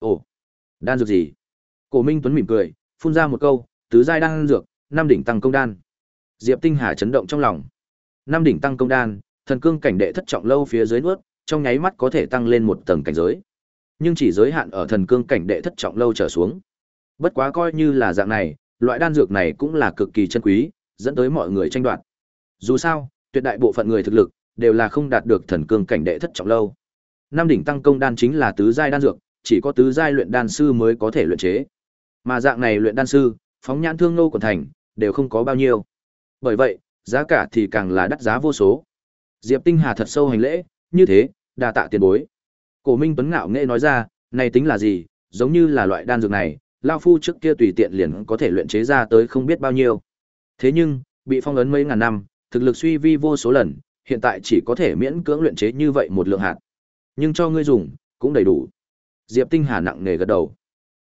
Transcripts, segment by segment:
Ồ, đan dược gì? Cổ Minh Tuấn mỉm cười, phun ra một câu, tứ giai đan dược, năm đỉnh tăng công đan. Diệp Tinh Hà chấn động trong lòng. Năm đỉnh tăng công đan, thần cương cảnh đệ thất trọng lâu phía dưới nuốt, trong nháy mắt có thể tăng lên một tầng cảnh giới. Nhưng chỉ giới hạn ở thần cương cảnh đệ thất trọng lâu trở xuống. Bất quá coi như là dạng này, loại đan dược này cũng là cực kỳ chân quý, dẫn tới mọi người tranh đoạt. Dù sao, tuyệt đại bộ phận người thực lực đều là không đạt được thần cương cảnh đệ thất trọng lâu. Năm đỉnh tăng công đan chính là tứ giai đan dược, chỉ có tứ giai luyện đan sư mới có thể luyện chế. Mà dạng này luyện đan sư, phóng nhãn thương nô của thành, đều không có bao nhiêu. Bởi vậy, giá cả thì càng là đắt giá vô số. Diệp Tinh Hà thật sâu hành lễ, như thế, đa tạ tiền bối. Cổ Minh Tuấn ngạo nghệ nói ra, này tính là gì, giống như là loại đan dược này, Lao Phu trước kia tùy tiện liền có thể luyện chế ra tới không biết bao nhiêu. Thế nhưng, bị phong ấn mấy ngàn năm, thực lực suy vi vô số lần, hiện tại chỉ có thể miễn cưỡng luyện chế như vậy một lượng hạt. Nhưng cho ngươi dùng, cũng đầy đủ. Diệp Tinh Hà nặng nề gật đầu.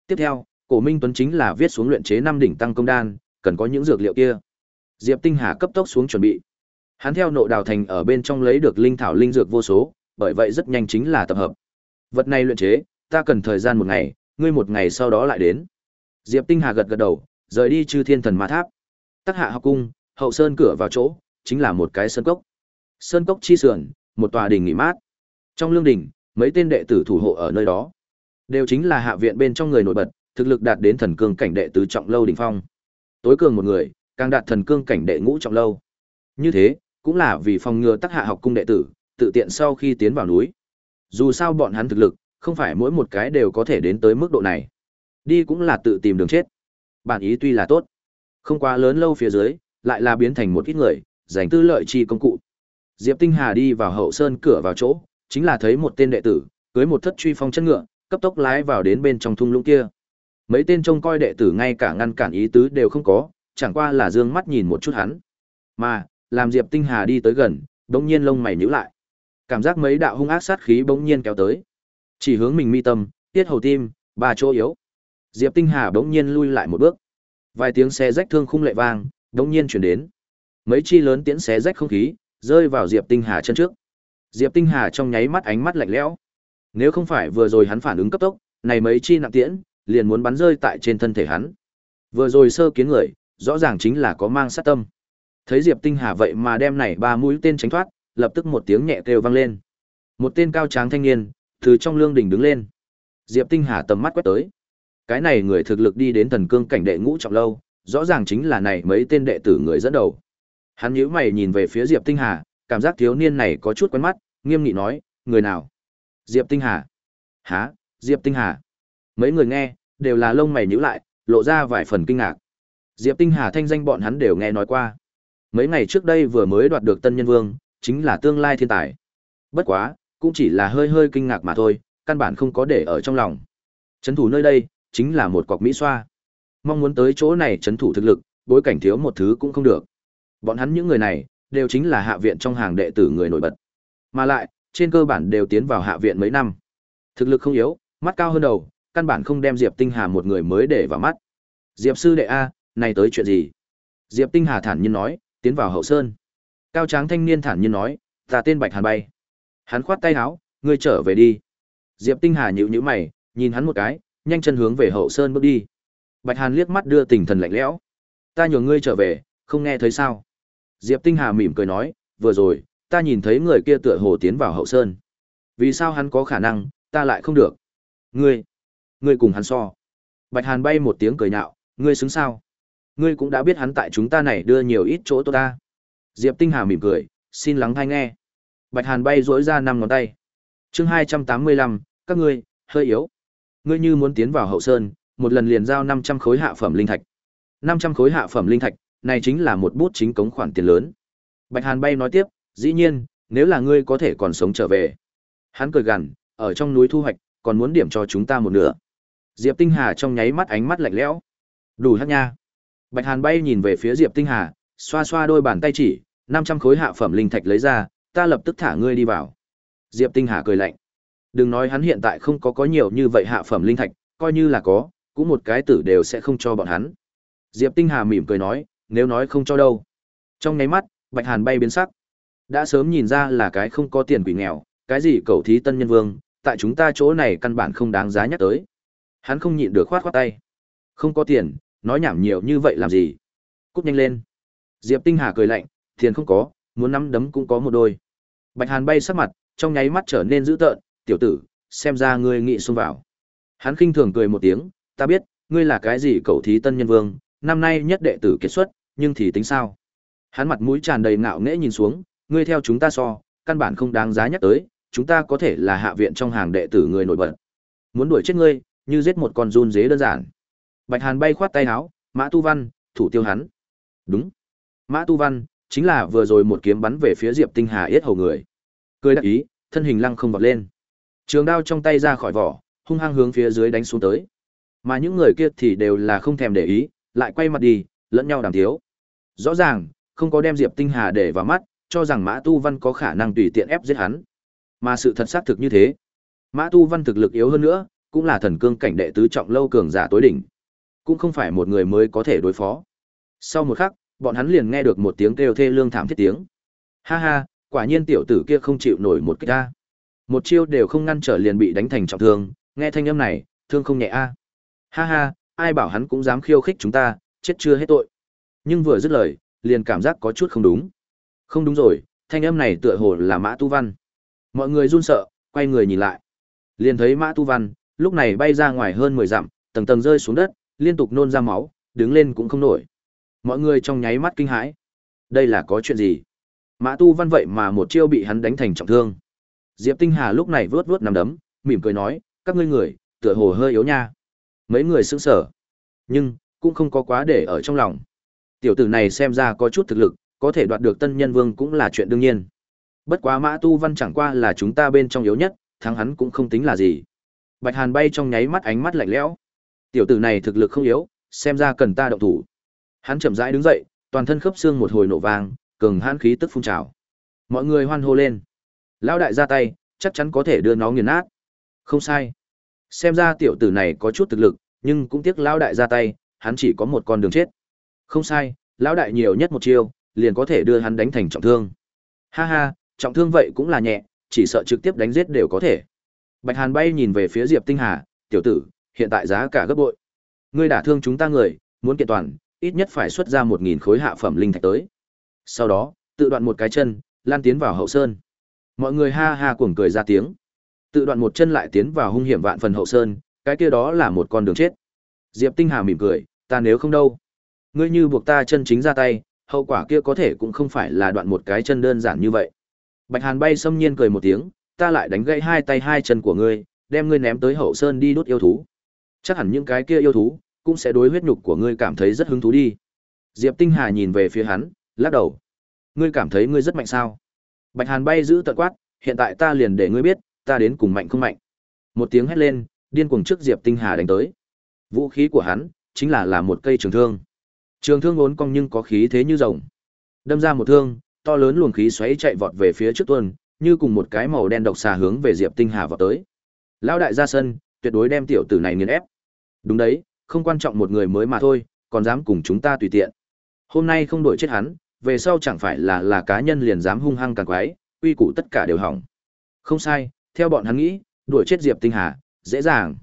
Tiếp theo, Cổ Minh Tuấn chính là viết xuống luyện chế năm đỉnh tăng công đan, cần có những dược liệu kia. Diệp Tinh Hà cấp tốc xuống chuẩn bị. Hắn theo nộ đào thành ở bên trong lấy được linh thảo linh dược vô số, bởi vậy rất nhanh chính là tập hợp. Vật này luyện chế, ta cần thời gian một ngày, ngươi một ngày sau đó lại đến. Diệp Tinh Hà gật gật đầu, rời đi Chư Thiên Thần Ma Tháp. Tắc Hạ học cung, hậu sơn cửa vào chỗ, chính là một cái sơn cốc. Sơn cốc chi sườn, một tòa đình nghỉ mát. Trong lương đình, mấy tên đệ tử thủ hộ ở nơi đó, đều chính là hạ viện bên trong người nổi bật, thực lực đạt đến thần cương cảnh đệ tứ trọng lâu đỉnh phong. Tối cường một người, càng đạt thần cương cảnh đệ ngũ trọng lâu. Như thế, cũng là vì phòng ngừa tác hạ học cung đệ tử, tự tiện sau khi tiến vào núi. Dù sao bọn hắn thực lực, không phải mỗi một cái đều có thể đến tới mức độ này. Đi cũng là tự tìm đường chết. Bản ý tuy là tốt, không quá lớn lâu phía dưới, lại là biến thành một ít người, giành tư lợi chi công cụ. Diệp Tinh Hà đi vào hậu sơn cửa vào chỗ, chính là thấy một tên đệ tử, cưới một thất truy phong chân ngựa, cấp tốc lái vào đến bên trong thung lũng kia. Mấy tên trông coi đệ tử ngay cả ngăn cản ý tứ đều không có, chẳng qua là dương mắt nhìn một chút hắn. Mà, làm Diệp Tinh Hà đi tới gần, bỗng nhiên lông mày nhíu lại. Cảm giác mấy đạo hung ác sát khí bỗng nhiên kéo tới. Chỉ hướng mình mi tâm, tiết hầu tim, ba chỗ yếu. Diệp Tinh Hà bỗng nhiên lui lại một bước. Vài tiếng xe rách thương khung lệ vang, bỗng nhiên chuyển đến. Mấy chi lớn tiễn xé rách không khí, rơi vào Diệp Tinh Hà chân trước. Diệp Tinh Hà trong nháy mắt ánh mắt lạnh lẽo. Nếu không phải vừa rồi hắn phản ứng cấp tốc, này mấy chi nặng tiễn, liền muốn bắn rơi tại trên thân thể hắn. Vừa rồi sơ kiến người, rõ ràng chính là có mang sát tâm. Thấy Diệp Tinh Hà vậy mà đem này ba mũi tên tránh thoát, lập tức một tiếng nhẹ kêu vang lên. Một tên cao tráng thanh niên, từ trong lương đỉnh đứng lên. Diệp Tinh Hà tầm mắt quét tới. Cái này người thực lực đi đến thần cương cảnh đệ ngũ trọng lâu, rõ ràng chính là này mấy tên đệ tử người dẫn đầu. Hắn nhíu mày nhìn về phía Diệp Tinh Hà, cảm giác thiếu niên này có chút quen mắt, nghiêm nghị nói, người nào? Diệp Tinh Hà. Hả, Diệp Tinh Hà. Mấy người nghe, đều là lông mày nhíu lại, lộ ra vài phần kinh ngạc. Diệp Tinh Hà thanh danh bọn hắn đều nghe nói qua. Mấy ngày trước đây vừa mới đoạt được tân nhân vương, chính là tương lai thiên tài. Bất quá, cũng chỉ là hơi hơi kinh ngạc mà thôi, căn bản không có để ở trong lòng. Chấn thủ nơi đây, chính là một cọc mỹ xoa. Mong muốn tới chỗ này chấn thủ thực lực, bối cảnh thiếu một thứ cũng không được. Bọn hắn những người này, đều chính là hạ viện trong hàng đệ tử người nổi bật. Mà lại, trên cơ bản đều tiến vào hạ viện mấy năm. Thực lực không yếu, mắt cao hơn đầu, căn bản không đem Diệp Tinh Hà một người mới để vào mắt. Diệp sư đệ a, này tới chuyện gì? Diệp Tinh Hà thản nhiên nói, tiến vào hậu sơn. Cao tráng thanh niên thản nhiên nói, ta tên Bạch Hàn bay. Hắn khoát tay áo, ngươi trở về đi. Diệp Tinh Hà nhíu nhíu mày, nhìn hắn một cái, nhanh chân hướng về hậu sơn bước đi. Bạch Hàn liếc mắt đưa tình thần lạnh lẽo. Ta nhường ngươi trở về, không nghe thấy sao? Diệp Tinh Hà mỉm cười nói, vừa rồi, ta nhìn thấy người kia tựa hồ tiến vào hậu sơn. Vì sao hắn có khả năng, ta lại không được? Ngươi, ngươi cùng hắn so. Bạch Hàn bay một tiếng cười nhạo, ngươi xứng sao? Ngươi cũng đã biết hắn tại chúng ta này đưa nhiều ít chỗ tốt ta. Diệp Tinh Hà mỉm cười, xin lắng thanh nghe. Bạch Hàn bay rỗi ra năm ngón tay. Chương 285, các ngươi, hơi yếu. Ngươi như muốn tiến vào hậu sơn, một lần liền giao 500 khối hạ phẩm linh thạch. 500 khối hạ phẩm linh thạch, này chính là một bút chính cống khoản tiền lớn. Bạch Hàn bay nói tiếp, dĩ nhiên, nếu là ngươi có thể còn sống trở về. Hắn cười gằn, ở trong núi thu hoạch, còn muốn điểm cho chúng ta một nửa. Diệp Tinh Hà trong nháy mắt ánh mắt lạnh lẽo. Đủ hát nha. Bạch Hàn bay nhìn về phía Diệp Tinh Hà, xoa xoa đôi bàn tay chỉ, 500 khối hạ phẩm linh thạch lấy ra, ta lập tức thả ngươi đi vào. Diệp Tinh Hà cười lạnh. Đừng nói hắn hiện tại không có có nhiều như vậy hạ phẩm linh thạch, coi như là có, cũng một cái tử đều sẽ không cho bọn hắn. Diệp Tinh Hà mỉm cười nói, nếu nói không cho đâu. Trong nháy mắt, Bạch Hàn bay biến sắc. Đã sớm nhìn ra là cái không có tiền quỷ nghèo, cái gì cầu thí tân nhân vương, tại chúng ta chỗ này căn bản không đáng giá nhắc tới. Hắn không nhịn được khoát khoát tay. Không có tiền, nói nhảm nhiều như vậy làm gì? Cút nhanh lên. Diệp Tinh Hà cười lạnh, tiền không có, muốn nắm đấm cũng có một đôi. Bạch Hàn bay sắc mặt, trong nháy mắt trở nên dữ tợn, tiểu tử, xem ra ngươi nghị xông vào. Hắn khinh thường cười một tiếng, ta biết, ngươi là cái gì cậu thí tân nhân vương, năm nay nhất đệ tử kết xuất, nhưng thì tính sao? Hắn mặt mũi tràn đầy ngạo nghễ nhìn xuống, ngươi theo chúng ta so, căn bản không đáng giá nhắc tới, chúng ta có thể là hạ viện trong hàng đệ tử người nổi bật. Muốn đuổi chết ngươi, như giết một con run dế đơn giản. Bạch Hàn bay khoát tay áo, Mã Tu Văn, thủ tiêu hắn. Đúng. Mã Tu Văn, chính là vừa rồi một kiếm bắn về phía Diệp Tinh Hà yết hầu người. Cười đắc ý, thân hình lăng không vọt lên. Trường đao trong tay ra khỏi vỏ, hung hăng hướng phía dưới đánh xuống tới. Mà những người kia thì đều là không thèm để ý, lại quay mặt đi, lẫn nhau đàm thiếu. Rõ ràng, không có đem Diệp Tinh Hà để vào mắt, cho rằng Mã Tu Văn có khả năng tùy tiện ép giết hắn. Mà sự thật xác thực như thế. Mã Tu Văn thực lực yếu hơn nữa, cũng là thần cương cảnh đệ tứ trọng lâu cường giả tối đỉnh. Cũng không phải một người mới có thể đối phó. Sau một khắc, bọn hắn liền nghe được một tiếng kêu thê lương thảm thiết tiếng. Ha ha, quả nhiên tiểu tử kia không chịu nổi một kích a. Một chiêu đều không ngăn trở liền bị đánh thành trọng thương, nghe thanh âm này, thương không nhẹ a. Ha ha, ai bảo hắn cũng dám khiêu khích chúng ta, chết chưa hết tội. Nhưng vừa dứt lời, liền cảm giác có chút không đúng. Không đúng rồi, thanh âm này tựa hồ là Mã Tu Văn. Mọi người run sợ, quay người nhìn lại. Liền thấy Mã Tu Văn, lúc này bay ra ngoài hơn 10 dặm, tầng tầng rơi xuống đất, liên tục nôn ra máu, đứng lên cũng không nổi. Mọi người trong nháy mắt kinh hãi. Đây là có chuyện gì? Mã Tu Văn vậy mà một chiêu bị hắn đánh thành trọng thương. Diệp Tinh Hà lúc này vướt vướt nằm đấm, mỉm cười nói, các ngươi người, tựa hồ hơi yếu nha. Mấy người sững sờ, nhưng cũng không có quá để ở trong lòng. Tiểu tử này xem ra có chút thực lực, có thể đoạt được tân nhân vương cũng là chuyện đương nhiên. Bất quá Mã Tu Văn chẳng qua là chúng ta bên trong yếu nhất, thắng hắn cũng không tính là gì. Bạch Hàn bay trong nháy mắt ánh mắt lạnh lẽo. Tiểu tử này thực lực không yếu, xem ra cần ta động thủ. Hắn chậm rãi đứng dậy, toàn thân khớp xương một hồi nổ vang, cường hãn khí tức phun trào. Mọi người hoan hô lên. Lão đại ra tay, chắc chắn có thể đưa nó nghiền nát. Không sai. Xem ra tiểu tử này có chút thực lực, nhưng cũng tiếc lão đại ra tay, hắn chỉ có một con đường chết. Không sai, lão đại nhiều nhất một chiêu, liền có thể đưa hắn đánh thành trọng thương. Ha ha, trọng thương vậy cũng là nhẹ, chỉ sợ trực tiếp đánh giết đều có thể. Bạch Hàn bay nhìn về phía Diệp Tinh Hà, tiểu tử, hiện tại giá cả gấp bội. Ngươi đả thương chúng ta người, muốn kiện toàn, ít nhất phải xuất ra một nghìn khối hạ phẩm linh thạch tới. Sau đó, tự đoạn một cái chân, lan tiến vào hậu sơn. Mọi người ha ha cuồng cười ra tiếng. Tự đoạn một chân lại tiến vào hung hiểm vạn phần hậu sơn, cái kia đó là một con đường chết. Diệp Tinh Hà mỉm cười, ta nếu không đâu. Ngươi như buộc ta chân chính ra tay, hậu quả kia có thể cũng không phải là đoạn một cái chân đơn giản như vậy. Bạch Hàn bay xâm nhiên cười một tiếng, ta lại đánh gãy hai tay hai chân của ngươi, đem ngươi ném tới hậu sơn đi đốt yêu thú. Chắc hẳn những cái kia yêu thú cũng sẽ đối huyết nhục của ngươi cảm thấy rất hứng thú đi. Diệp Tinh Hà nhìn về phía hắn, lắc đầu. Ngươi cảm thấy ngươi rất mạnh sao? Bạch Hàn bay giữ tận quát, hiện tại ta liền để ngươi biết, ta đến cùng mạnh không mạnh. Một tiếng hét lên, điên cuồng trước Diệp Tinh Hà đánh tới. Vũ khí của hắn chính là là một cây trường thương. Trường thương uốn cong nhưng có khí thế như rồng. Đâm ra một thương, to lớn luồng khí xoáy chạy vọt về phía trước tuần, như cùng một cái màu đen độc xà hướng về Diệp Tinh Hà vọt tới. Lão đại ra sân, tuyệt đối đem tiểu tử này nghiền ép. Đúng đấy, không quan trọng một người mới mà thôi, còn dám cùng chúng ta tùy tiện. Hôm nay không đổi chết hắn, về sau chẳng phải là là cá nhân liền dám hung hăng càng quái, uy củ tất cả đều hỏng. Không sai, theo bọn hắn nghĩ, đuổi chết Diệp Tinh Hà, dễ dàng.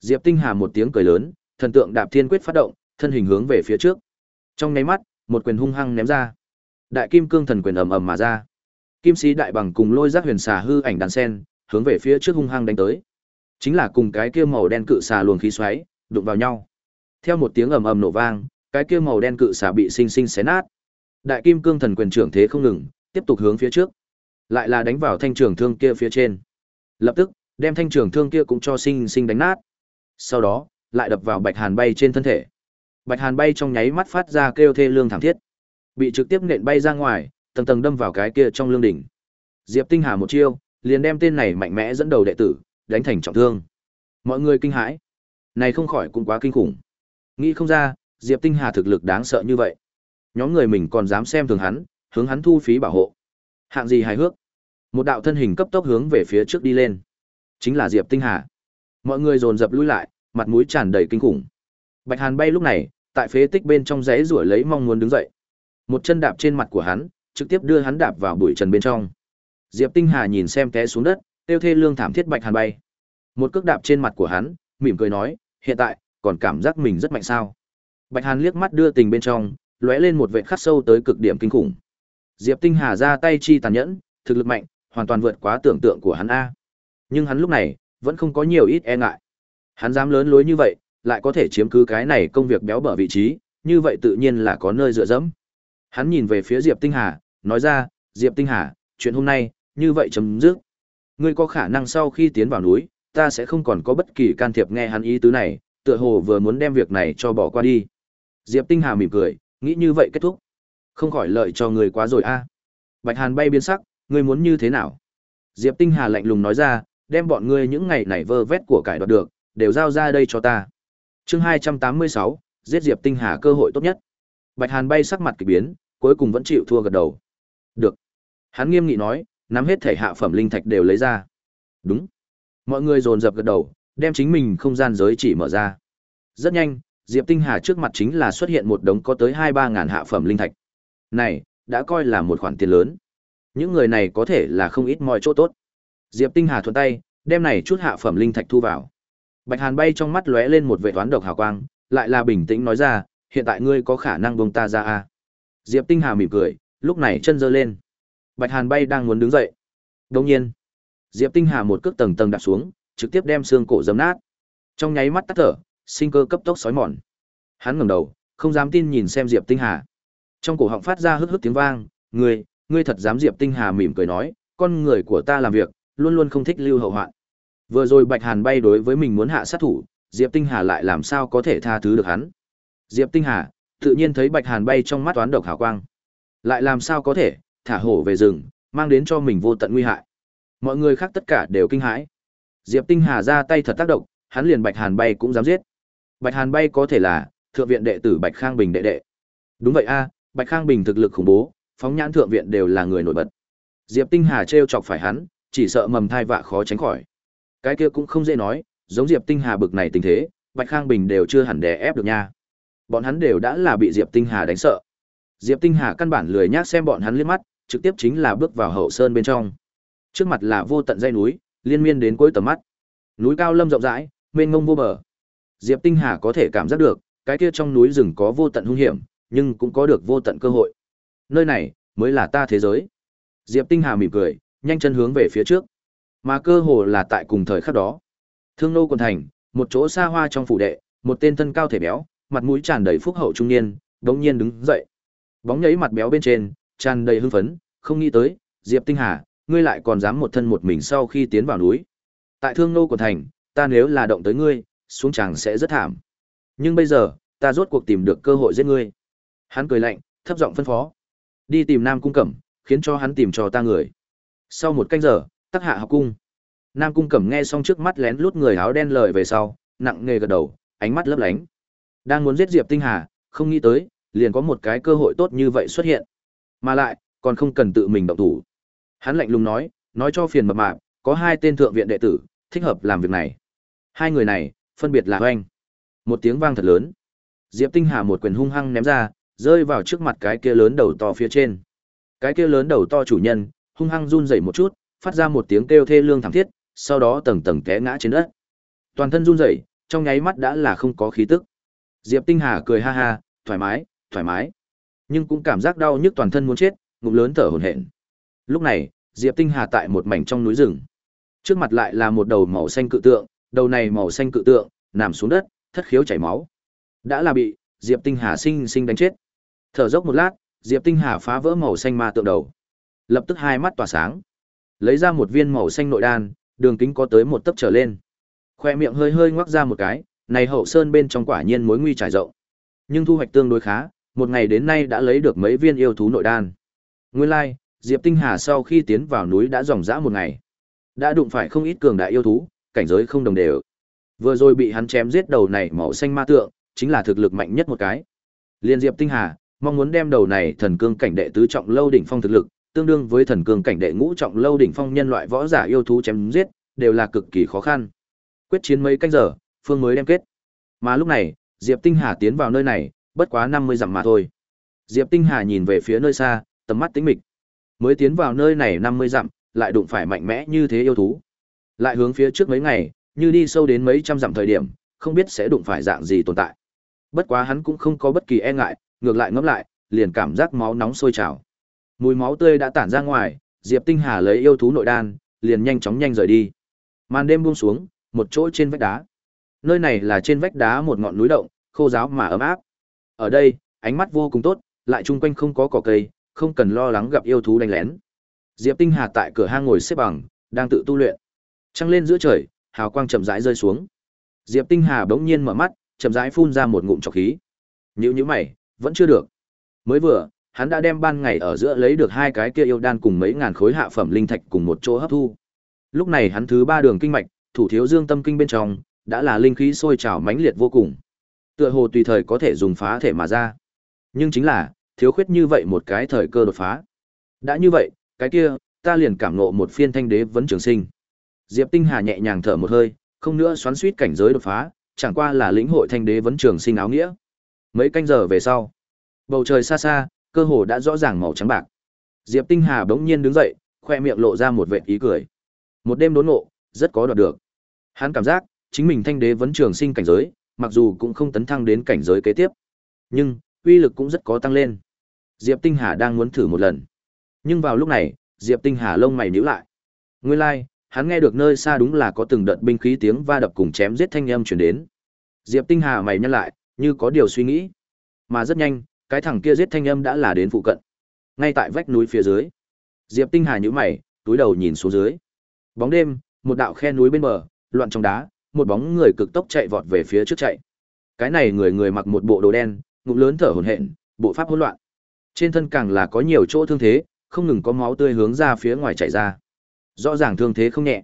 Diệp Tinh Hà một tiếng cười lớn, thần tượng đạp thiên quyết phát động, thân hình hướng về phía trước. Trong nháy mắt, một quyền hung hăng ném ra. Đại kim cương thần quyền ầm ầm mà ra. Kim sĩ đại bằng cùng lôi giác huyền xà hư ảnh đàn sen, hướng về phía trước hung hăng đánh tới. Chính là cùng cái kia màu đen cự xà luồng khí xoáy, đụng vào nhau. Theo một tiếng ầm ầm nổ vang, cái kia màu đen cự xà bị sinh sinh xé nát. Đại kim cương thần quyền trưởng thế không ngừng, tiếp tục hướng phía trước. Lại là đánh vào thanh trường thương kia phía trên. Lập tức, đem thanh trường thương kia cũng cho sinh sinh đánh nát. Sau đó, lại đập vào Bạch Hàn bay trên thân thể. Bạch Hàn bay trong nháy mắt phát ra kêu thê lương thảm thiết, bị trực tiếp nện bay ra ngoài, tầng tầng đâm vào cái kia trong lương đỉnh. Diệp Tinh Hà một chiêu, liền đem tên này mạnh mẽ dẫn đầu đệ tử đánh thành trọng thương. Mọi người kinh hãi. Này không khỏi cũng quá kinh khủng. Nghĩ không ra, Diệp Tinh Hà thực lực đáng sợ như vậy. Nhóm người mình còn dám xem thường hắn, hướng hắn thu phí bảo hộ. Hạng gì hài hước. Một đạo thân hình cấp tốc hướng về phía trước đi lên. Chính là Diệp Tinh Hà. Mọi người dồn dập lui lại, mặt mũi tràn đầy kinh khủng. Bạch Hàn bay lúc này, tại phế tích bên trong giấy rủi lấy mong muốn đứng dậy. Một chân đạp trên mặt của hắn, trực tiếp đưa hắn đạp vào bụi trần bên trong. Diệp Tinh Hà nhìn xem té xuống đất, tiêu thê lương thảm thiết Bạch Hàn bay. Một cước đạp trên mặt của hắn, mỉm cười nói, hiện tại, còn cảm giác mình rất mạnh sao. Bạch Hàn liếc mắt đưa tình bên trong, lóe lên một vệt khắc sâu tới cực điểm kinh khủng. Diệp Tinh Hà ra tay chi tàn nhẫn, thực lực mạnh, hoàn toàn vượt quá tưởng tượng của hắn a. Nhưng hắn lúc này, vẫn không có nhiều ít e ngại. Hắn dám lớn lối như vậy, lại có thể chiếm cứ cái này công việc béo bở vị trí, như vậy tự nhiên là có nơi dựa dẫm. Hắn nhìn về phía Diệp Tinh Hà, nói ra, Diệp Tinh Hà, chuyện hôm nay, như vậy chấm dứt. Ngươi có khả năng sau khi tiến vào núi, ta sẽ không còn có bất kỳ can thiệp nghe hắn ý tứ này, tựa hồ vừa muốn đem việc này cho bỏ qua đi. Diệp Tinh Hà mỉm cười, nghĩ như vậy kết thúc. Không khỏi lợi cho người quá rồi a. Bạch Hàn bay biến sắc, ngươi muốn như thế nào? Diệp Tinh Hà lạnh lùng nói ra, đem bọn ngươi những ngày này vơ vét của cải đoạt được, đều giao ra đây cho ta. Chương 286, giết Diệp Tinh Hà cơ hội tốt nhất. Bạch Hàn bay sắc mặt kỳ biến, cuối cùng vẫn chịu thua gật đầu. Được. Hắn nghiêm nghị nói, nắm hết thể hạ phẩm linh thạch đều lấy ra. Đúng. Mọi người dồn dập gật đầu, đem chính mình không gian giới chỉ mở ra. Rất nhanh, Diệp Tinh Hà trước mặt chính là xuất hiện một đống có tới 2-3 ngàn hạ phẩm linh thạch. Này, đã coi là một khoản tiền lớn. Những người này có thể là không ít mọi chỗ tốt. Diệp Tinh Hà thuận tay, đem này chút hạ phẩm linh thạch thu vào. Bạch Hàn bay trong mắt lóe lên một vẻ toán độc hào quang, lại là bình tĩnh nói ra, hiện tại ngươi có khả năng buông ta ra à? Diệp Tinh Hà mỉm cười, lúc này chân giơ lên. Bạch Hàn bay đang muốn đứng dậy. Đột nhiên, Diệp Tinh Hà một cước tầng tầng đạp xuống, trực tiếp đem xương cổ giấm nát. Trong nháy mắt tắt thở, sinh cơ cấp tốc sói mòn. Hắn ngẩng đầu, không dám tin nhìn xem Diệp Tinh Hà. Trong cổ họng phát ra hức hức tiếng vang, "Ngươi, ngươi thật dám?" Diệp Tinh Hà mỉm cười nói, "Con người của ta làm việc, luôn luôn không thích lưu hậu hoạn." Vừa rồi Bạch Hàn bay đối với mình muốn hạ sát thủ, Diệp Tinh Hà lại làm sao có thể tha thứ được hắn. Diệp Tinh Hà, tự nhiên thấy Bạch Hàn bay trong mắt toán độc hào quang. Lại làm sao có thể, thả hổ về rừng, mang đến cho mình vô tận nguy hại. Mọi người khác tất cả đều kinh hãi. Diệp Tinh Hà ra tay thật tác động, hắn liền Bạch Hàn bay cũng dám giết. Bạch Hàn bay có thể là thượng viện đệ tử Bạch Khang Bình đệ đệ. Đúng vậy a, Bạch Khang Bình thực lực khủng bố, phóng nhãn thượng viện đều là người nổi bật. Diệp Tinh Hà trêu chọc phải hắn, chỉ sợ mầm thai vạ khó tránh khỏi. Cái kia cũng không dễ nói, giống Diệp Tinh Hà bực này tình thế, Bạch Khang Bình đều chưa hẳn đè ép được nha. Bọn hắn đều đã là bị Diệp Tinh Hà đánh sợ. Diệp Tinh Hà căn bản lười nhác xem bọn hắn liếc mắt, trực tiếp chính là bước vào hậu sơn bên trong. Trước mặt là vô tận dãy núi, liên miên đến cuối tầm mắt. Núi cao lâm rộng rãi, mênh mông vô bờ. Diệp Tinh Hà có thể cảm giác được, cái kia trong núi rừng có vô tận hung hiểm, nhưng cũng có được vô tận cơ hội. Nơi này mới là ta thế giới. Diệp Tinh Hà mỉm cười, nhanh chân hướng về phía trước. Mà cơ hồ là tại cùng thời khắc đó. Thương nô quần thành, một chỗ xa hoa trong phủ đệ, một tên thân cao thể béo, mặt mũi tràn đầy phúc hậu trung niên, đống nhiên đứng dậy. Bóng nhấy mặt béo bên trên, tràn đầy hưng phấn, không nghĩ tới, Diệp Tinh Hà, ngươi lại còn dám một thân một mình sau khi tiến vào núi. Tại Thương nô quần thành, ta nếu là động tới ngươi, xuống chàng sẽ rất thảm. Nhưng bây giờ, ta rốt cuộc tìm được cơ hội giết ngươi. Hắn cười lạnh, thấp giọng phân phó. Đi tìm Nam Cung Cẩm, khiến cho hắn tìm cho ta người. Sau một canh giờ, tắc hạ học cung. Nam Cung Cẩm nghe xong trước mắt lén lút người áo đen lời về sau, nặng nghề gật đầu, ánh mắt lấp lánh. Đang muốn giết Diệp Tinh Hà, không nghĩ tới, liền có một cái cơ hội tốt như vậy xuất hiện. Mà lại, còn không cần tự mình động thủ. Hắn lạnh lùng nói, nói cho phiền mập mạp, có hai tên thượng viện đệ tử, thích hợp làm việc này. Hai người này, phân biệt là hoanh Một tiếng vang thật lớn. Diệp Tinh Hà một quyền hung hăng ném ra, rơi vào trước mặt cái kia lớn đầu to phía trên. Cái kia lớn đầu to chủ nhân, hung hăng run rẩy một chút, phát ra một tiếng kêu thê lương thảm thiết, sau đó tầng tầng té ngã trên đất. Toàn thân run rẩy, trong nháy mắt đã là không có khí tức. Diệp Tinh Hà cười ha ha, thoải mái, thoải mái. Nhưng cũng cảm giác đau nhức toàn thân muốn chết, ngụm lớn thở hổn hển. Lúc này, Diệp Tinh Hà tại một mảnh trong núi rừng. Trước mặt lại là một đầu màu xanh cự tượng, đầu này màu xanh cự tượng, nằm xuống đất, thất khiếu chảy máu. Đã là bị Diệp Tinh Hà sinh sinh đánh chết. Thở dốc một lát, Diệp Tinh Hà phá vỡ màu xanh ma tượng đầu. Lập tức hai mắt tỏa sáng. Lấy ra một viên màu xanh nội đan, đường kính có tới một tấc trở lên. Khoe miệng hơi hơi ngoác ra một cái, này hậu sơn bên trong quả nhiên mối nguy trải rộng. Nhưng thu hoạch tương đối khá, một ngày đến nay đã lấy được mấy viên yêu thú nội đan. Nguyên lai, like, Diệp Tinh Hà sau khi tiến vào núi đã dòng dã một ngày. Đã đụng phải không ít cường đại yêu thú, cảnh giới không đồng đều. Vừa rồi bị hắn chém giết đầu này màu xanh ma tượng, chính là thực lực mạnh nhất một cái. Liên Diệp Tinh Hà, mong muốn đem đầu này thần cương cảnh đệ tứ trọng lâu đỉnh phong thực lực, tương đương với thần cường cảnh đệ ngũ trọng lâu đỉnh phong nhân loại võ giả yêu thú chém giết, đều là cực kỳ khó khăn. Quyết chiến mấy canh giờ, phương mới đem kết. Mà lúc này, Diệp Tinh Hà tiến vào nơi này, bất quá 50 dặm mà thôi. Diệp Tinh Hà nhìn về phía nơi xa, tầm mắt tĩnh mịch. Mới tiến vào nơi này 50 dặm, lại đụng phải mạnh mẽ như thế yêu thú. Lại hướng phía trước mấy ngày, như đi sâu đến mấy trăm dặm thời điểm, không biết sẽ đụng phải dạng gì tồn tại. Bất quá hắn cũng không có bất kỳ e ngại, ngược lại ngẫm lại, liền cảm giác máu nóng sôi trào. Mùi máu tươi đã tản ra ngoài, Diệp Tinh Hà lấy yêu thú nội đan, liền nhanh chóng nhanh rời đi. Màn đêm buông xuống, một chỗ trên vách đá. Nơi này là trên vách đá một ngọn núi động, khô giáo mà ấm áp. Ở đây, ánh mắt vô cùng tốt, lại chung quanh không có cỏ cây, không cần lo lắng gặp yêu thú đánh lén. Diệp Tinh Hà tại cửa hang ngồi xếp bằng, đang tự tu luyện. Trăng lên giữa trời, hào quang chậm rãi rơi xuống. Diệp Tinh Hà bỗng nhiên mở mắt, chậm rãi phun ra một ngụm trọc khí. Nhíu nhíu mày, vẫn chưa được. Mới vừa, hắn đã đem ban ngày ở giữa lấy được hai cái kia yêu đan cùng mấy ngàn khối hạ phẩm linh thạch cùng một chỗ hấp thu. Lúc này hắn thứ ba đường kinh mạch, thủ thiếu dương tâm kinh bên trong, đã là linh khí sôi trào mãnh liệt vô cùng. Tựa hồ tùy thời có thể dùng phá thể mà ra. Nhưng chính là, thiếu khuyết như vậy một cái thời cơ đột phá. Đã như vậy, cái kia, ta liền cảm ngộ một phiên thanh đế vấn trường sinh. Diệp Tinh Hà nhẹ nhàng thở một hơi, không nữa xoắn suýt cảnh giới đột phá, chẳng qua là lĩnh hội thanh đế vấn trường sinh áo nghĩa. Mấy canh giờ về sau, bầu trời xa xa, cơ hồ đã rõ ràng màu trắng bạc. Diệp Tinh Hà bỗng nhiên đứng dậy, khoe miệng lộ ra một vệt ý cười. Một đêm đốn ngộ, rất có đoạt được. Hắn cảm giác, chính mình thanh đế vẫn trường sinh cảnh giới, mặc dù cũng không tấn thăng đến cảnh giới kế tiếp, nhưng uy lực cũng rất có tăng lên. Diệp Tinh Hà đang muốn thử một lần. Nhưng vào lúc này, Diệp Tinh Hà lông mày nhíu lại. Nguyên lai, like, hắn nghe được nơi xa đúng là có từng đợt binh khí tiếng va đập cùng chém giết thanh âm truyền đến. Diệp Tinh Hà mày nhăn lại, như có điều suy nghĩ. Mà rất nhanh, cái thằng kia giết thanh âm đã là đến phụ cận. Ngay tại vách núi phía dưới. Diệp Tinh Hà nhíu mày, túi đầu nhìn xuống dưới. Bóng đêm, một đạo khe núi bên bờ, loạn trong đá, một bóng người cực tốc chạy vọt về phía trước chạy. Cái này người người mặc một bộ đồ đen, ngụm lớn thở hổn hển, bộ pháp hỗn loạn. Trên thân càng là có nhiều chỗ thương thế, không ngừng có máu tươi hướng ra phía ngoài chảy ra. Rõ ràng thương thế không nhẹ.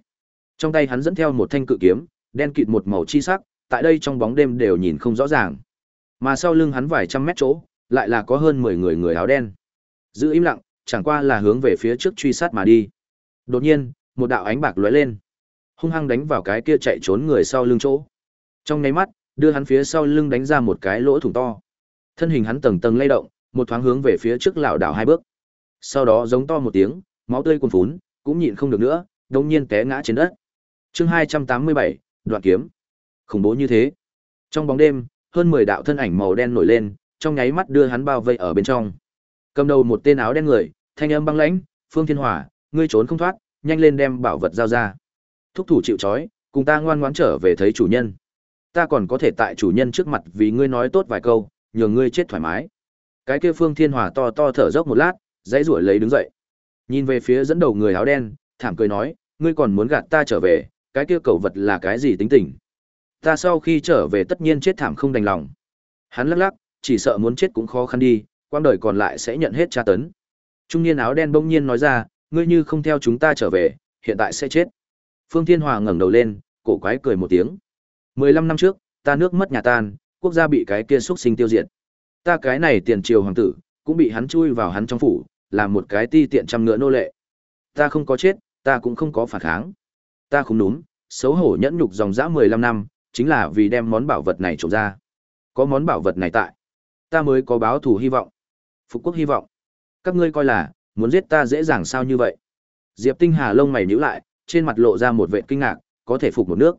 Trong tay hắn dẫn theo một thanh cự kiếm, đen kịt một màu chi sắc, tại đây trong bóng đêm đều nhìn không rõ ràng. Mà sau lưng hắn vài trăm mét chỗ, lại là có hơn 10 người người áo đen. Giữ im lặng, chẳng qua là hướng về phía trước truy sát mà đi. Đột nhiên, một đạo ánh bạc lóe lên, hung hăng đánh vào cái kia chạy trốn người sau lưng chỗ. Trong nháy mắt, đưa hắn phía sau lưng đánh ra một cái lỗ thủng to. Thân hình hắn tầng tầng lay động, một thoáng hướng về phía trước lảo đảo hai bước. Sau đó giống to một tiếng, máu tươi cuồn phún, cũng nhịn không được nữa, đột nhiên té ngã trên đất. Chương 287, đoạn kiếm. Khủng bố như thế. Trong bóng đêm, hơn 10 đạo thân ảnh màu đen nổi lên, trong nháy mắt đưa hắn bao vây ở bên trong. Cầm đầu một tên áo đen người, thanh âm băng lãnh, "Phương Thiên Hỏa, ngươi trốn không thoát, nhanh lên đem bảo vật giao ra." Thúc thủ chịu trói, cùng ta ngoan ngoãn trở về thấy chủ nhân. Ta còn có thể tại chủ nhân trước mặt vì ngươi nói tốt vài câu, nhường ngươi chết thoải mái. Cái kia Phương Thiên Hỏa to to thở dốc một lát, dãy rủi lấy đứng dậy. Nhìn về phía dẫn đầu người áo đen, thảm cười nói, ngươi còn muốn gạt ta trở về, cái kia cầu vật là cái gì tính tình? Ta sau khi trở về tất nhiên chết thảm không đành lòng. Hắn lắc lắc, chỉ sợ muốn chết cũng khó khăn đi, quãng đời còn lại sẽ nhận hết tra tấn. Trung niên áo đen bỗng nhiên nói ra, ngươi như không theo chúng ta trở về, hiện tại sẽ chết. Phương Thiên Hòa ngẩng đầu lên, cổ quái cười một tiếng. 15 năm trước, ta nước mất nhà tan, quốc gia bị cái kia xuất sinh tiêu diệt. Ta cái này tiền triều hoàng tử, cũng bị hắn chui vào hắn trong phủ, làm một cái ti tiện trăm ngựa nô lệ. Ta không có chết, ta cũng không có phản kháng. Ta không núm xấu hổ nhẫn nhục dòng dã 15 năm, chính là vì đem món bảo vật này trộm ra. Có món bảo vật này tại, ta mới có báo thù hy vọng. Phục quốc hy vọng. Các ngươi coi là, muốn giết ta dễ dàng sao như vậy? Diệp Tinh Hà lông mày nhíu lại, trên mặt lộ ra một vẻ kinh ngạc, có thể phục một nước.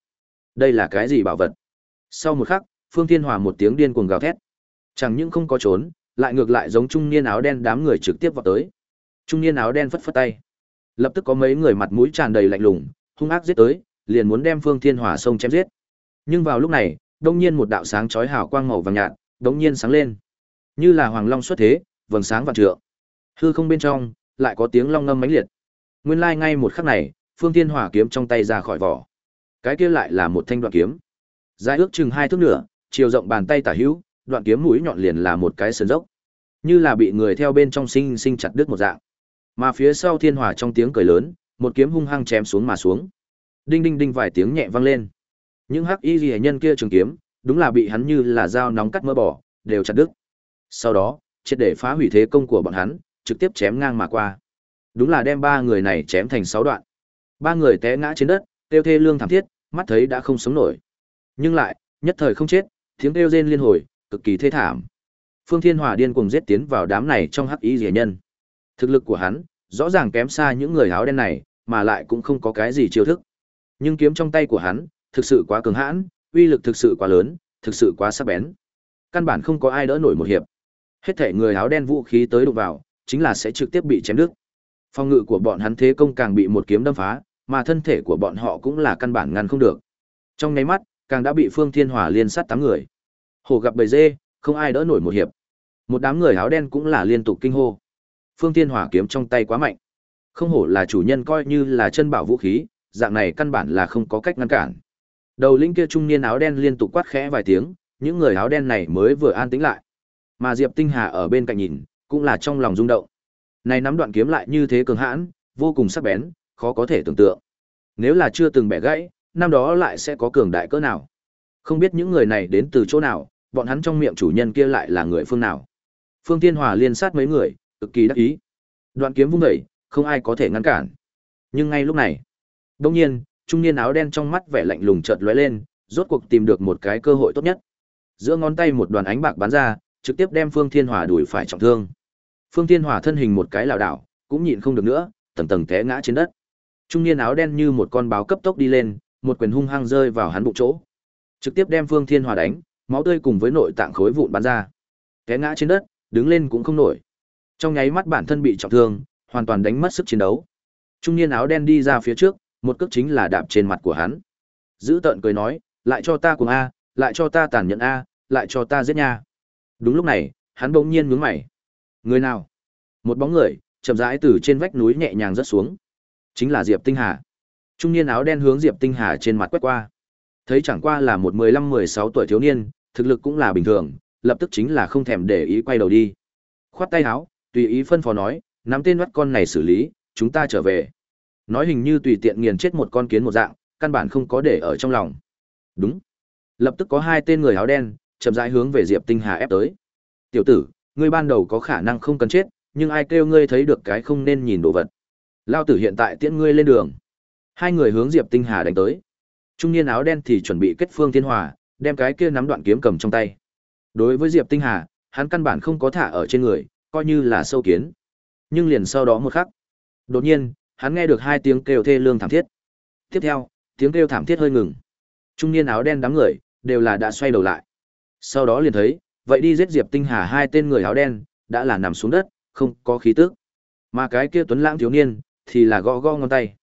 Đây là cái gì bảo vật? Sau một khắc, Phương Thiên Hòa một tiếng điên cuồng gào thét. Chẳng những không có trốn, lại ngược lại giống trung niên áo đen đám người trực tiếp vào tới. Trung niên áo đen phất phất tay. Lập tức có mấy người mặt mũi tràn đầy lạnh lùng, hung ác giết tới, liền muốn đem Phương Thiên Hỏa sông chém giết. Nhưng vào lúc này, đông nhiên một đạo sáng chói hào quang màu vàng nhạt, đống nhiên sáng lên. Như là hoàng long xuất thế, vầng sáng vạn trượng. Hư không bên trong, lại có tiếng long ngâm mãnh liệt. Nguyên lai like ngay một khắc này, Phương Thiên Hỏa kiếm trong tay ra khỏi vỏ. Cái kia lại là một thanh đoạn kiếm. Dài ước chừng hai thước nửa, chiều rộng bàn tay tả hữu, đoạn kiếm mũi nhọn liền là một cái sườn dốc. Như là bị người theo bên trong sinh sinh chặt đứt một dạng. Mà phía sau Thiên Hỏa trong tiếng cười lớn, một kiếm hung hăng chém xuống mà xuống. Đinh đinh đinh vài tiếng nhẹ vang lên. Những hắc y liễu nhân kia trường kiếm, đúng là bị hắn như là dao nóng cắt mỡ bỏ, đều chặt đứt. Sau đó, triệt để phá hủy thế công của bọn hắn, trực tiếp chém ngang mà qua. Đúng là đem ba người này chém thành sáu đoạn. Ba người té ngã trên đất, tiêu thê lương thảm thiết, mắt thấy đã không sống nổi. Nhưng lại, nhất thời không chết, tiếng kêu rên liên hồi, cực kỳ thê thảm. Phương Thiên Hỏa điên cuồng giết tiến vào đám này trong hắc ý rỉa nhân. Thực lực của hắn, rõ ràng kém xa những người áo đen này, mà lại cũng không có cái gì chiêu thức. Nhưng kiếm trong tay của hắn, thực sự quá cường hãn, uy lực thực sự quá lớn, thực sự quá sắc bén. Căn bản không có ai đỡ nổi một hiệp. Hết thể người áo đen vũ khí tới đụng vào, chính là sẽ trực tiếp bị chém đứt. Phòng ngự của bọn hắn thế công càng bị một kiếm đâm phá, mà thân thể của bọn họ cũng là căn bản ngăn không được. Trong nháy mắt, càng đã bị Phương Thiên Hỏa liên sát tám người. Hổ gặp bầy dê, không ai đỡ nổi một hiệp. Một đám người áo đen cũng là liên tục kinh hô. Phương Thiên Hỏa kiếm trong tay quá mạnh. Không hổ là chủ nhân coi như là chân bảo vũ khí, dạng này căn bản là không có cách ngăn cản. Đầu linh kia trung niên áo đen liên tục quát khẽ vài tiếng, những người áo đen này mới vừa an tĩnh lại. Mà Diệp Tinh Hà ở bên cạnh nhìn, cũng là trong lòng rung động. Này nắm đoạn kiếm lại như thế cường hãn, vô cùng sắc bén, khó có thể tưởng tượng. Nếu là chưa từng bẻ gãy, năm đó lại sẽ có cường đại cỡ nào. Không biết những người này đến từ chỗ nào, bọn hắn trong miệng chủ nhân kia lại là người phương nào. Phương Tiên Hòa liên sát mấy người, cực kỳ đắc ý. Đoạn kiếm vung đẩy không ai có thể ngăn cản. Nhưng ngay lúc này, đột nhiên, trung niên áo đen trong mắt vẻ lạnh lùng chợt lóe lên, rốt cuộc tìm được một cái cơ hội tốt nhất. Giữa ngón tay một đoàn ánh bạc bắn ra, trực tiếp đem Phương Thiên Hòa đuổi phải trọng thương. Phương Thiên Hòa thân hình một cái lảo đảo, cũng nhịn không được nữa, tầng tầng té ngã trên đất. Trung niên áo đen như một con báo cấp tốc đi lên, một quyền hung hăng rơi vào hắn bụng chỗ. Trực tiếp đem Phương Thiên Hòa đánh, máu tươi cùng với nội tạng khối vụn bắn ra. Té ngã trên đất, đứng lên cũng không nổi. Trong nháy mắt bản thân bị trọng thương, hoàn toàn đánh mất sức chiến đấu. Trung niên áo đen đi ra phía trước, một cước chính là đạp trên mặt của hắn. Giữ tợn cười nói, lại cho ta cùng a, lại cho ta tàn nhẫn a, lại cho ta giết nha. Đúng lúc này, hắn bỗng nhiên nhướng mày. Người nào? Một bóng người, chậm rãi từ trên vách núi nhẹ nhàng rớt xuống. Chính là Diệp Tinh Hà. Trung niên áo đen hướng Diệp Tinh Hà trên mặt quét qua. Thấy chẳng qua là một 15-16 tuổi thiếu niên, thực lực cũng là bình thường, lập tức chính là không thèm để ý quay đầu đi. Khoát tay áo, tùy ý phân phó nói, nắm tên bắt con này xử lý, chúng ta trở về. Nói hình như tùy tiện nghiền chết một con kiến một dạng, căn bản không có để ở trong lòng. Đúng. Lập tức có hai tên người áo đen, chậm rãi hướng về Diệp Tinh Hà ép tới. "Tiểu tử, ngươi ban đầu có khả năng không cần chết, nhưng ai kêu ngươi thấy được cái không nên nhìn đồ vật. Lao tử hiện tại tiễn ngươi lên đường." Hai người hướng Diệp Tinh Hà đánh tới. Trung niên áo đen thì chuẩn bị kết phương thiên hòa, đem cái kia nắm đoạn kiếm cầm trong tay. Đối với Diệp Tinh Hà, hắn căn bản không có thả ở trên người, coi như là sâu kiến. Nhưng liền sau đó một khắc, đột nhiên, hắn nghe được hai tiếng kêu thê lương thảm thiết. Tiếp theo, tiếng kêu thảm thiết hơi ngừng. Trung niên áo đen đám người đều là đã xoay đầu lại. Sau đó liền thấy, vậy đi giết Diệp Tinh Hà hai tên người áo đen, đã là nằm xuống đất, không có khí tức. Mà cái kia tuấn lãng thiếu niên thì là gõ gõ ngón tay,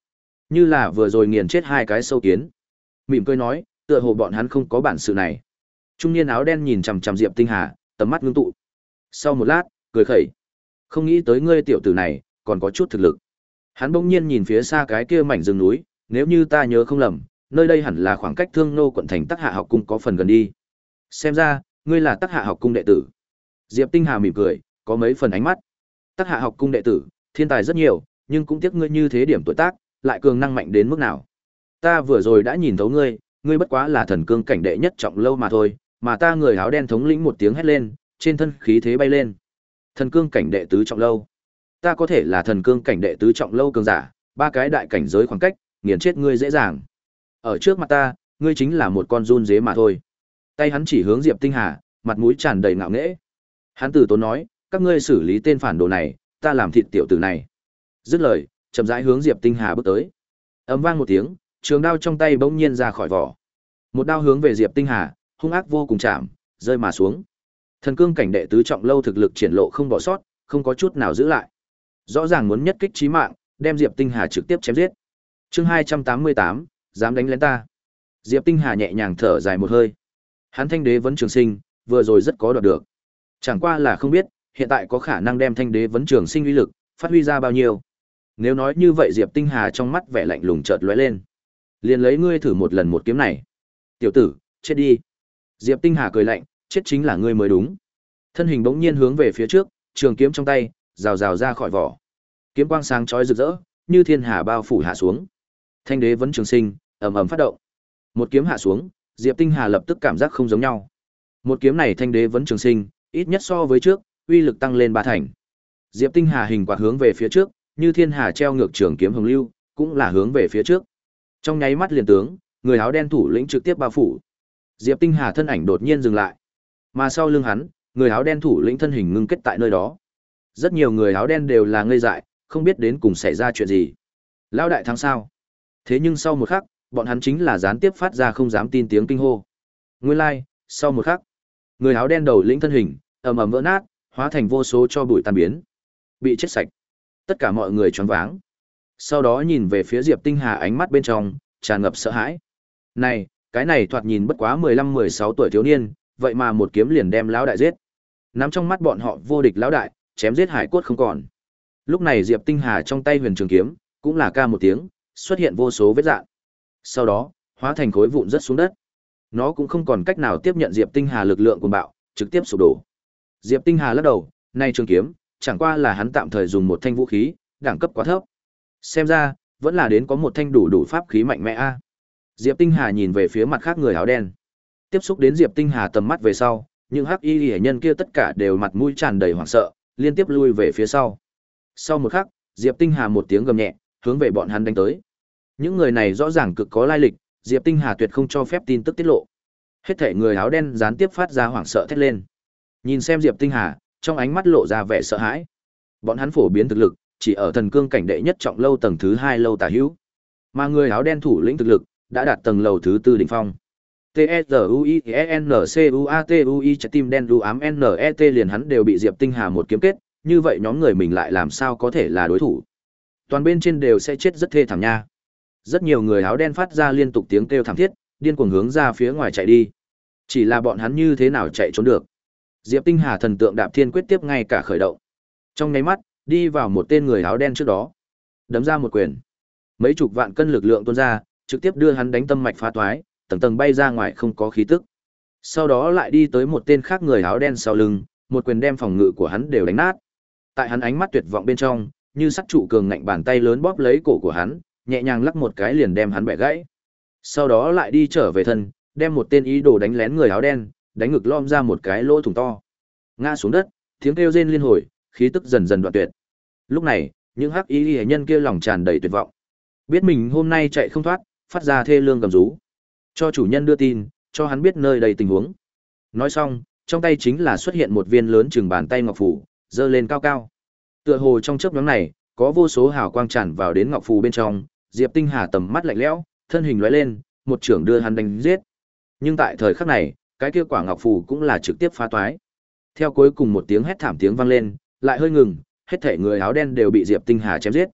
như là vừa rồi nghiền chết hai cái sâu kiến. Mỉm cười nói, tựa hồ bọn hắn không có bản sự này. Trung niên áo đen nhìn chằm chằm Diệp Tinh Hà, tầm mắt ngưng tụ. Sau một lát, cười khẩy. Không nghĩ tới ngươi tiểu tử này, còn có chút thực lực. Hắn bỗng nhiên nhìn phía xa cái kia mảnh rừng núi, nếu như ta nhớ không lầm, nơi đây hẳn là khoảng cách Thương Nô quận thành Tắc Hạ học cung có phần gần đi. Xem ra, ngươi là tác Hạ học cung đệ tử. Diệp Tinh Hà mỉm cười, có mấy phần ánh mắt. tác Hạ học cung đệ tử, thiên tài rất nhiều, nhưng cũng tiếc ngươi như thế điểm tuổi tác, lại cường năng mạnh đến mức nào. Ta vừa rồi đã nhìn thấu ngươi, ngươi bất quá là thần cương cảnh đệ nhất trọng lâu mà thôi, mà ta người áo đen thống lĩnh một tiếng hét lên, trên thân khí thế bay lên. Thần cương cảnh đệ tứ trọng lâu. Ta có thể là thần cương cảnh đệ tứ trọng lâu cường giả, ba cái đại cảnh giới khoảng cách, nghiền chết ngươi dễ dàng. Ở trước mặt ta, ngươi chính là một con run dế mà thôi. Tay hắn chỉ hướng Diệp Tinh Hà, mặt mũi tràn đầy ngạo nghễ. Hắn từ tốn nói, các ngươi xử lý tên phản đồ này, ta làm thịt tiểu tử này. Dứt lời, chậm rãi hướng Diệp Tinh Hà bước tới. Ầm vang một tiếng, trường đao trong tay bỗng nhiên ra khỏi vỏ. Một đao hướng về Diệp Tinh Hà, hung ác vô cùng chạm, rơi mà xuống. Thần cương cảnh đệ tứ trọng lâu thực lực triển lộ không bỏ sót, không có chút nào giữ lại. Rõ ràng muốn nhất kích chí mạng, đem Diệp Tinh Hà trực tiếp chém giết. Chương 288, dám đánh lén ta. Diệp Tinh Hà nhẹ nhàng thở dài một hơi. Hắn thanh đế vẫn trường sinh, vừa rồi rất có đoạt được. Chẳng qua là không biết, hiện tại có khả năng đem thanh đế vấn trường sinh uy lực, phát huy ra bao nhiêu. Nếu nói như vậy Diệp Tinh Hà trong mắt vẻ lạnh lùng chợt lóe lên. Liền lấy ngươi thử một lần một kiếm này. Tiểu tử, chết đi. Diệp Tinh Hà cười lạnh, chết chính là ngươi mới đúng. Thân hình bỗng nhiên hướng về phía trước, trường kiếm trong tay, rào rào ra khỏi vỏ. Kiếm quang sáng chói rực rỡ, như thiên hà bao phủ hạ xuống. Thanh đế vẫn trường sinh, ầm ầm phát động. Một kiếm hạ xuống, Diệp Tinh Hà lập tức cảm giác không giống nhau. Một kiếm này thanh đế vẫn trường sinh, ít nhất so với trước, uy lực tăng lên ba thành. Diệp Tinh Hà hình quạt hướng về phía trước, như thiên hà treo ngược trường kiếm hồng lưu, cũng là hướng về phía trước. Trong nháy mắt liền tướng, người áo đen thủ lĩnh trực tiếp bao phủ. Diệp Tinh Hà thân ảnh đột nhiên dừng lại. Mà sau lưng hắn, người áo đen thủ lĩnh thân hình ngưng kết tại nơi đó. Rất nhiều người áo đen đều là ngây dại, không biết đến cùng xảy ra chuyện gì. Lão đại thắng sao? Thế nhưng sau một khắc, bọn hắn chính là gián tiếp phát ra không dám tin tiếng kinh hô. Nguyên lai, like, sau một khắc, người áo đen đầu lĩnh thân hình, ầm ầm vỡ nát, hóa thành vô số cho bụi tan biến. Bị chết sạch. Tất cả mọi người choáng váng. Sau đó nhìn về phía Diệp Tinh Hà ánh mắt bên trong, tràn ngập sợ hãi. Này, cái này thoạt nhìn bất quá 15-16 tuổi thiếu niên, vậy mà một kiếm liền đem lão đại giết. Nắm trong mắt bọn họ vô địch lão đại, chém giết hải cốt không còn. Lúc này Diệp Tinh Hà trong tay huyền trường kiếm, cũng là ca một tiếng, xuất hiện vô số vết rạn. Sau đó, hóa thành khối vụn rất xuống đất. Nó cũng không còn cách nào tiếp nhận Diệp Tinh Hà lực lượng của bạo, trực tiếp sụp đổ. Diệp Tinh Hà lắc đầu, nay trường kiếm, chẳng qua là hắn tạm thời dùng một thanh vũ khí, đẳng cấp quá thấp. Xem ra, vẫn là đến có một thanh đủ đủ pháp khí mạnh mẽ a. Diệp Tinh Hà nhìn về phía mặt khác người áo đen. Tiếp xúc đến Diệp Tinh Hà tầm mắt về sau, những hắc y hệ nhân kia tất cả đều mặt mũi tràn đầy hoảng sợ, liên tiếp lui về phía sau. Sau một khắc, Diệp Tinh Hà một tiếng gầm nhẹ, hướng về bọn hắn đánh tới. Những người này rõ ràng cực có lai lịch, Diệp Tinh Hà tuyệt không cho phép tin tức tiết lộ. Hết thể người áo đen gián tiếp phát ra hoảng sợ thét lên. Nhìn xem Diệp Tinh Hà, trong ánh mắt lộ ra vẻ sợ hãi. Bọn hắn phổ biến thực lực, chỉ ở thần cương cảnh đệ nhất trọng lâu tầng thứ hai lâu tả hữu. Mà người áo đen thủ lĩnh thực lực đã đạt tầng lầu thứ tư đỉnh phong. T S U I E N C U A T U I trái tim đen đu ám N E T liền hắn đều bị Diệp Tinh Hà một kiếm kết, như vậy nhóm người mình lại làm sao có thể là đối thủ. Toàn bên trên đều sẽ chết rất thê thảm nha. Rất nhiều người áo đen phát ra liên tục tiếng kêu thảm thiết, điên cuồng hướng ra phía ngoài chạy đi. Chỉ là bọn hắn như thế nào chạy trốn được. Diệp Tinh Hà thần tượng đạp thiên quyết tiếp ngay cả khởi động. Trong nháy mắt, đi vào một tên người áo đen trước đó, đấm ra một quyền. Mấy chục vạn cân lực lượng tuôn ra, trực tiếp đưa hắn đánh tâm mạch phá toái, tầng tầng bay ra ngoài không có khí tức. Sau đó lại đi tới một tên khác người áo đen sau lưng, một quyền đem phòng ngự của hắn đều đánh nát. Tại hắn ánh mắt tuyệt vọng bên trong, như sắt trụ cường ngạnh bàn tay lớn bóp lấy cổ của hắn, nhẹ nhàng lắc một cái liền đem hắn bẻ gãy. Sau đó lại đi trở về thân, đem một tên ý đồ đánh lén người áo đen, đánh ngực lom ra một cái lỗ thủng to. Ngã xuống đất, tiếng kêu rên liên hồi, khí tức dần dần đoạn tuyệt. Lúc này, những hắc y hệ nhân kia lòng tràn đầy tuyệt vọng. Biết mình hôm nay chạy không thoát, phát ra thê lương gầm rú. Cho chủ nhân đưa tin, cho hắn biết nơi đầy tình huống. Nói xong, trong tay chính là xuất hiện một viên lớn chừng bàn tay ngọc phủ, dơ lên cao cao. Tựa hồ trong chớp nhoáng này, có vô số hào quang tràn vào đến ngọc phù bên trong, Diệp Tinh Hà tầm mắt lạnh lẽo, thân hình lóe lên, một trưởng đưa hắn đánh giết. Nhưng tại thời khắc này, cái kia quả ngọc phù cũng là trực tiếp phá toái. Theo cuối cùng một tiếng hét thảm tiếng vang lên, lại hơi ngừng, hết thảy người áo đen đều bị Diệp Tinh Hà chém giết.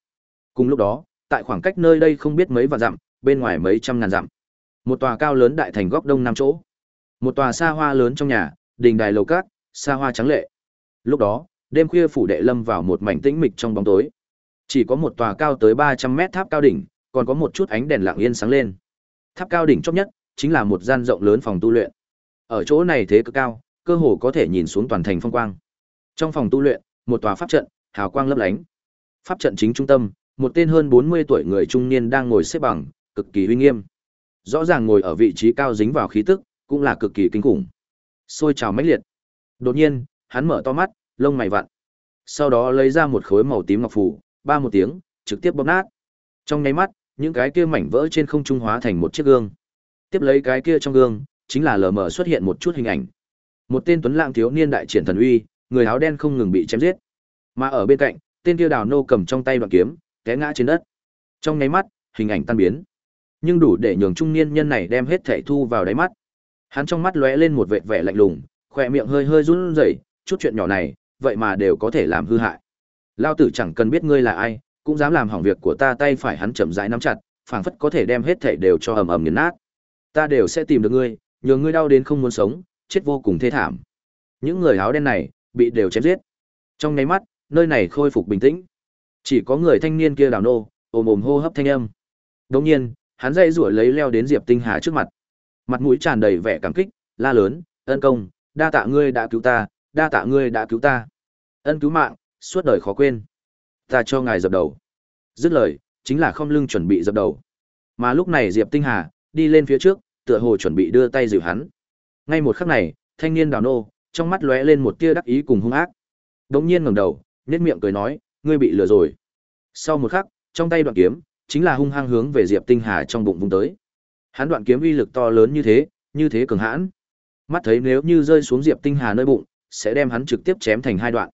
Cùng lúc đó, tại khoảng cách nơi đây không biết mấy vạn dặm, bên ngoài mấy trăm ngàn dặm. Một tòa cao lớn đại thành góc đông nam chỗ. Một tòa xa hoa lớn trong nhà, đình đài lầu cát, xa hoa trắng lệ. Lúc đó, đêm khuya phủ đệ lâm vào một mảnh tĩnh mịch trong bóng tối. Chỉ có một tòa cao tới 300 mét tháp cao đỉnh, còn có một chút ánh đèn lặng yên sáng lên. Tháp cao đỉnh chóp nhất chính là một gian rộng lớn phòng tu luyện. Ở chỗ này thế cực cao, cơ hồ có thể nhìn xuống toàn thành phong quang. Trong phòng tu luyện, một tòa pháp trận, hào quang lấp lánh. Pháp trận chính trung tâm, một tên hơn 40 tuổi người trung niên đang ngồi xếp bằng, cực kỳ uy nghiêm. Rõ ràng ngồi ở vị trí cao dính vào khí tức, cũng là cực kỳ kinh khủng. Sôi trào mãnh liệt. Đột nhiên, hắn mở to mắt, lông mày vặn. Sau đó lấy ra một khối màu tím ngọc phù, ba một tiếng, trực tiếp bóp nát. Trong nháy mắt, những cái kia mảnh vỡ trên không trung hóa thành một chiếc gương. Tiếp lấy cái kia trong gương, chính là lờ mờ xuất hiện một chút hình ảnh. Một tên tuấn lãng thiếu niên đại triển thần uy, người áo đen không ngừng bị chém giết. Mà ở bên cạnh, tên kia đào nô cầm trong tay đoạn kiếm, té ngã trên đất. Trong nháy mắt, hình ảnh tan biến. Nhưng đủ để nhường trung niên nhân này đem hết thể thu vào đáy mắt. Hắn trong mắt lóe lên một vệt vẻ lạnh lùng, khỏe miệng hơi hơi run rẩy, chút chuyện nhỏ này, vậy mà đều có thể làm hư hại. Lao tử chẳng cần biết ngươi là ai, cũng dám làm hỏng việc của ta tay phải hắn chậm rãi nắm chặt, phảng phất có thể đem hết thảy đều cho ầm ầm nghiền nát. Ta đều sẽ tìm được ngươi, nhường ngươi đau đến không muốn sống, chết vô cùng thê thảm. Những người áo đen này bị đều chém giết. Trong nháy mắt, nơi này khôi phục bình tĩnh. Chỉ có người thanh niên kia đào nô, ồm ồm hô hấp thanh âm. Đột nhiên, hắn dây rủa lấy leo đến Diệp Tinh Hà trước mặt. Mặt mũi tràn đầy vẻ cảm kích, la lớn, "Ân công, đa tạ ngươi đã cứu ta, đa tạ ngươi đã cứu ta. Ân cứu mạng, suốt đời khó quên. Ta cho ngài dập đầu." Dứt lời, chính là không lưng chuẩn bị dập đầu. Mà lúc này Diệp Tinh Hà đi lên phía trước, tựa hồ chuẩn bị đưa tay dịu hắn. Ngay một khắc này, thanh niên đào nô, trong mắt lóe lên một tia đắc ý cùng hung ác. Đống nhiên ngẩng đầu, nét miệng cười nói, ngươi bị lừa rồi. Sau một khắc, trong tay đoạn kiếm, chính là hung hăng hướng về Diệp Tinh Hà trong bụng vung tới. Hắn đoạn kiếm uy lực to lớn như thế, như thế cường hãn. Mắt thấy nếu như rơi xuống Diệp Tinh Hà nơi bụng, sẽ đem hắn trực tiếp chém thành hai đoạn.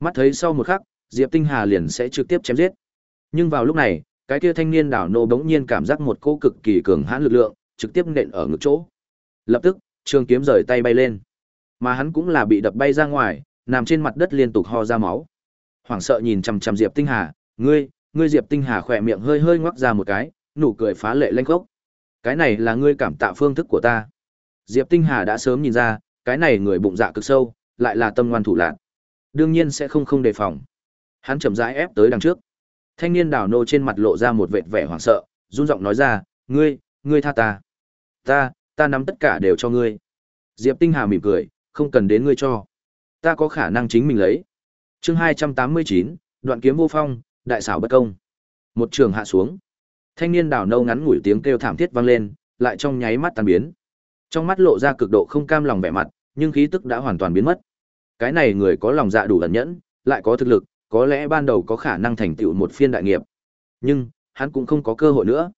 Mắt thấy sau một khắc, Diệp Tinh Hà liền sẽ trực tiếp chém giết. Nhưng vào lúc này, cái kia thanh niên đảo nô bỗng nhiên cảm giác một cô cực kỳ cường hãn lực lượng, trực tiếp nện ở ngực chỗ. Lập tức, trường kiếm rời tay bay lên. Mà hắn cũng là bị đập bay ra ngoài, nằm trên mặt đất liên tục ho ra máu. Hoảng sợ nhìn chằm chằm Diệp Tinh Hà, "Ngươi, ngươi Diệp Tinh Hà khỏe miệng hơi hơi ngoắc ra một cái, nụ cười phá lệ lanh khốc. Cái này là ngươi cảm tạ phương thức của ta. Diệp Tinh Hà đã sớm nhìn ra, cái này người bụng dạ cực sâu, lại là tâm ngoan thủ lạn. Đương nhiên sẽ không không đề phòng. Hắn chậm rãi ép tới đằng trước. Thanh niên đảo nô trên mặt lộ ra một vệt vẻ hoảng sợ, run giọng nói ra, "Ngươi, ngươi tha ta. Ta, ta nắm tất cả đều cho ngươi." Diệp Tinh Hà mỉm cười, "Không cần đến ngươi cho. Ta có khả năng chính mình lấy." Chương 289, Đoạn kiếm vô phong, đại xảo bất công. Một trường hạ xuống. Thanh niên đảo nâu ngắn ngủi tiếng kêu thảm thiết vang lên, lại trong nháy mắt tan biến. Trong mắt lộ ra cực độ không cam lòng vẻ mặt, nhưng khí tức đã hoàn toàn biến mất. Cái này người có lòng dạ đủ ẩn nhẫn, lại có thực lực, có lẽ ban đầu có khả năng thành tựu một phiên đại nghiệp. Nhưng, hắn cũng không có cơ hội nữa.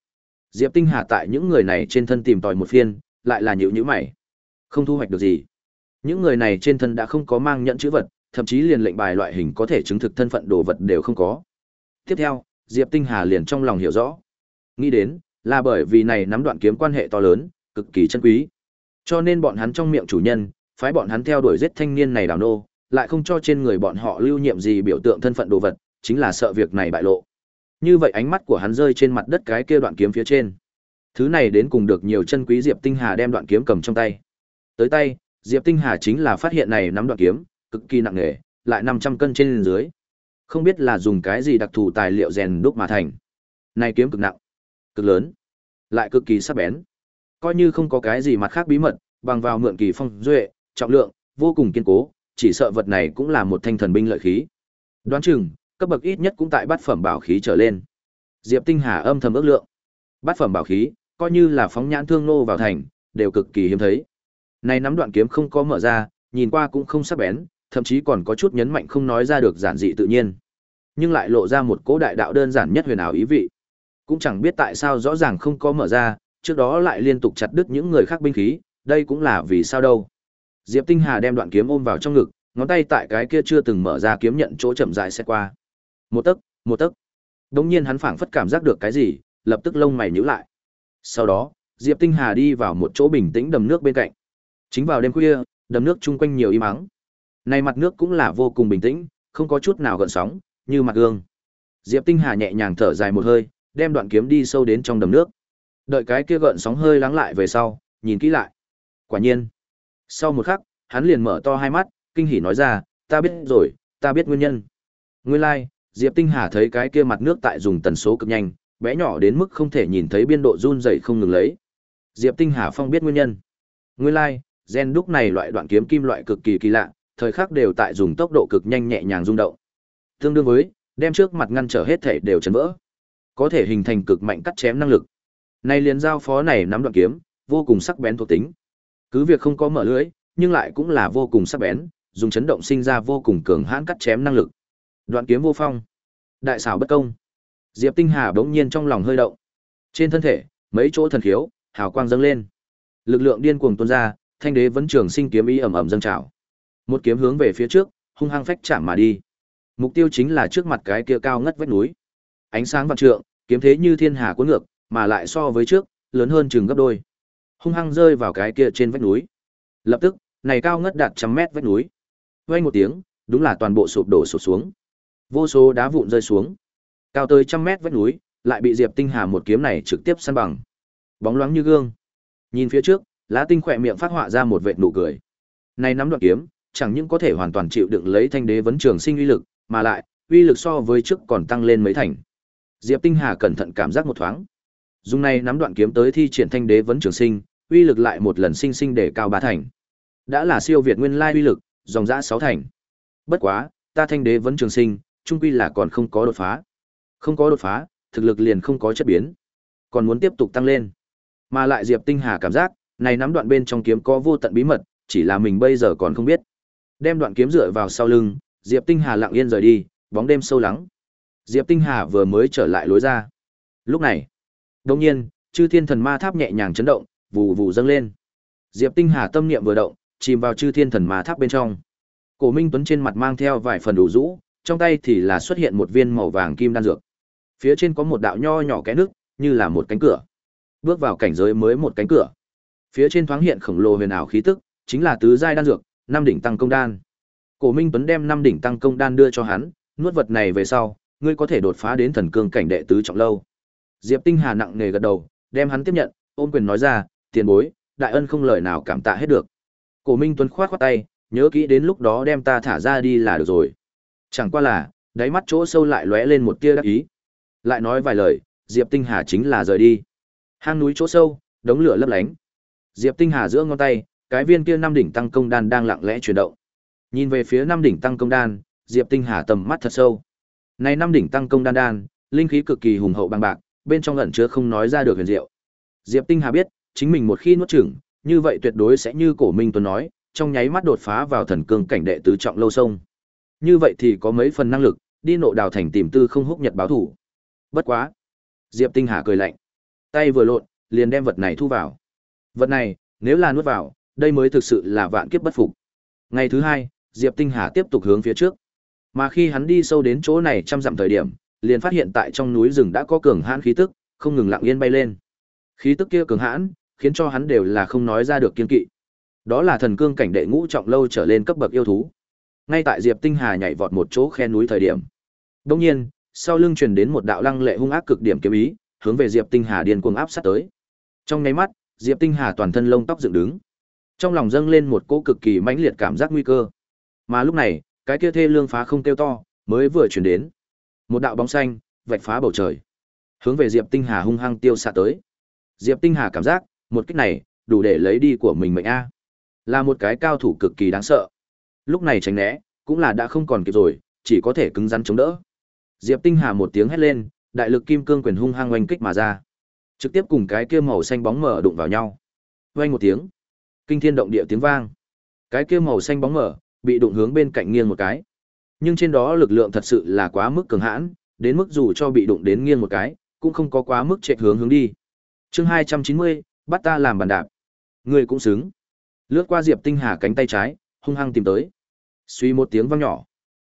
Diệp Tinh Hà tại những người này trên thân tìm tòi một phiên, lại là nhíu nhíu mày. Không thu hoạch được gì. Những người này trên thân đã không có mang nhận chữ vật, thậm chí liền lệnh bài loại hình có thể chứng thực thân phận đồ vật đều không có. Tiếp theo, Diệp Tinh Hà liền trong lòng hiểu rõ. Nghĩ đến, là bởi vì này nắm đoạn kiếm quan hệ to lớn, cực kỳ chân quý. Cho nên bọn hắn trong miệng chủ nhân, phái bọn hắn theo đuổi giết thanh niên này đào nô, lại không cho trên người bọn họ lưu nhiệm gì biểu tượng thân phận đồ vật, chính là sợ việc này bại lộ. Như vậy ánh mắt của hắn rơi trên mặt đất cái kia đoạn kiếm phía trên. Thứ này đến cùng được nhiều chân quý Diệp Tinh Hà đem đoạn kiếm cầm trong tay. Tới tay, Diệp Tinh Hà chính là phát hiện này nắm đoạn kiếm, cực kỳ nặng nề, lại 500 cân trên dưới. Không biết là dùng cái gì đặc thù tài liệu rèn đúc mà thành. Này kiếm cực nặng, cực lớn, lại cực kỳ sắc bén. Coi như không có cái gì mặt khác bí mật, bằng vào mượn kỳ phong duệ, trọng lượng, vô cùng kiên cố, chỉ sợ vật này cũng là một thanh thần binh lợi khí. Đoán chừng, cấp bậc ít nhất cũng tại bát phẩm bảo khí trở lên. Diệp Tinh Hà âm thầm ước lượng. Bát phẩm bảo khí, coi như là phóng nhãn thương nô vào thành, đều cực kỳ hiếm thấy. Này nắm đoạn kiếm không có mở ra, nhìn qua cũng không sắc bén, thậm chí còn có chút nhấn mạnh không nói ra được giản dị tự nhiên. Nhưng lại lộ ra một cố đại đạo đơn giản nhất huyền ảo ý vị. Cũng chẳng biết tại sao rõ ràng không có mở ra, trước đó lại liên tục chặt đứt những người khác binh khí, đây cũng là vì sao đâu. Diệp Tinh Hà đem đoạn kiếm ôm vào trong ngực, ngón tay tại cái kia chưa từng mở ra kiếm nhận chỗ chậm rãi sẽ qua. Một tấc, một tấc. Đống nhiên hắn phảng phất cảm giác được cái gì, lập tức lông mày nhíu lại. Sau đó, Diệp Tinh Hà đi vào một chỗ bình tĩnh đầm nước bên cạnh. Chính vào đêm khuya, đầm nước chung quanh nhiều im ắng. Này mặt nước cũng là vô cùng bình tĩnh, không có chút nào gợn sóng, như mặt gương. Diệp Tinh Hà nhẹ nhàng thở dài một hơi, đem đoạn kiếm đi sâu đến trong đầm nước. Đợi cái kia gợn sóng hơi lắng lại về sau, nhìn kỹ lại. Quả nhiên, sau một khắc, hắn liền mở to hai mắt, kinh hỉ nói ra, ta biết rồi, ta biết nguyên nhân. Nguyên lai, like, Diệp Tinh Hà thấy cái kia mặt nước tại dùng tần số cực nhanh, bé nhỏ đến mức không thể nhìn thấy biên độ run rẩy không ngừng lấy. Diệp Tinh Hà phong biết nguyên nhân. Nguyên lai, like, gen đúc này loại đoạn kiếm kim loại cực kỳ kỳ lạ, thời khắc đều tại dùng tốc độ cực nhanh nhẹ nhàng rung động. Tương đương với đem trước mặt ngăn trở hết thể đều chấn vỡ, có thể hình thành cực mạnh cắt chém năng lực. Này liền giao phó này nắm đoạn kiếm, vô cùng sắc bén thuộc tính. Cứ việc không có mở lưới, nhưng lại cũng là vô cùng sắc bén, dùng chấn động sinh ra vô cùng cường hãn cắt chém năng lực. Đoạn kiếm vô phong, đại xảo bất công. Diệp Tinh Hà bỗng nhiên trong lòng hơi động. Trên thân thể, mấy chỗ thần khiếu, hào quang dâng lên. Lực lượng điên cuồng tuôn ra, thanh đế vẫn trường sinh kiếm ý ầm ầm dâng trào. Một kiếm hướng về phía trước, hung hăng phách chạm mà đi. Mục tiêu chính là trước mặt cái kia cao ngất vách núi. Ánh sáng vạn trượng, kiếm thế như thiên hà cuốn ngược, mà lại so với trước, lớn hơn chừng gấp đôi. Hung hăng rơi vào cái kia trên vách núi. Lập tức, này cao ngất đạt trăm mét vách núi. Vang một tiếng, đúng là toàn bộ sụp đổ sụp xuống. Vô số đá vụn rơi xuống. Cao tới trăm mét vách núi, lại bị Diệp Tinh Hà một kiếm này trực tiếp săn bằng. Bóng loáng như gương. Nhìn phía trước, Lá Tinh khỏe miệng phát họa ra một vệt nụ cười. Này nắm đoạn kiếm, chẳng những có thể hoàn toàn chịu đựng lấy thanh đế vấn trường sinh uy lực, mà lại, uy lực so với trước còn tăng lên mấy thành. Diệp Tinh Hà cẩn thận cảm giác một thoáng. Dùng này nắm đoạn kiếm tới thi triển thanh đế vấn trường sinh, uy lực lại một lần sinh sinh để cao ba thành. Đã là siêu việt nguyên lai uy lực, dòng dã sáu thành. Bất quá, ta thanh đế vẫn trường sinh, trung quy là còn không có đột phá. Không có đột phá, thực lực liền không có chất biến, còn muốn tiếp tục tăng lên. Mà lại Diệp Tinh Hà cảm giác, này nắm đoạn bên trong kiếm có vô tận bí mật, chỉ là mình bây giờ còn không biết. Đem đoạn kiếm dựa vào sau lưng, Diệp Tinh Hà lặng yên rời đi, bóng đêm sâu lắng. Diệp Tinh Hà vừa mới trở lại lối ra. Lúc này, đột nhiên, Chư Thiên Thần Ma Tháp nhẹ nhàng chấn động, vù vù dâng lên. Diệp Tinh Hà tâm niệm vừa động, chìm vào Chư Thiên Thần Ma Tháp bên trong. Cổ Minh Tuấn trên mặt mang theo vài phần đủ rũ, trong tay thì là xuất hiện một viên màu vàng kim đan dược. Phía trên có một đạo nho nhỏ cái nước, như là một cánh cửa. Bước vào cảnh giới mới một cánh cửa. Phía trên thoáng hiện khổng lồ huyền ảo khí tức, chính là tứ giai đan dược, năm đỉnh tăng công đan. Cổ Minh Tuấn đem năm đỉnh tăng công đan đưa cho hắn, nuốt vật này về sau, ngươi có thể đột phá đến thần cương cảnh đệ tứ trọng lâu. Diệp Tinh Hà nặng nề gật đầu, đem hắn tiếp nhận, Ôn quyền nói ra, tiền bối, đại ân không lời nào cảm tạ hết được. Cổ Minh Tuấn khoát khoát tay, nhớ kỹ đến lúc đó đem ta thả ra đi là được rồi. Chẳng qua là, đáy mắt chỗ sâu lại lóe lên một tia đắc ý. Lại nói vài lời, Diệp Tinh Hà chính là rời đi. Hang núi chỗ sâu, đống lửa lấp lánh. Diệp Tinh Hà giữa ngón tay, cái viên kia năm đỉnh tăng công đan đang lặng lẽ chuyển động. Nhìn về phía năm đỉnh tăng công đan, Diệp Tinh Hà tầm mắt thật sâu. Này năm đỉnh tăng công đan đan, linh khí cực kỳ hùng hậu bằng bạc, bên trong ẩn chứa không nói ra được huyền diệu. Diệp Tinh Hà biết, chính mình một khi nuốt chửng, như vậy tuyệt đối sẽ như Cổ Minh Tuấn nói, trong nháy mắt đột phá vào thần cương cảnh đệ tứ trọng lâu sông. Như vậy thì có mấy phần năng lực, đi nộ đào thành tìm tư không húc nhật báo thủ. Bất quá, Diệp Tinh Hà cười lạnh, tay vừa lộn, liền đem vật này thu vào. Vật này, nếu là nuốt vào, đây mới thực sự là vạn kiếp bất phục. Ngày thứ hai, Diệp Tinh Hà tiếp tục hướng phía trước. Mà khi hắn đi sâu đến chỗ này trăm dặm thời điểm, liền phát hiện tại trong núi rừng đã có cường hãn khí tức, không ngừng lặng yên bay lên. Khí tức kia cường hãn, khiến cho hắn đều là không nói ra được kiên kỵ. Đó là thần cương cảnh đệ ngũ trọng lâu trở lên cấp bậc yêu thú. Ngay tại Diệp Tinh Hà nhảy vọt một chỗ khe núi thời điểm, đột nhiên, sau lưng truyền đến một đạo lăng lệ hung ác cực điểm kiếm ý, hướng về Diệp Tinh Hà điên cuồng áp sát tới. Trong nháy mắt, Diệp Tinh Hà toàn thân lông tóc dựng đứng. Trong lòng dâng lên một cỗ cực kỳ mãnh liệt cảm giác nguy cơ. Mà lúc này, cái kia thê lương phá không tiêu to, mới vừa truyền đến. Một đạo bóng xanh, vạch phá bầu trời, hướng về Diệp Tinh Hà hung hăng tiêu xạ tới. Diệp Tinh Hà cảm giác, một kích này, đủ để lấy đi của mình mệnh a. Là một cái cao thủ cực kỳ đáng sợ. Lúc này tránh né, cũng là đã không còn kịp rồi, chỉ có thể cứng rắn chống đỡ. Diệp Tinh Hà một tiếng hét lên, đại lực kim cương quyền hung hăng oanh kích mà ra. Trực tiếp cùng cái kia màu xanh bóng mở đụng vào nhau. Oanh một tiếng, kinh thiên động địa tiếng vang. Cái kia màu xanh bóng mở bị đụng hướng bên cạnh nghiêng một cái. Nhưng trên đó lực lượng thật sự là quá mức cường hãn, đến mức dù cho bị đụng đến nghiêng một cái, cũng không có quá mức chạy hướng hướng đi. Chương 290, bắt ta làm bàn đạp. ngươi cũng xứng. Lướt qua Diệp Tinh Hà cánh tay trái, hung hăng tìm tới. Suy một tiếng vang nhỏ.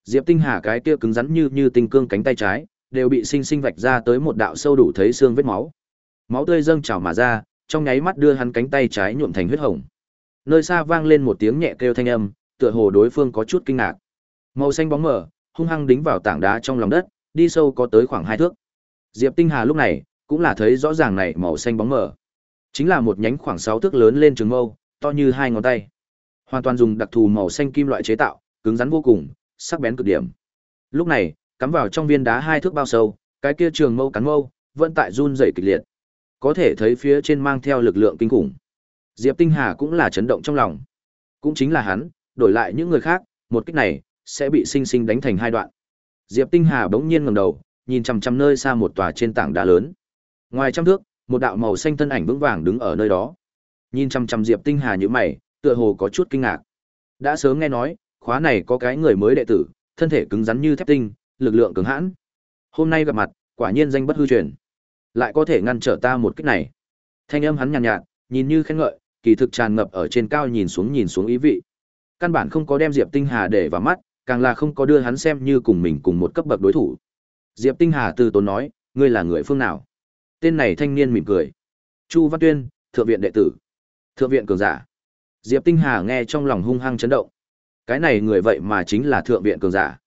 Diệp Tinh Hà cái kia cứng rắn như như tinh cương cánh tay trái, đều bị sinh sinh vạch ra tới một đạo sâu đủ thấy xương vết máu. Máu tươi dâng trào mà ra, trong nháy mắt đưa hắn cánh tay trái nhuộm thành huyết hồng. Nơi xa vang lên một tiếng nhẹ kêu thanh âm, tựa hồ đối phương có chút kinh ngạc. Màu xanh bóng mở, hung hăng đính vào tảng đá trong lòng đất, đi sâu có tới khoảng hai thước. Diệp Tinh Hà lúc này cũng là thấy rõ ràng này màu xanh bóng mở, chính là một nhánh khoảng 6 thước lớn lên trường mâu, to như hai ngón tay. Hoàn toàn dùng đặc thù màu xanh kim loại chế tạo, cứng rắn vô cùng, sắc bén cực điểm. Lúc này, cắm vào trong viên đá hai thước bao sâu, cái kia trường mâu cắn mâu, vẫn tại run rẩy kịch liệt. Có thể thấy phía trên mang theo lực lượng kinh khủng. Diệp Tinh Hà cũng là chấn động trong lòng. Cũng chính là hắn, đổi lại những người khác, một kích này sẽ bị sinh sinh đánh thành hai đoạn. Diệp Tinh Hà bỗng nhiên ngẩng đầu, nhìn chằm chằm nơi xa một tòa trên tảng đá lớn. Ngoài trăm thước, một đạo màu xanh thân ảnh vững vàng đứng ở nơi đó. Nhìn chằm chằm Diệp Tinh Hà như mày, tựa hồ có chút kinh ngạc. Đã sớm nghe nói, khóa này có cái người mới đệ tử, thân thể cứng rắn như thép tinh, lực lượng cứng hãn. Hôm nay gặp mặt, quả nhiên danh bất hư truyền. Lại có thể ngăn trở ta một kích này. Thanh âm hắn nhàn nhạt, nhạt, nhìn như khen ngợi, kỳ thực tràn ngập ở trên cao nhìn xuống nhìn xuống ý vị. Căn bản không có đem Diệp Tinh Hà để vào mắt, càng là không có đưa hắn xem như cùng mình cùng một cấp bậc đối thủ. Diệp Tinh Hà từ tốn nói, ngươi là người phương nào? Tên này thanh niên mỉm cười. Chu Văn Tuyên, thượng viện đệ tử. Thượng viện cường giả. Diệp Tinh Hà nghe trong lòng hung hăng chấn động. Cái này người vậy mà chính là thượng viện cường giả.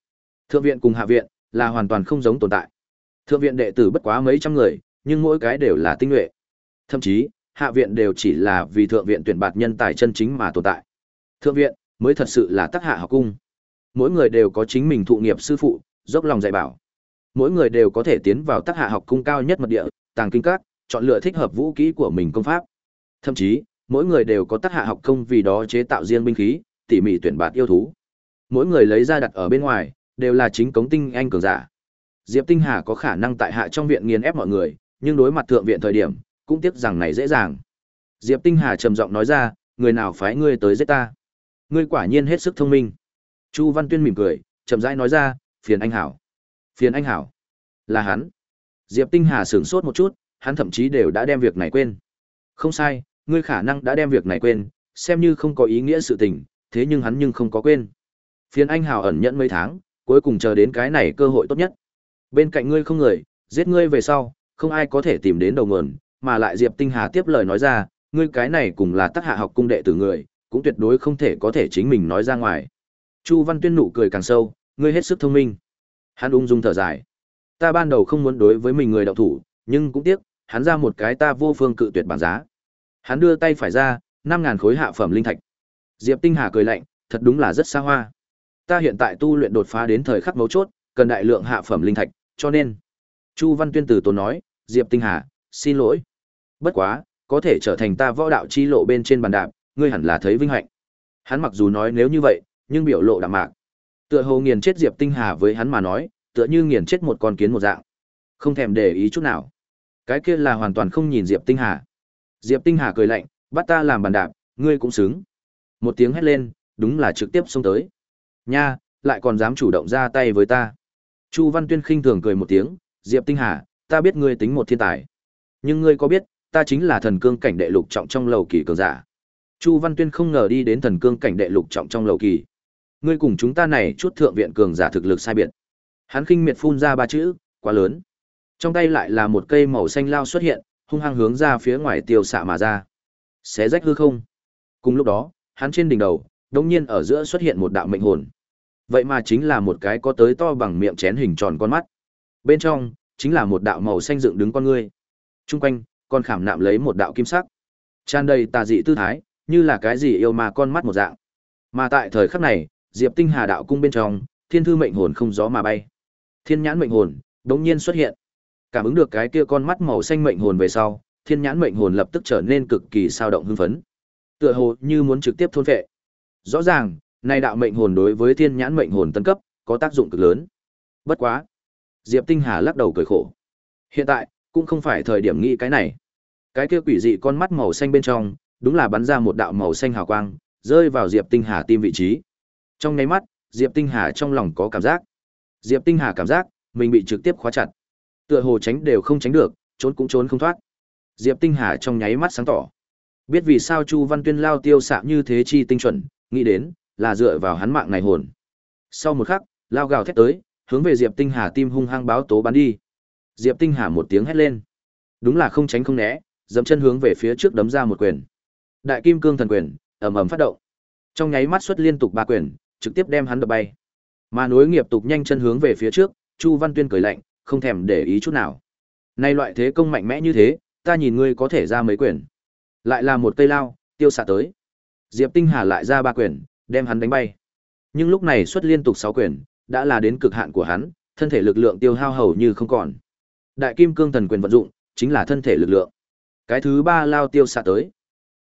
Thượng viện cùng hạ viện là hoàn toàn không giống tồn tại. Thượng viện đệ tử bất quá mấy trăm người, nhưng mỗi cái đều là tinh nhuệ. Thậm chí, hạ viện đều chỉ là vì thượng viện tuyển bạt nhân tài chân chính mà tồn tại. Thượng viện mới thật sự là tác hạ học cung. Mỗi người đều có chính mình thụ nghiệp sư phụ, dốc lòng dạy bảo. Mỗi người đều có thể tiến vào tác hạ học cung cao nhất mật địa, tàng kinh các, chọn lựa thích hợp vũ khí của mình công pháp. Thậm chí, mỗi người đều có tác hạ học công vì đó chế tạo riêng binh khí, tỉ mỉ tuyển bạt yêu thú. Mỗi người lấy ra đặt ở bên ngoài, đều là chính cống tinh anh cường giả. Diệp Tinh Hà có khả năng tại hạ trong viện nghiền ép mọi người, nhưng đối mặt thượng viện thời điểm, cũng tiếc rằng này dễ dàng. Diệp Tinh Hà trầm giọng nói ra, người nào phái ngươi tới giết ta? Ngươi quả nhiên hết sức thông minh. Chu Văn Tuyên mỉm cười, chậm rãi nói ra, phiền anh hảo. Phiền anh hảo. Là hắn. Diệp Tinh Hà sửng sốt một chút, hắn thậm chí đều đã đem việc này quên. Không sai, ngươi khả năng đã đem việc này quên, xem như không có ý nghĩa sự tình, thế nhưng hắn nhưng không có quên. Phiền anh hào ẩn nhẫn mấy tháng, cuối cùng chờ đến cái này cơ hội tốt nhất. Bên cạnh ngươi không người, giết ngươi về sau, không ai có thể tìm đến đầu nguồn, mà lại Diệp Tinh Hà tiếp lời nói ra, ngươi cái này cùng là tác hạ học cung đệ tử người, cũng tuyệt đối không thể có thể chính mình nói ra ngoài. Chu Văn Tuyên nụ cười càng sâu, ngươi hết sức thông minh. Hắn ung dung thở dài. Ta ban đầu không muốn đối với mình người đạo thủ, nhưng cũng tiếc, hắn ra một cái ta vô phương cự tuyệt bản giá. Hắn đưa tay phải ra, năm ngàn khối hạ phẩm linh thạch. Diệp Tinh Hà cười lạnh, thật đúng là rất xa hoa. Ta hiện tại tu luyện đột phá đến thời khắc mấu chốt, cần đại lượng hạ phẩm linh thạch, cho nên Chu Văn Tuyên từ tốn nói, Diệp Tinh Hà, xin lỗi. Bất quá, có thể trở thành ta võ đạo chi lộ bên trên bàn đạp, ngươi hẳn là thấy vinh hạnh. Hắn mặc dù nói nếu như vậy, nhưng biểu lộ đạm mạc. Tựa hồ nghiền chết Diệp Tinh Hà với hắn mà nói, tựa như nghiền chết một con kiến một dạng. Không thèm để ý chút nào. Cái kia là hoàn toàn không nhìn Diệp Tinh Hà. Diệp Tinh Hà cười lạnh, bắt ta làm bàn đạp, ngươi cũng xứng. Một tiếng hét lên, đúng là trực tiếp xông tới. Nha, lại còn dám chủ động ra tay với ta. Chu Văn Tuyên khinh thường cười một tiếng, Diệp Tinh Hà, ta biết ngươi tính một thiên tài. Nhưng ngươi có biết, ta chính là thần cương cảnh đệ lục trọng trong lầu kỳ cường giả. Chu Văn Tuyên không ngờ đi đến thần cương cảnh đệ lục trọng trong lầu kỳ. Ngươi cùng chúng ta này chút thượng viện cường giả thực lực sai biệt. Hắn khinh miệt phun ra ba chữ, quá lớn. Trong tay lại là một cây màu xanh lao xuất hiện, hung hăng hướng ra phía ngoài tiêu xạ mà ra. Xé rách hư không. Cùng lúc đó, hắn trên đỉnh đầu, đống nhiên ở giữa xuất hiện một đạo mệnh hồn. Vậy mà chính là một cái có tới to bằng miệng chén hình tròn con mắt. Bên trong, chính là một đạo màu xanh dựng đứng con ngươi. Trung quanh, còn khảm nạm lấy một đạo kim sắc. Tràn đầy tà dị tư thái, như là cái gì yêu mà con mắt một dạng. Mà tại thời khắc này, Diệp Tinh Hà đạo cung bên trong, thiên thư mệnh hồn không gió mà bay. Thiên nhãn mệnh hồn, đống nhiên xuất hiện. Cảm ứng được cái kia con mắt màu xanh mệnh hồn về sau, thiên nhãn mệnh hồn lập tức trở nên cực kỳ sao động hưng phấn. Tựa hồ như muốn trực tiếp thôn phệ. Rõ ràng, nay đạo mệnh hồn đối với thiên nhãn mệnh hồn tân cấp, có tác dụng cực lớn. Bất quá. Diệp Tinh Hà lắc đầu cười khổ. Hiện tại, cũng không phải thời điểm nghĩ cái này. Cái kia quỷ dị con mắt màu xanh bên trong, đúng là bắn ra một đạo màu xanh hào quang, rơi vào Diệp Tinh Hà tim vị trí. Trong nháy mắt, Diệp Tinh Hà trong lòng có cảm giác. Diệp Tinh Hà cảm giác mình bị trực tiếp khóa chặt. Tựa hồ tránh đều không tránh được, trốn cũng trốn không thoát. Diệp Tinh Hà trong nháy mắt sáng tỏ. Biết vì sao Chu Văn Tuyên lao tiêu xạ như thế chi tinh chuẩn, nghĩ đến là dựa vào hắn mạng này hồn. Sau một khắc, lao gào thét tới, hướng về Diệp Tinh Hà tim hung hăng báo tố bắn đi. Diệp Tinh Hà một tiếng hét lên. Đúng là không tránh không né, dẫm chân hướng về phía trước đấm ra một quyền. Đại Kim Cương Thần Quyền, ầm ầm phát động. Trong nháy mắt xuất liên tục ba quyền, trực tiếp đem hắn đập bay. Mà nối nghiệp tục nhanh chân hướng về phía trước, Chu Văn Tuyên cười lạnh, không thèm để ý chút nào. Nay loại thế công mạnh mẽ như thế, ta nhìn ngươi có thể ra mấy quyền. Lại là một cây lao, tiêu xạ tới. Diệp Tinh Hà lại ra ba quyền, đem hắn đánh bay. Nhưng lúc này xuất liên tục sáu quyền, đã là đến cực hạn của hắn, thân thể lực lượng tiêu hao hầu như không còn. Đại Kim Cương Thần quyền vận dụng, chính là thân thể lực lượng. Cái thứ ba lao tiêu xạ tới.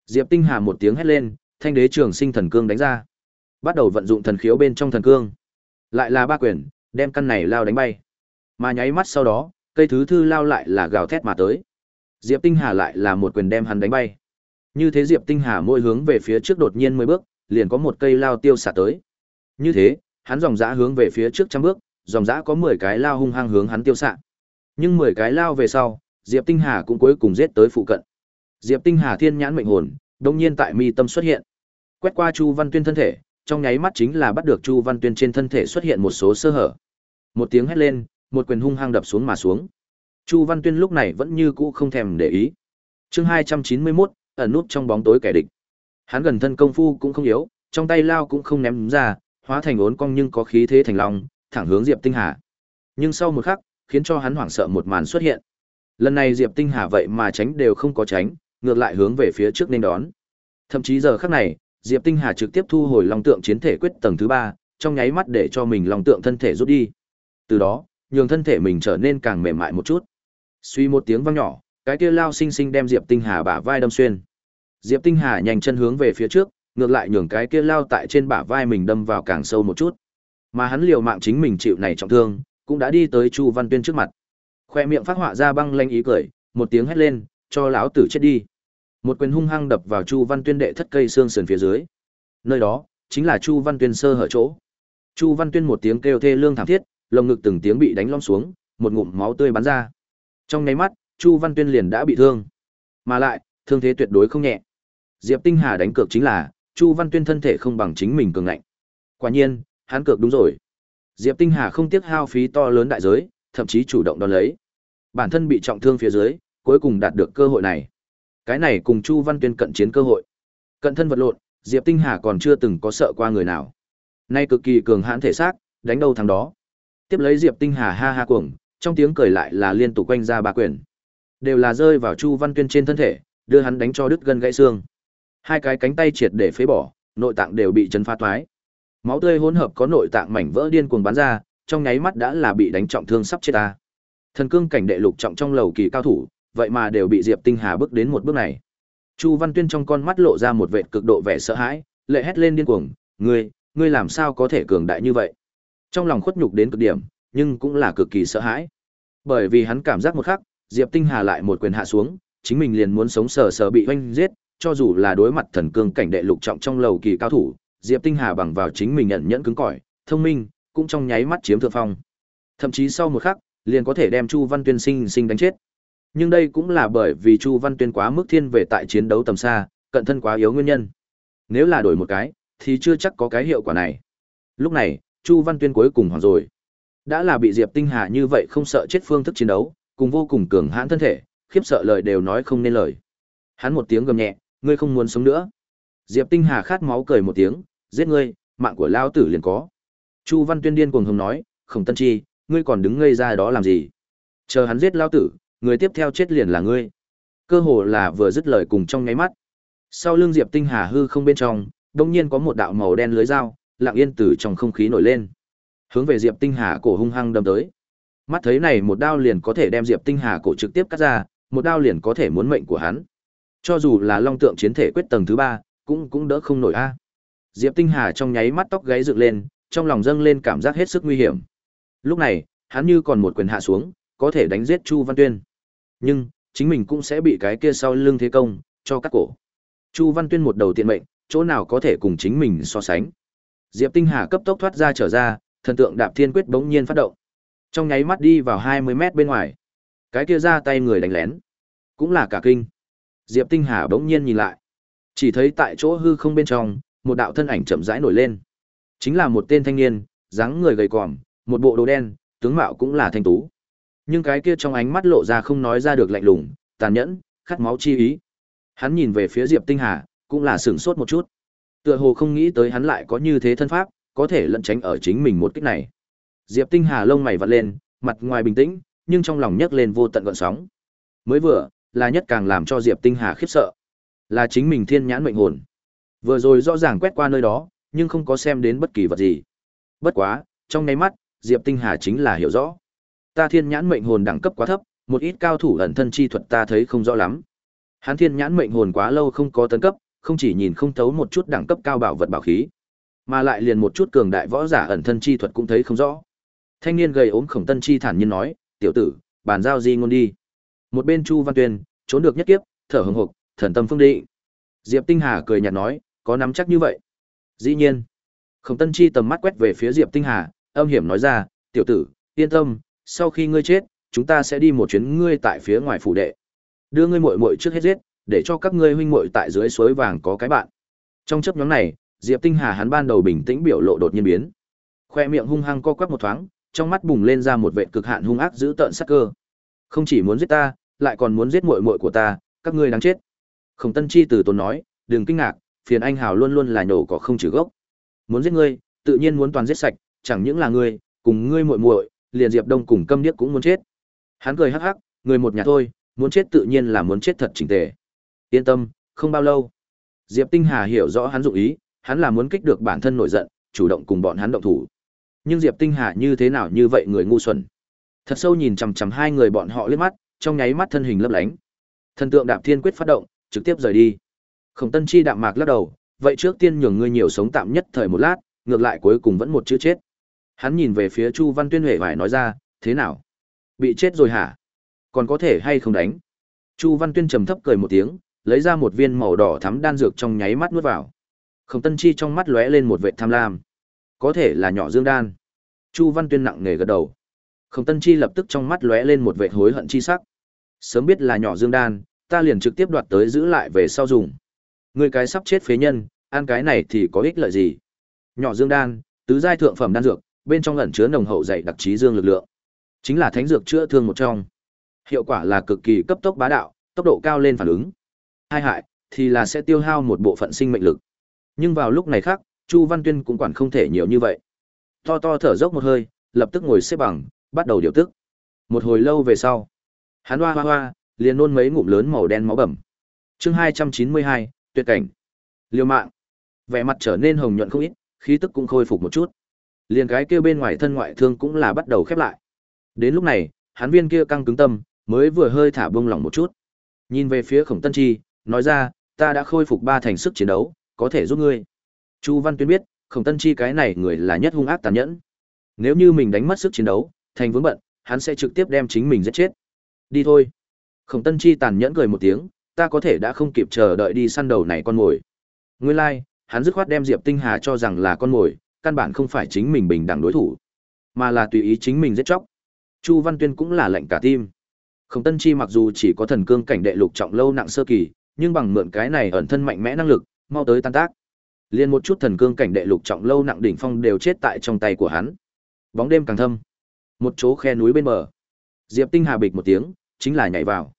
Diệp Tinh Hà một tiếng hét lên, thanh đế trường sinh thần cương đánh ra. Bắt đầu vận dụng thần khiếu bên trong thần cương. Lại là ba quyền, đem căn này lao đánh bay. Mà nháy mắt sau đó, cây thứ thư lao lại là gào thét mà tới. Diệp Tinh Hà lại là một quyền đem hắn đánh bay. Như thế Diệp Tinh Hà môi hướng về phía trước đột nhiên mười bước, liền có một cây lao tiêu xả tới. Như thế, hắn dòng dã hướng về phía trước trăm bước, dòng dã có 10 cái lao hung hăng hướng hắn tiêu xạ. Nhưng 10 cái lao về sau, Diệp Tinh Hà cũng cuối cùng giết tới phụ cận. Diệp Tinh Hà thiên nhãn mệnh hồn, đột nhiên tại mi tâm xuất hiện. Quét qua Chu Văn Tuyên thân thể, trong nháy mắt chính là bắt được Chu Văn Tuyên trên thân thể xuất hiện một số sơ hở. Một tiếng hét lên, một quyền hung hăng đập xuống mà xuống. Chu Văn Tuyên lúc này vẫn như cũ không thèm để ý. Chương 291, ẩn nút trong bóng tối kẻ địch. Hắn gần thân công phu cũng không yếu, trong tay lao cũng không ném ra, hóa thành ốn cong nhưng có khí thế thành long, thẳng hướng Diệp Tinh Hà. Nhưng sau một khắc, khiến cho hắn hoảng sợ một màn xuất hiện. Lần này Diệp Tinh Hà vậy mà tránh đều không có tránh, ngược lại hướng về phía trước nên đón. Thậm chí giờ khắc này, Diệp Tinh Hà trực tiếp thu hồi long tượng chiến thể quyết tầng thứ ba, trong nháy mắt để cho mình long tượng thân thể rút đi. Từ đó, nhường thân thể mình trở nên càng mềm mại một chút. Suy một tiếng vang nhỏ, cái kia lao sinh sinh đem Diệp Tinh Hà bả vai đâm xuyên. Diệp Tinh Hà nhanh chân hướng về phía trước, ngược lại nhường cái kia lao tại trên bả vai mình đâm vào càng sâu một chút. Mà hắn liều mạng chính mình chịu này trọng thương, cũng đã đi tới Chu Văn Tuyên trước mặt. Khoe miệng phát họa ra băng lanh ý cười, một tiếng hét lên, cho lão tử chết đi. Một quyền hung hăng đập vào Chu Văn Tuyên đệ thất cây xương sườn phía dưới. Nơi đó, chính là Chu Văn Tuyên sơ hở chỗ. Chu Văn Tuyên một tiếng kêu thê lương thảm thiết, lồng ngực từng tiếng bị đánh lom xuống, một ngụm máu tươi bắn ra. Trong nháy mắt, Chu Văn Tuyên liền đã bị thương. Mà lại, thương thế tuyệt đối không nhẹ. Diệp Tinh Hà đánh cược chính là, Chu Văn Tuyên thân thể không bằng chính mình cường ngạnh. Quả nhiên, hắn cược đúng rồi. Diệp Tinh Hà không tiếc hao phí to lớn đại giới, thậm chí chủ động đón lấy. Bản thân bị trọng thương phía dưới, cuối cùng đạt được cơ hội này. Cái này cùng Chu Văn Tuyên cận chiến cơ hội. Cận thân vật lộn, Diệp Tinh Hà còn chưa từng có sợ qua người nào. Nay cực kỳ cường hãn thể xác, đánh đâu thắng đó. Tiếp lấy Diệp Tinh Hà ha ha cuồng, trong tiếng cười lại là liên tục quanh ra ba quyền. Đều là rơi vào Chu Văn Tuyên trên thân thể, đưa hắn đánh cho đứt gân gãy xương. Hai cái cánh tay triệt để phế bỏ, nội tạng đều bị chấn phá toái. Máu tươi hỗn hợp có nội tạng mảnh vỡ điên cuồng bắn ra, trong nháy mắt đã là bị đánh trọng thương sắp chết ta. Thần cương cảnh đệ lục trọng trong lầu kỳ cao thủ, vậy mà đều bị Diệp Tinh Hà bước đến một bước này. Chu Văn Tuyên trong con mắt lộ ra một vẻ cực độ vẻ sợ hãi, lệ hét lên điên cuồng, "Ngươi, ngươi làm sao có thể cường đại như vậy?" Trong lòng khuất nhục đến cực điểm, nhưng cũng là cực kỳ sợ hãi. Bởi vì hắn cảm giác một khắc, Diệp Tinh Hà lại một quyền hạ xuống, chính mình liền muốn sống sờ sờ bị oanh giết, cho dù là đối mặt thần cương cảnh đệ lục trọng trong lầu kỳ cao thủ, Diệp Tinh Hà bằng vào chính mình nhận nhẫn cứng cỏi, thông minh, cũng trong nháy mắt chiếm thượng phong. Thậm chí sau một khắc, liền có thể đem Chu Văn Tuyên sinh sinh đánh chết. Nhưng đây cũng là bởi vì Chu Văn Tuyên quá mức thiên về tại chiến đấu tầm xa, cận thân quá yếu nguyên nhân. Nếu là đổi một cái, thì chưa chắc có cái hiệu quả này. Lúc này, Chu Văn Tuyên cuối cùng hoàn rồi. Đã là bị Diệp Tinh Hà như vậy không sợ chết phương thức chiến đấu, cùng vô cùng cường hãn thân thể, khiếp sợ lời đều nói không nên lời. Hắn một tiếng gầm nhẹ, ngươi không muốn sống nữa. Diệp Tinh Hà khát máu cười một tiếng, giết ngươi, mạng của lao tử liền có. Chu Văn Tuyên điên cuồng hùng nói, Khổng Tân Chi, ngươi còn đứng ngây ra đó làm gì? Chờ hắn giết lao tử, người tiếp theo chết liền là ngươi. Cơ hồ là vừa dứt lời cùng trong nháy mắt. Sau lưng Diệp Tinh Hà hư không bên trong, đột nhiên có một đạo màu đen lưới dao, lặng yên từ trong không khí nổi lên. Hướng về Diệp Tinh Hà cổ hung hăng đâm tới. Mắt thấy này một đao liền có thể đem Diệp Tinh Hà cổ trực tiếp cắt ra, một đao liền có thể muốn mệnh của hắn. Cho dù là long tượng chiến thể quyết tầng thứ ba, cũng cũng đỡ không nổi a. Diệp Tinh Hà trong nháy mắt tóc gáy dựng lên, trong lòng dâng lên cảm giác hết sức nguy hiểm. Lúc này, hắn như còn một quyền hạ xuống, có thể đánh giết Chu Văn Tuyên. Nhưng, chính mình cũng sẽ bị cái kia sau lưng thế công, cho các cổ. Chu Văn Tuyên một đầu tiện mệnh, chỗ nào có thể cùng chính mình so sánh. Diệp Tinh Hà cấp tốc thoát ra trở ra, thần tượng đạp thiên quyết bỗng nhiên phát động. Trong nháy mắt đi vào 20 mét bên ngoài. Cái kia ra tay người đánh lén. Cũng là cả kinh. Diệp Tinh Hà bỗng nhiên nhìn lại. Chỉ thấy tại chỗ hư không bên trong, một đạo thân ảnh chậm rãi nổi lên. Chính là một tên thanh niên, dáng người gầy còm, một bộ đồ đen, tướng mạo cũng là thanh tú. Nhưng cái kia trong ánh mắt lộ ra không nói ra được lạnh lùng, tàn nhẫn, khát máu chi ý. Hắn nhìn về phía Diệp Tinh Hà, cũng là sửng sốt một chút. Tựa hồ không nghĩ tới hắn lại có như thế thân pháp, có thể lẩn tránh ở chính mình một kích này. Diệp Tinh Hà lông mày vặn lên, mặt ngoài bình tĩnh, nhưng trong lòng nhấc lên vô tận gợn sóng. Mới vừa, là nhất càng làm cho Diệp Tinh Hà khiếp sợ, là chính mình thiên nhãn mệnh hồn. Vừa rồi rõ ràng quét qua nơi đó, nhưng không có xem đến bất kỳ vật gì. Bất quá, trong nháy mắt, Diệp Tinh Hà chính là hiểu rõ. Ta thiên nhãn mệnh hồn đẳng cấp quá thấp, một ít cao thủ ẩn thân chi thuật ta thấy không rõ lắm. Hắn thiên nhãn mệnh hồn quá lâu không có tấn cấp, không chỉ nhìn không thấu một chút đẳng cấp cao bảo vật bảo khí, mà lại liền một chút cường đại võ giả ẩn thân chi thuật cũng thấy không rõ. Thanh niên gầy ốm Khổng Tân Chi thản nhiên nói, "Tiểu tử, bàn giao di ngôn đi." Một bên Chu Văn Tuyên, trốn được nhất kiếp, thở hừng hực, thần tâm phương định. Diệp Tinh Hà cười nhạt nói, "Có nắm chắc như vậy?" Dĩ nhiên. Khổng Tân Chi tầm mắt quét về phía Diệp Tinh Hà, âm hiểm nói ra, "Tiểu tử, yên tâm, sau khi ngươi chết, chúng ta sẽ đi một chuyến ngươi tại phía ngoài phủ đệ. Đưa ngươi muội muội trước hết giết, để cho các ngươi huynh muội tại dưới suối vàng có cái bạn." Trong chớp nhóm này, Diệp Tinh Hà hắn ban đầu bình tĩnh biểu lộ đột nhiên biến. Khoe miệng hung hăng co quắp một thoáng, trong mắt bùng lên ra một vệt cực hạn hung ác dữ tợn sắc cơ. Không chỉ muốn giết ta, lại còn muốn giết muội muội của ta, các ngươi đáng chết. Khổng Tân Chi từ tốn nói, đừng kinh ngạc, phiền anh hào luôn luôn là nổ cỏ không trừ gốc. Muốn giết ngươi, tự nhiên muốn toàn giết sạch, chẳng những là ngươi, cùng ngươi muội muội, liền Diệp Đông cùng Câm Điếc cũng muốn chết. Hắn cười hắc hắc, người một nhà thôi, muốn chết tự nhiên là muốn chết thật chỉnh tề. Yên tâm, không bao lâu. Diệp Tinh Hà hiểu rõ hắn dụng ý, hắn là muốn kích được bản thân nổi giận, chủ động cùng bọn hắn động thủ. Nhưng Diệp Tinh Hà như thế nào như vậy người ngu xuẩn. Thật sâu nhìn chằm chằm hai người bọn họ liếc mắt, trong nháy mắt thân hình lấp lánh. Thần tượng Đạp Thiên quyết phát động, trực tiếp rời đi. Khổng Tân Chi đạm mạc lắc đầu, vậy trước tiên nhường ngươi nhiều sống tạm nhất thời một lát, ngược lại cuối cùng vẫn một chữ chết. Hắn nhìn về phía Chu Văn Tuyên Huệ vải nói ra, thế nào? Bị chết rồi hả? Còn có thể hay không đánh? Chu Văn Tuyên trầm thấp cười một tiếng, lấy ra một viên màu đỏ thắm đan dược trong nháy mắt nuốt vào. Khổng Tân Chi trong mắt lóe lên một vẻ tham lam. Có thể là nhỏ dương đan. Chu Văn Tuyên nặng nề gật đầu. Khổng Tân Chi lập tức trong mắt lóe lên một vẻ hối hận chi sắc. Sớm biết là nhỏ dương đan, ta liền trực tiếp đoạt tới giữ lại về sau dùng. Người cái sắp chết phế nhân, ăn cái này thì có ích lợi gì? Nhỏ dương đan, tứ giai thượng phẩm đan dược, bên trong ẩn chứa nồng hậu dày đặc trí dương lực lượng. Chính là thánh dược chữa thương một trong. Hiệu quả là cực kỳ cấp tốc bá đạo, tốc độ cao lên phản ứng. hai hại, thì là sẽ tiêu hao một bộ phận sinh mệnh lực. Nhưng vào lúc này khác, Chu Văn Tuyên cũng quản không thể nhiều như vậy. To to thở dốc một hơi, lập tức ngồi xếp bằng, bắt đầu điều tức. Một hồi lâu về sau, hắn hoa hoa hoa, liền nôn mấy ngụm lớn màu đen máu bầm. Chương 292, tuyệt cảnh. Liêu mạng. Vẻ mặt trở nên hồng nhuận không ít, khí tức cũng khôi phục một chút. Liền cái kia bên ngoài thân ngoại thương cũng là bắt đầu khép lại. Đến lúc này, hắn viên kia căng cứng tâm, mới vừa hơi thả bông lỏng một chút. Nhìn về phía Khổng Tân Chi, nói ra, ta đã khôi phục ba thành sức chiến đấu, có thể giúp ngươi. Chu Văn Tuyên biết, Khổng Tân Chi cái này người là nhất hung ác tàn nhẫn. Nếu như mình đánh mất sức chiến đấu, thành vướng bận, hắn sẽ trực tiếp đem chính mình giết chết. Đi thôi. Khổng Tân Chi tàn nhẫn cười một tiếng, ta có thể đã không kịp chờ đợi đi săn đầu này con mồi. Nguyên lai, like, hắn dứt khoát đem Diệp Tinh Hà cho rằng là con mồi, căn bản không phải chính mình bình đẳng đối thủ, mà là tùy ý chính mình giết chóc. Chu Văn Tuyên cũng là lệnh cả tim. Khổng Tân Chi mặc dù chỉ có thần cương cảnh đệ lục trọng lâu nặng sơ kỳ, nhưng bằng mượn cái này ẩn thân mạnh mẽ năng lực, mau tới tan tác. Liên một chút thần cương cảnh đệ lục trọng lâu nặng đỉnh phong đều chết tại trong tay của hắn. Bóng đêm càng thâm. Một chỗ khe núi bên bờ. Diệp Tinh Hà bịch một tiếng, chính là nhảy vào.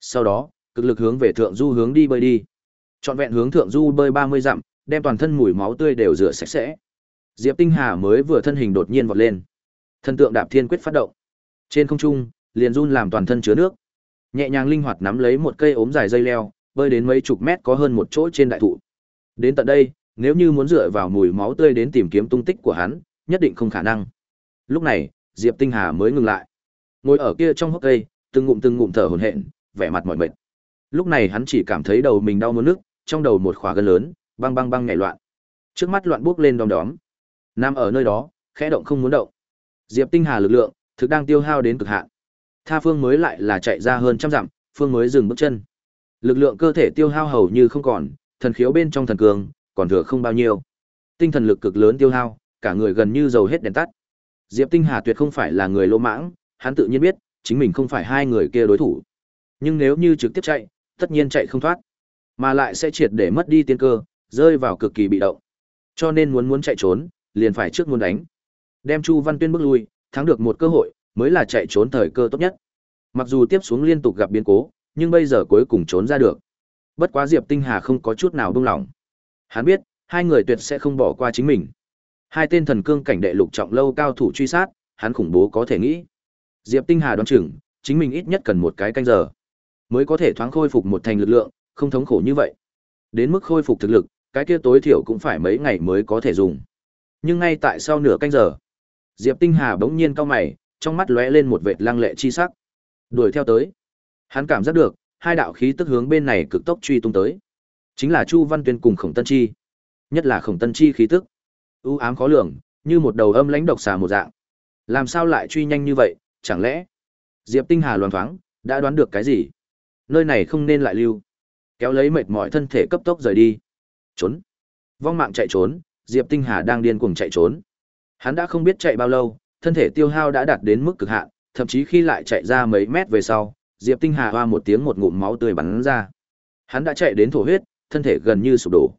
Sau đó, cực lực hướng về thượng du hướng đi bơi đi. Trọn vẹn hướng thượng du bơi 30 dặm, đem toàn thân mùi máu tươi đều rửa sạch sẽ. Diệp Tinh Hà mới vừa thân hình đột nhiên vọt lên. Thân tượng đạp thiên quyết phát động. Trên không trung, liền run làm toàn thân chứa nước. Nhẹ nhàng linh hoạt nắm lấy một cây ốm dài dây leo, bơi đến mấy chục mét có hơn một chỗ trên đại thụ. Đến tận đây, nếu như muốn dựa vào mùi máu tươi đến tìm kiếm tung tích của hắn, nhất định không khả năng. Lúc này, Diệp Tinh Hà mới ngừng lại. Ngồi ở kia trong hốc cây, từng ngụm từng ngụm thở hổn hển, vẻ mặt mỏi mệt. Lúc này hắn chỉ cảm thấy đầu mình đau muốn nức, trong đầu một khóa gân lớn, băng băng băng nhảy loạn. Trước mắt loạn bước lên đom đóm. Nam ở nơi đó, khẽ động không muốn động. Diệp Tinh Hà lực lượng thực đang tiêu hao đến cực hạn. Tha Phương mới lại là chạy ra hơn trăm dặm, Phương mới dừng bước chân. Lực lượng cơ thể tiêu hao hầu như không còn, thần khiếu bên trong thần cường còn thừa không bao nhiêu. Tinh thần lực cực lớn tiêu hao, cả người gần như dầu hết đèn tắt. Diệp Tinh Hà tuyệt không phải là người lỗ mãng, hắn tự nhiên biết, chính mình không phải hai người kia đối thủ. Nhưng nếu như trực tiếp chạy, tất nhiên chạy không thoát, mà lại sẽ triệt để mất đi tiên cơ, rơi vào cực kỳ bị động. Cho nên muốn muốn chạy trốn, liền phải trước muốn đánh. Đem Chu Văn Tuyên bước lui, thắng được một cơ hội, mới là chạy trốn thời cơ tốt nhất. Mặc dù tiếp xuống liên tục gặp biến cố, nhưng bây giờ cuối cùng trốn ra được. Bất quá Diệp Tinh Hà không có chút nào buông lỏng. Hắn biết, hai người tuyệt sẽ không bỏ qua chính mình. Hai tên thần cương cảnh đệ lục trọng lâu cao thủ truy sát, hắn khủng bố có thể nghĩ. Diệp Tinh Hà đoán chừng, chính mình ít nhất cần một cái canh giờ mới có thể thoáng khôi phục một thành lực lượng, không thống khổ như vậy. Đến mức khôi phục thực lực, cái kia tối thiểu cũng phải mấy ngày mới có thể dùng. Nhưng ngay tại sau nửa canh giờ, Diệp Tinh Hà bỗng nhiên cau mày, trong mắt lóe lên một vệt lăng lệ chi sắc. Đuổi theo tới. Hắn cảm giác được, hai đạo khí tức hướng bên này cực tốc truy tung tới. Chính là Chu Văn Tuyên cùng Khổng Tân Chi. Nhất là Khổng Tân Chi khí tức. U ám khó lường, như một đầu âm lãnh độc xà một dạng. Làm sao lại truy nhanh như vậy, chẳng lẽ? Diệp Tinh Hà loan thoáng, đã đoán được cái gì? Nơi này không nên lại lưu. Kéo lấy mệt mỏi thân thể cấp tốc rời đi. Trốn. Vong mạng chạy trốn, Diệp Tinh Hà đang điên cuồng chạy trốn. Hắn đã không biết chạy bao lâu, thân thể tiêu hao đã đạt đến mức cực hạn, thậm chí khi lại chạy ra mấy mét về sau, Diệp Tinh Hà hoa một tiếng một ngụm máu tươi bắn ra. Hắn đã chạy đến thổ huyết, thân thể gần như sụp đổ.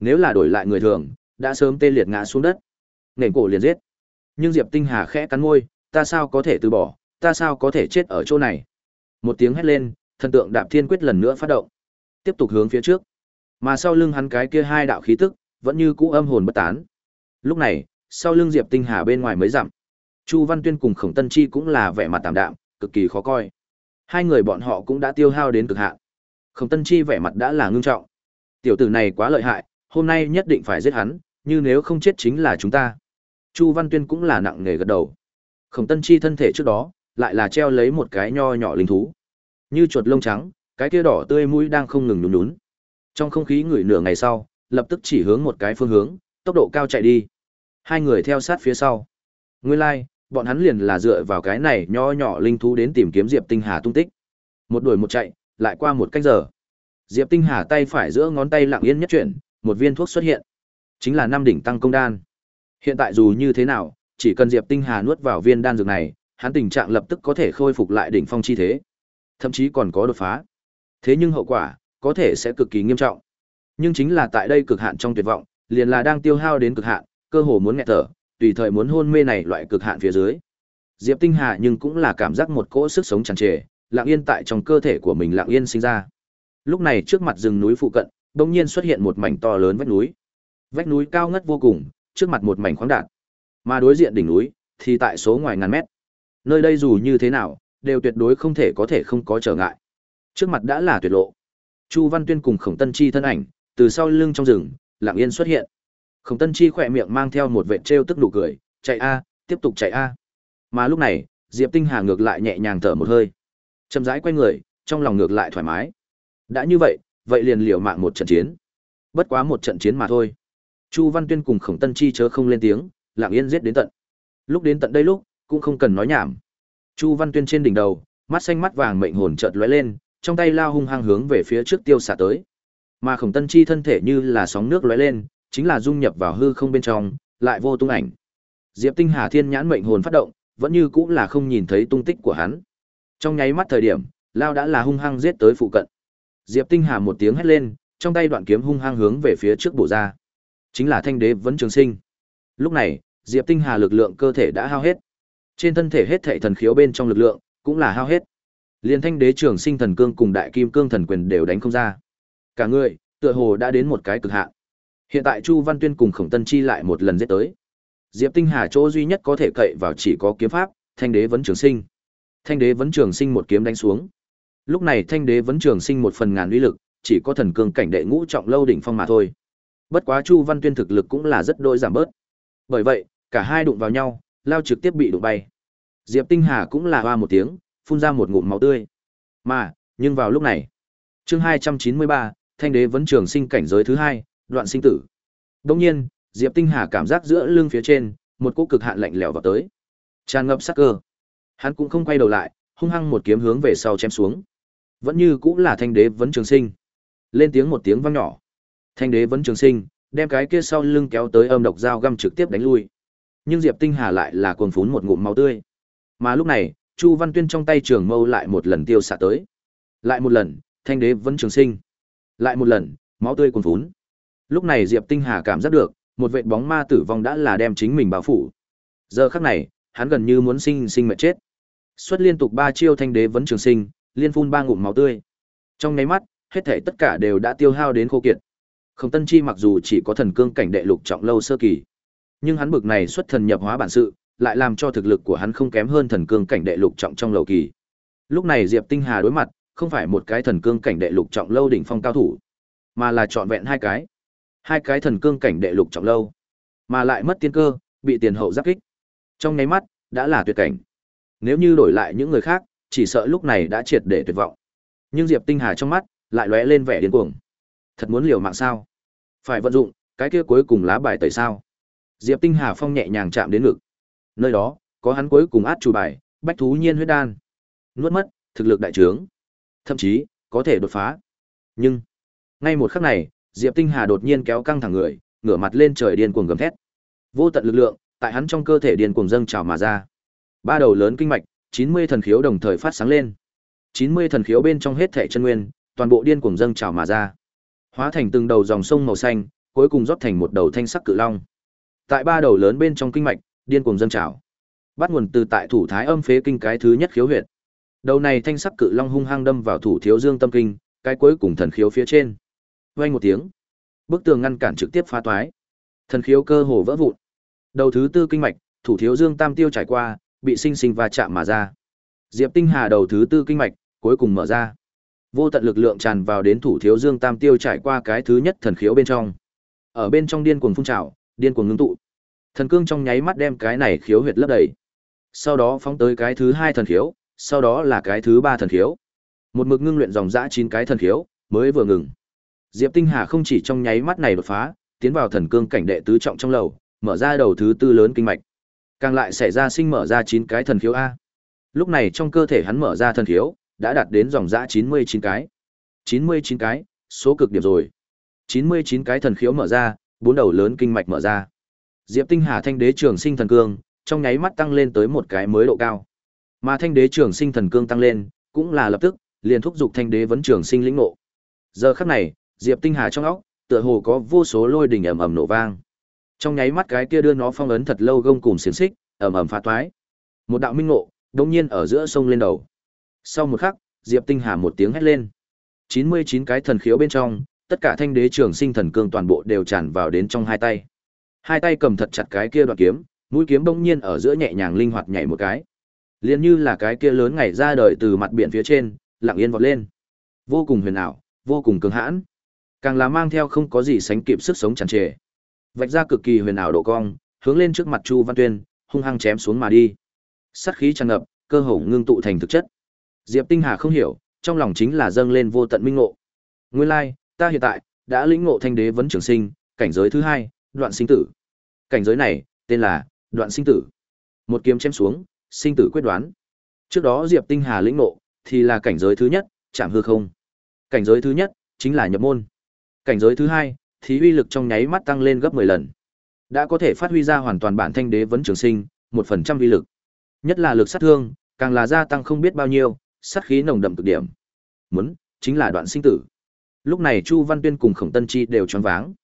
Nếu là đổi lại người thường, đã sớm tê liệt ngã xuống đất. Nền cổ liền giết. Nhưng Diệp Tinh Hà khẽ cắn môi, ta sao có thể từ bỏ, ta sao có thể chết ở chỗ này. Một tiếng hét lên, thần tượng đạp thiên quyết lần nữa phát động. Tiếp tục hướng phía trước. Mà sau lưng hắn cái kia hai đạo khí tức, vẫn như cũ âm hồn bất tán. Lúc này, sau lưng Diệp Tinh Hà bên ngoài mới dặm. Chu Văn Tuyên cùng Khổng Tân Chi cũng là vẻ mặt tạm đạm, cực kỳ khó coi. Hai người bọn họ cũng đã tiêu hao đến cực hạn. Khổng Tân Chi vẻ mặt đã là ngưng trọng. Tiểu tử này quá lợi hại, hôm nay nhất định phải giết hắn, như nếu không chết chính là chúng ta. Chu Văn Tuyên cũng là nặng nề gật đầu. Khổng Tân Chi thân thể trước đó, lại là treo lấy một cái nho nhỏ linh thú. Như chuột lông trắng, cái kia đỏ tươi mũi đang không ngừng nhún nhún. Trong không khí người nửa ngày sau, lập tức chỉ hướng một cái phương hướng, tốc độ cao chạy đi. Hai người theo sát phía sau. Nguyên lai, like, bọn hắn liền là dựa vào cái này nho nhỏ linh thú đến tìm kiếm Diệp Tinh Hà tung tích. Một đuổi một chạy, lại qua một cách giờ. Diệp Tinh Hà tay phải giữa ngón tay lặng yên nhất chuyển, một viên thuốc xuất hiện. Chính là năm đỉnh tăng công đan. Hiện tại dù như thế nào, chỉ cần Diệp Tinh Hà nuốt vào viên đan dược này, hắn tình trạng lập tức có thể khôi phục lại đỉnh phong chi thế. Thậm chí còn có đột phá. Thế nhưng hậu quả có thể sẽ cực kỳ nghiêm trọng. Nhưng chính là tại đây cực hạn trong tuyệt vọng, liền là đang tiêu hao đến cực hạn, cơ hồ muốn nghẹt thở, tùy thời muốn hôn mê này loại cực hạn phía dưới. Diệp Tinh Hà nhưng cũng là cảm giác một cỗ sức sống tràn trề, lặng yên tại trong cơ thể của mình lặng yên sinh ra. Lúc này trước mặt rừng núi phụ cận, bỗng nhiên xuất hiện một mảnh to lớn vách núi. Vách núi cao ngất vô cùng, trước mặt một mảnh khoáng đạt. Mà đối diện đỉnh núi thì tại số ngoài ngàn mét. Nơi đây dù như thế nào, đều tuyệt đối không thể có thể không có trở ngại. Trước mặt đã là tuyệt lộ. Chu Văn Tuyên cùng Khổng Tân Chi thân ảnh, từ sau lưng trong rừng, lặng yên xuất hiện. Khổng Tân Chi khỏe miệng mang theo một vệt trêu tức nụ cười, chạy a, tiếp tục chạy a. Mà lúc này, Diệp Tinh Hà ngược lại nhẹ nhàng thở một hơi. Chậm rãi quay người, trong lòng ngược lại thoải mái. Đã như vậy, vậy liền liều mạng một trận chiến. Bất quá một trận chiến mà thôi. Chu Văn Tuyên cùng Khổng Tân Chi chớ không lên tiếng, lặng yên giết đến tận. Lúc đến tận đây lúc, cũng không cần nói nhảm. Chu Văn Tuyên trên đỉnh đầu, mắt xanh mắt vàng mệnh hồn chợt lóe lên, trong tay lao hung hăng hướng về phía trước tiêu xả tới. Mà Khổng Tân Chi thân thể như là sóng nước lóe lên, chính là dung nhập vào hư không bên trong, lại vô tung ảnh. Diệp Tinh Hà Thiên nhãn mệnh hồn phát động, vẫn như cũng là không nhìn thấy tung tích của hắn. Trong nháy mắt thời điểm, lao đã là hung hăng giết tới phụ cận. Diệp Tinh Hà một tiếng hét lên, trong tay đoạn kiếm hung hăng hướng về phía trước bổ ra. Chính là Thanh Đế vẫn trường sinh. Lúc này, Diệp Tinh Hà lực lượng cơ thể đã hao hết. Trên thân thể hết thảy thần khiếu bên trong lực lượng cũng là hao hết. liền Thanh Đế trường sinh thần cương cùng Đại Kim cương thần quyền đều đánh không ra. Cả người, tựa hồ đã đến một cái cực hạn. Hiện tại Chu Văn Tuyên cùng Khổng Tân Chi lại một lần giết tới. Diệp Tinh Hà chỗ duy nhất có thể cậy vào chỉ có kiếm pháp, Thanh Đế vẫn trường sinh. Thanh Đế vẫn trường sinh một kiếm đánh xuống. Lúc này Thanh Đế vẫn trường sinh một phần ngàn uy lực, chỉ có thần cương cảnh đệ ngũ trọng lâu đỉnh phong mà thôi. Bất quá Chu Văn Tuyên thực lực cũng là rất đôi giảm bớt. Bởi vậy, cả hai đụng vào nhau, lao trực tiếp bị đụng bay. Diệp Tinh Hà cũng là hoa một tiếng, phun ra một ngụm máu tươi. Mà, nhưng vào lúc này, chương 293, Thanh Đế vẫn trường sinh cảnh giới thứ hai, đoạn sinh tử. Đương nhiên, Diệp Tinh Hà cảm giác giữa lưng phía trên, một cỗ cực hạn lạnh lẽo vào tới. Tràn ngập sát cơ. Hắn cũng không quay đầu lại, hung hăng một kiếm hướng về sau chém xuống. Vẫn như cũng là Thanh Đế vẫn trường sinh. Lên tiếng một tiếng vang nhỏ. Thanh Đế vẫn trường sinh, đem cái kia sau lưng kéo tới âm độc dao găm trực tiếp đánh lui. Nhưng Diệp Tinh Hà lại là cuồng phún một ngụm máu tươi. Mà lúc này, Chu Văn Tuyên trong tay trường mâu lại một lần tiêu xạ tới. Lại một lần, Thanh Đế vẫn trường sinh. Lại một lần, máu tươi cuồn phún. Lúc này Diệp Tinh Hà cảm giác được, một vệt bóng ma tử vong đã là đem chính mình bao phủ. Giờ khắc này, hắn gần như muốn sinh sinh mệt chết. Xuất liên tục ba chiêu thanh đế vẫn trường sinh, liên phun ba ngụm máu tươi. Trong nháy mắt, hết thể tất cả đều đã tiêu hao đến khô kiệt. Không Tân Chi mặc dù chỉ có thần cương cảnh đệ lục trọng lâu sơ kỳ, nhưng hắn bực này xuất thần nhập hóa bản sự, lại làm cho thực lực của hắn không kém hơn thần cương cảnh đệ lục trọng trong lầu kỳ. Lúc này Diệp Tinh Hà đối mặt, không phải một cái thần cương cảnh đệ lục trọng lâu đỉnh phong cao thủ, mà là trọn vẹn hai cái. Hai cái thần cương cảnh đệ lục trọng lâu, mà lại mất tiên cơ, bị tiền hậu giáp kích. Trong nháy mắt, đã là tuyệt cảnh. Nếu như đổi lại những người khác, chỉ sợ lúc này đã triệt để tuyệt vọng. Nhưng Diệp Tinh Hà trong mắt lại lóe lên vẻ điên cuồng. Thật muốn liều mạng sao? Phải vận dụng cái kia cuối cùng lá bài tẩy sao? Diệp Tinh Hà phong nhẹ nhàng chạm đến ngực. Nơi đó, có hắn cuối cùng át chủ bài, Bách thú nhiên huyết đan. Nuốt mất, thực lực đại trướng. Thậm chí, có thể đột phá. Nhưng, ngay một khắc này, Diệp Tinh Hà đột nhiên kéo căng thẳng người, ngửa mặt lên trời điên cuồng gầm thét. Vô tận lực lượng, tại hắn trong cơ thể điên cuồng dâng trào mà ra. Ba đầu lớn kinh mạch, 90 thần khiếu đồng thời phát sáng lên. 90 thần khiếu bên trong hết thể chân nguyên, toàn bộ điên cuồng dâng trào mà ra. Hóa thành từng đầu dòng sông màu xanh, cuối cùng rót thành một đầu thanh sắc cự long. Tại ba đầu lớn bên trong kinh mạch, điên cuồng dâng trào. Bắt nguồn từ tại thủ thái âm phế kinh cái thứ nhất khiếu huyệt. Đầu này thanh sắc cự long hung hăng đâm vào thủ thiếu dương tâm kinh, cái cuối cùng thần khiếu phía trên. Vang một tiếng, bức tường ngăn cản trực tiếp phá toái. Thần khiếu cơ hồ vỡ vụn. Đầu thứ tư kinh mạch, thủ thiếu dương tam tiêu trải qua, bị sinh sinh va chạm mà ra. Diệp Tinh Hà đầu thứ tư kinh mạch, cuối cùng mở ra. Vô tận lực lượng tràn vào đến thủ thiếu dương tam tiêu trải qua cái thứ nhất thần khiếu bên trong. Ở bên trong điên cuồng phun trào, điên cuồng ngưng tụ. Thần cương trong nháy mắt đem cái này khiếu huyệt lấp đầy. Sau đó phóng tới cái thứ hai thần khiếu, sau đó là cái thứ ba thần khiếu. Một mực ngưng luyện dòng dã chín cái thần khiếu, mới vừa ngừng. Diệp Tinh Hà không chỉ trong nháy mắt này đột phá, tiến vào thần cương cảnh đệ tứ trọng trong lầu, mở ra đầu thứ tư lớn kinh mạch. Càng lại xảy ra sinh mở ra chín cái thần khiếu a. Lúc này trong cơ thể hắn mở ra thần khiếu, đã đạt đến dòng dã 99 cái. 99 cái, số cực điểm rồi. 99 cái thần khiếu mở ra, bốn đầu lớn kinh mạch mở ra. Diệp Tinh Hà thanh đế trường sinh thần cương, trong nháy mắt tăng lên tới một cái mới độ cao. Mà thanh đế trường sinh thần cương tăng lên, cũng là lập tức liền thúc giục thanh đế vấn trường sinh lĩnh ngộ. Giờ khắc này, Diệp Tinh Hà trong óc, tựa hồ có vô số lôi đình ầm ầm nổ vang. Trong nháy mắt cái kia đưa nó phong ấn thật lâu gông cùng xiềng xích, ầm ầm phá toái. Một đạo minh ngộ, đột nhiên ở giữa sông lên đầu. Sau một khắc, Diệp Tinh Hà một tiếng hét lên. 99 cái thần khiếu bên trong, tất cả thanh đế trường sinh thần cương toàn bộ đều tràn vào đến trong hai tay. Hai tay cầm thật chặt cái kia đoạn kiếm, mũi kiếm bỗng nhiên ở giữa nhẹ nhàng linh hoạt nhảy một cái liền như là cái kia lớn ngày ra đời từ mặt biển phía trên, lặng yên vọt lên. Vô cùng huyền ảo, vô cùng cường hãn. Càng là mang theo không có gì sánh kịp sức sống tràn trề. Vạch ra cực kỳ huyền ảo độ cong, hướng lên trước mặt Chu Văn Tuyên, hung hăng chém xuống mà đi. Sát khí tràn ngập, cơ hồ ngưng tụ thành thực chất. Diệp Tinh Hà không hiểu, trong lòng chính là dâng lên vô tận minh ngộ. Nguyên lai, ta hiện tại đã lĩnh ngộ thanh đế vấn trường sinh, cảnh giới thứ hai, đoạn sinh tử. Cảnh giới này, tên là đoạn sinh tử. Một kiếm chém xuống, sinh tử quyết đoán. Trước đó Diệp Tinh Hà lĩnh ngộ thì là cảnh giới thứ nhất, chạm hư không. Cảnh giới thứ nhất chính là nhập môn. Cảnh giới thứ hai thì uy lực trong nháy mắt tăng lên gấp 10 lần. Đã có thể phát huy ra hoàn toàn bản thanh đế vấn trường sinh, 1% uy lực. Nhất là lực sát thương, càng là gia tăng không biết bao nhiêu, sát khí nồng đậm cực điểm. Muốn, chính là đoạn sinh tử. Lúc này Chu Văn Tuyên cùng Khổng Tân Chi đều choáng váng.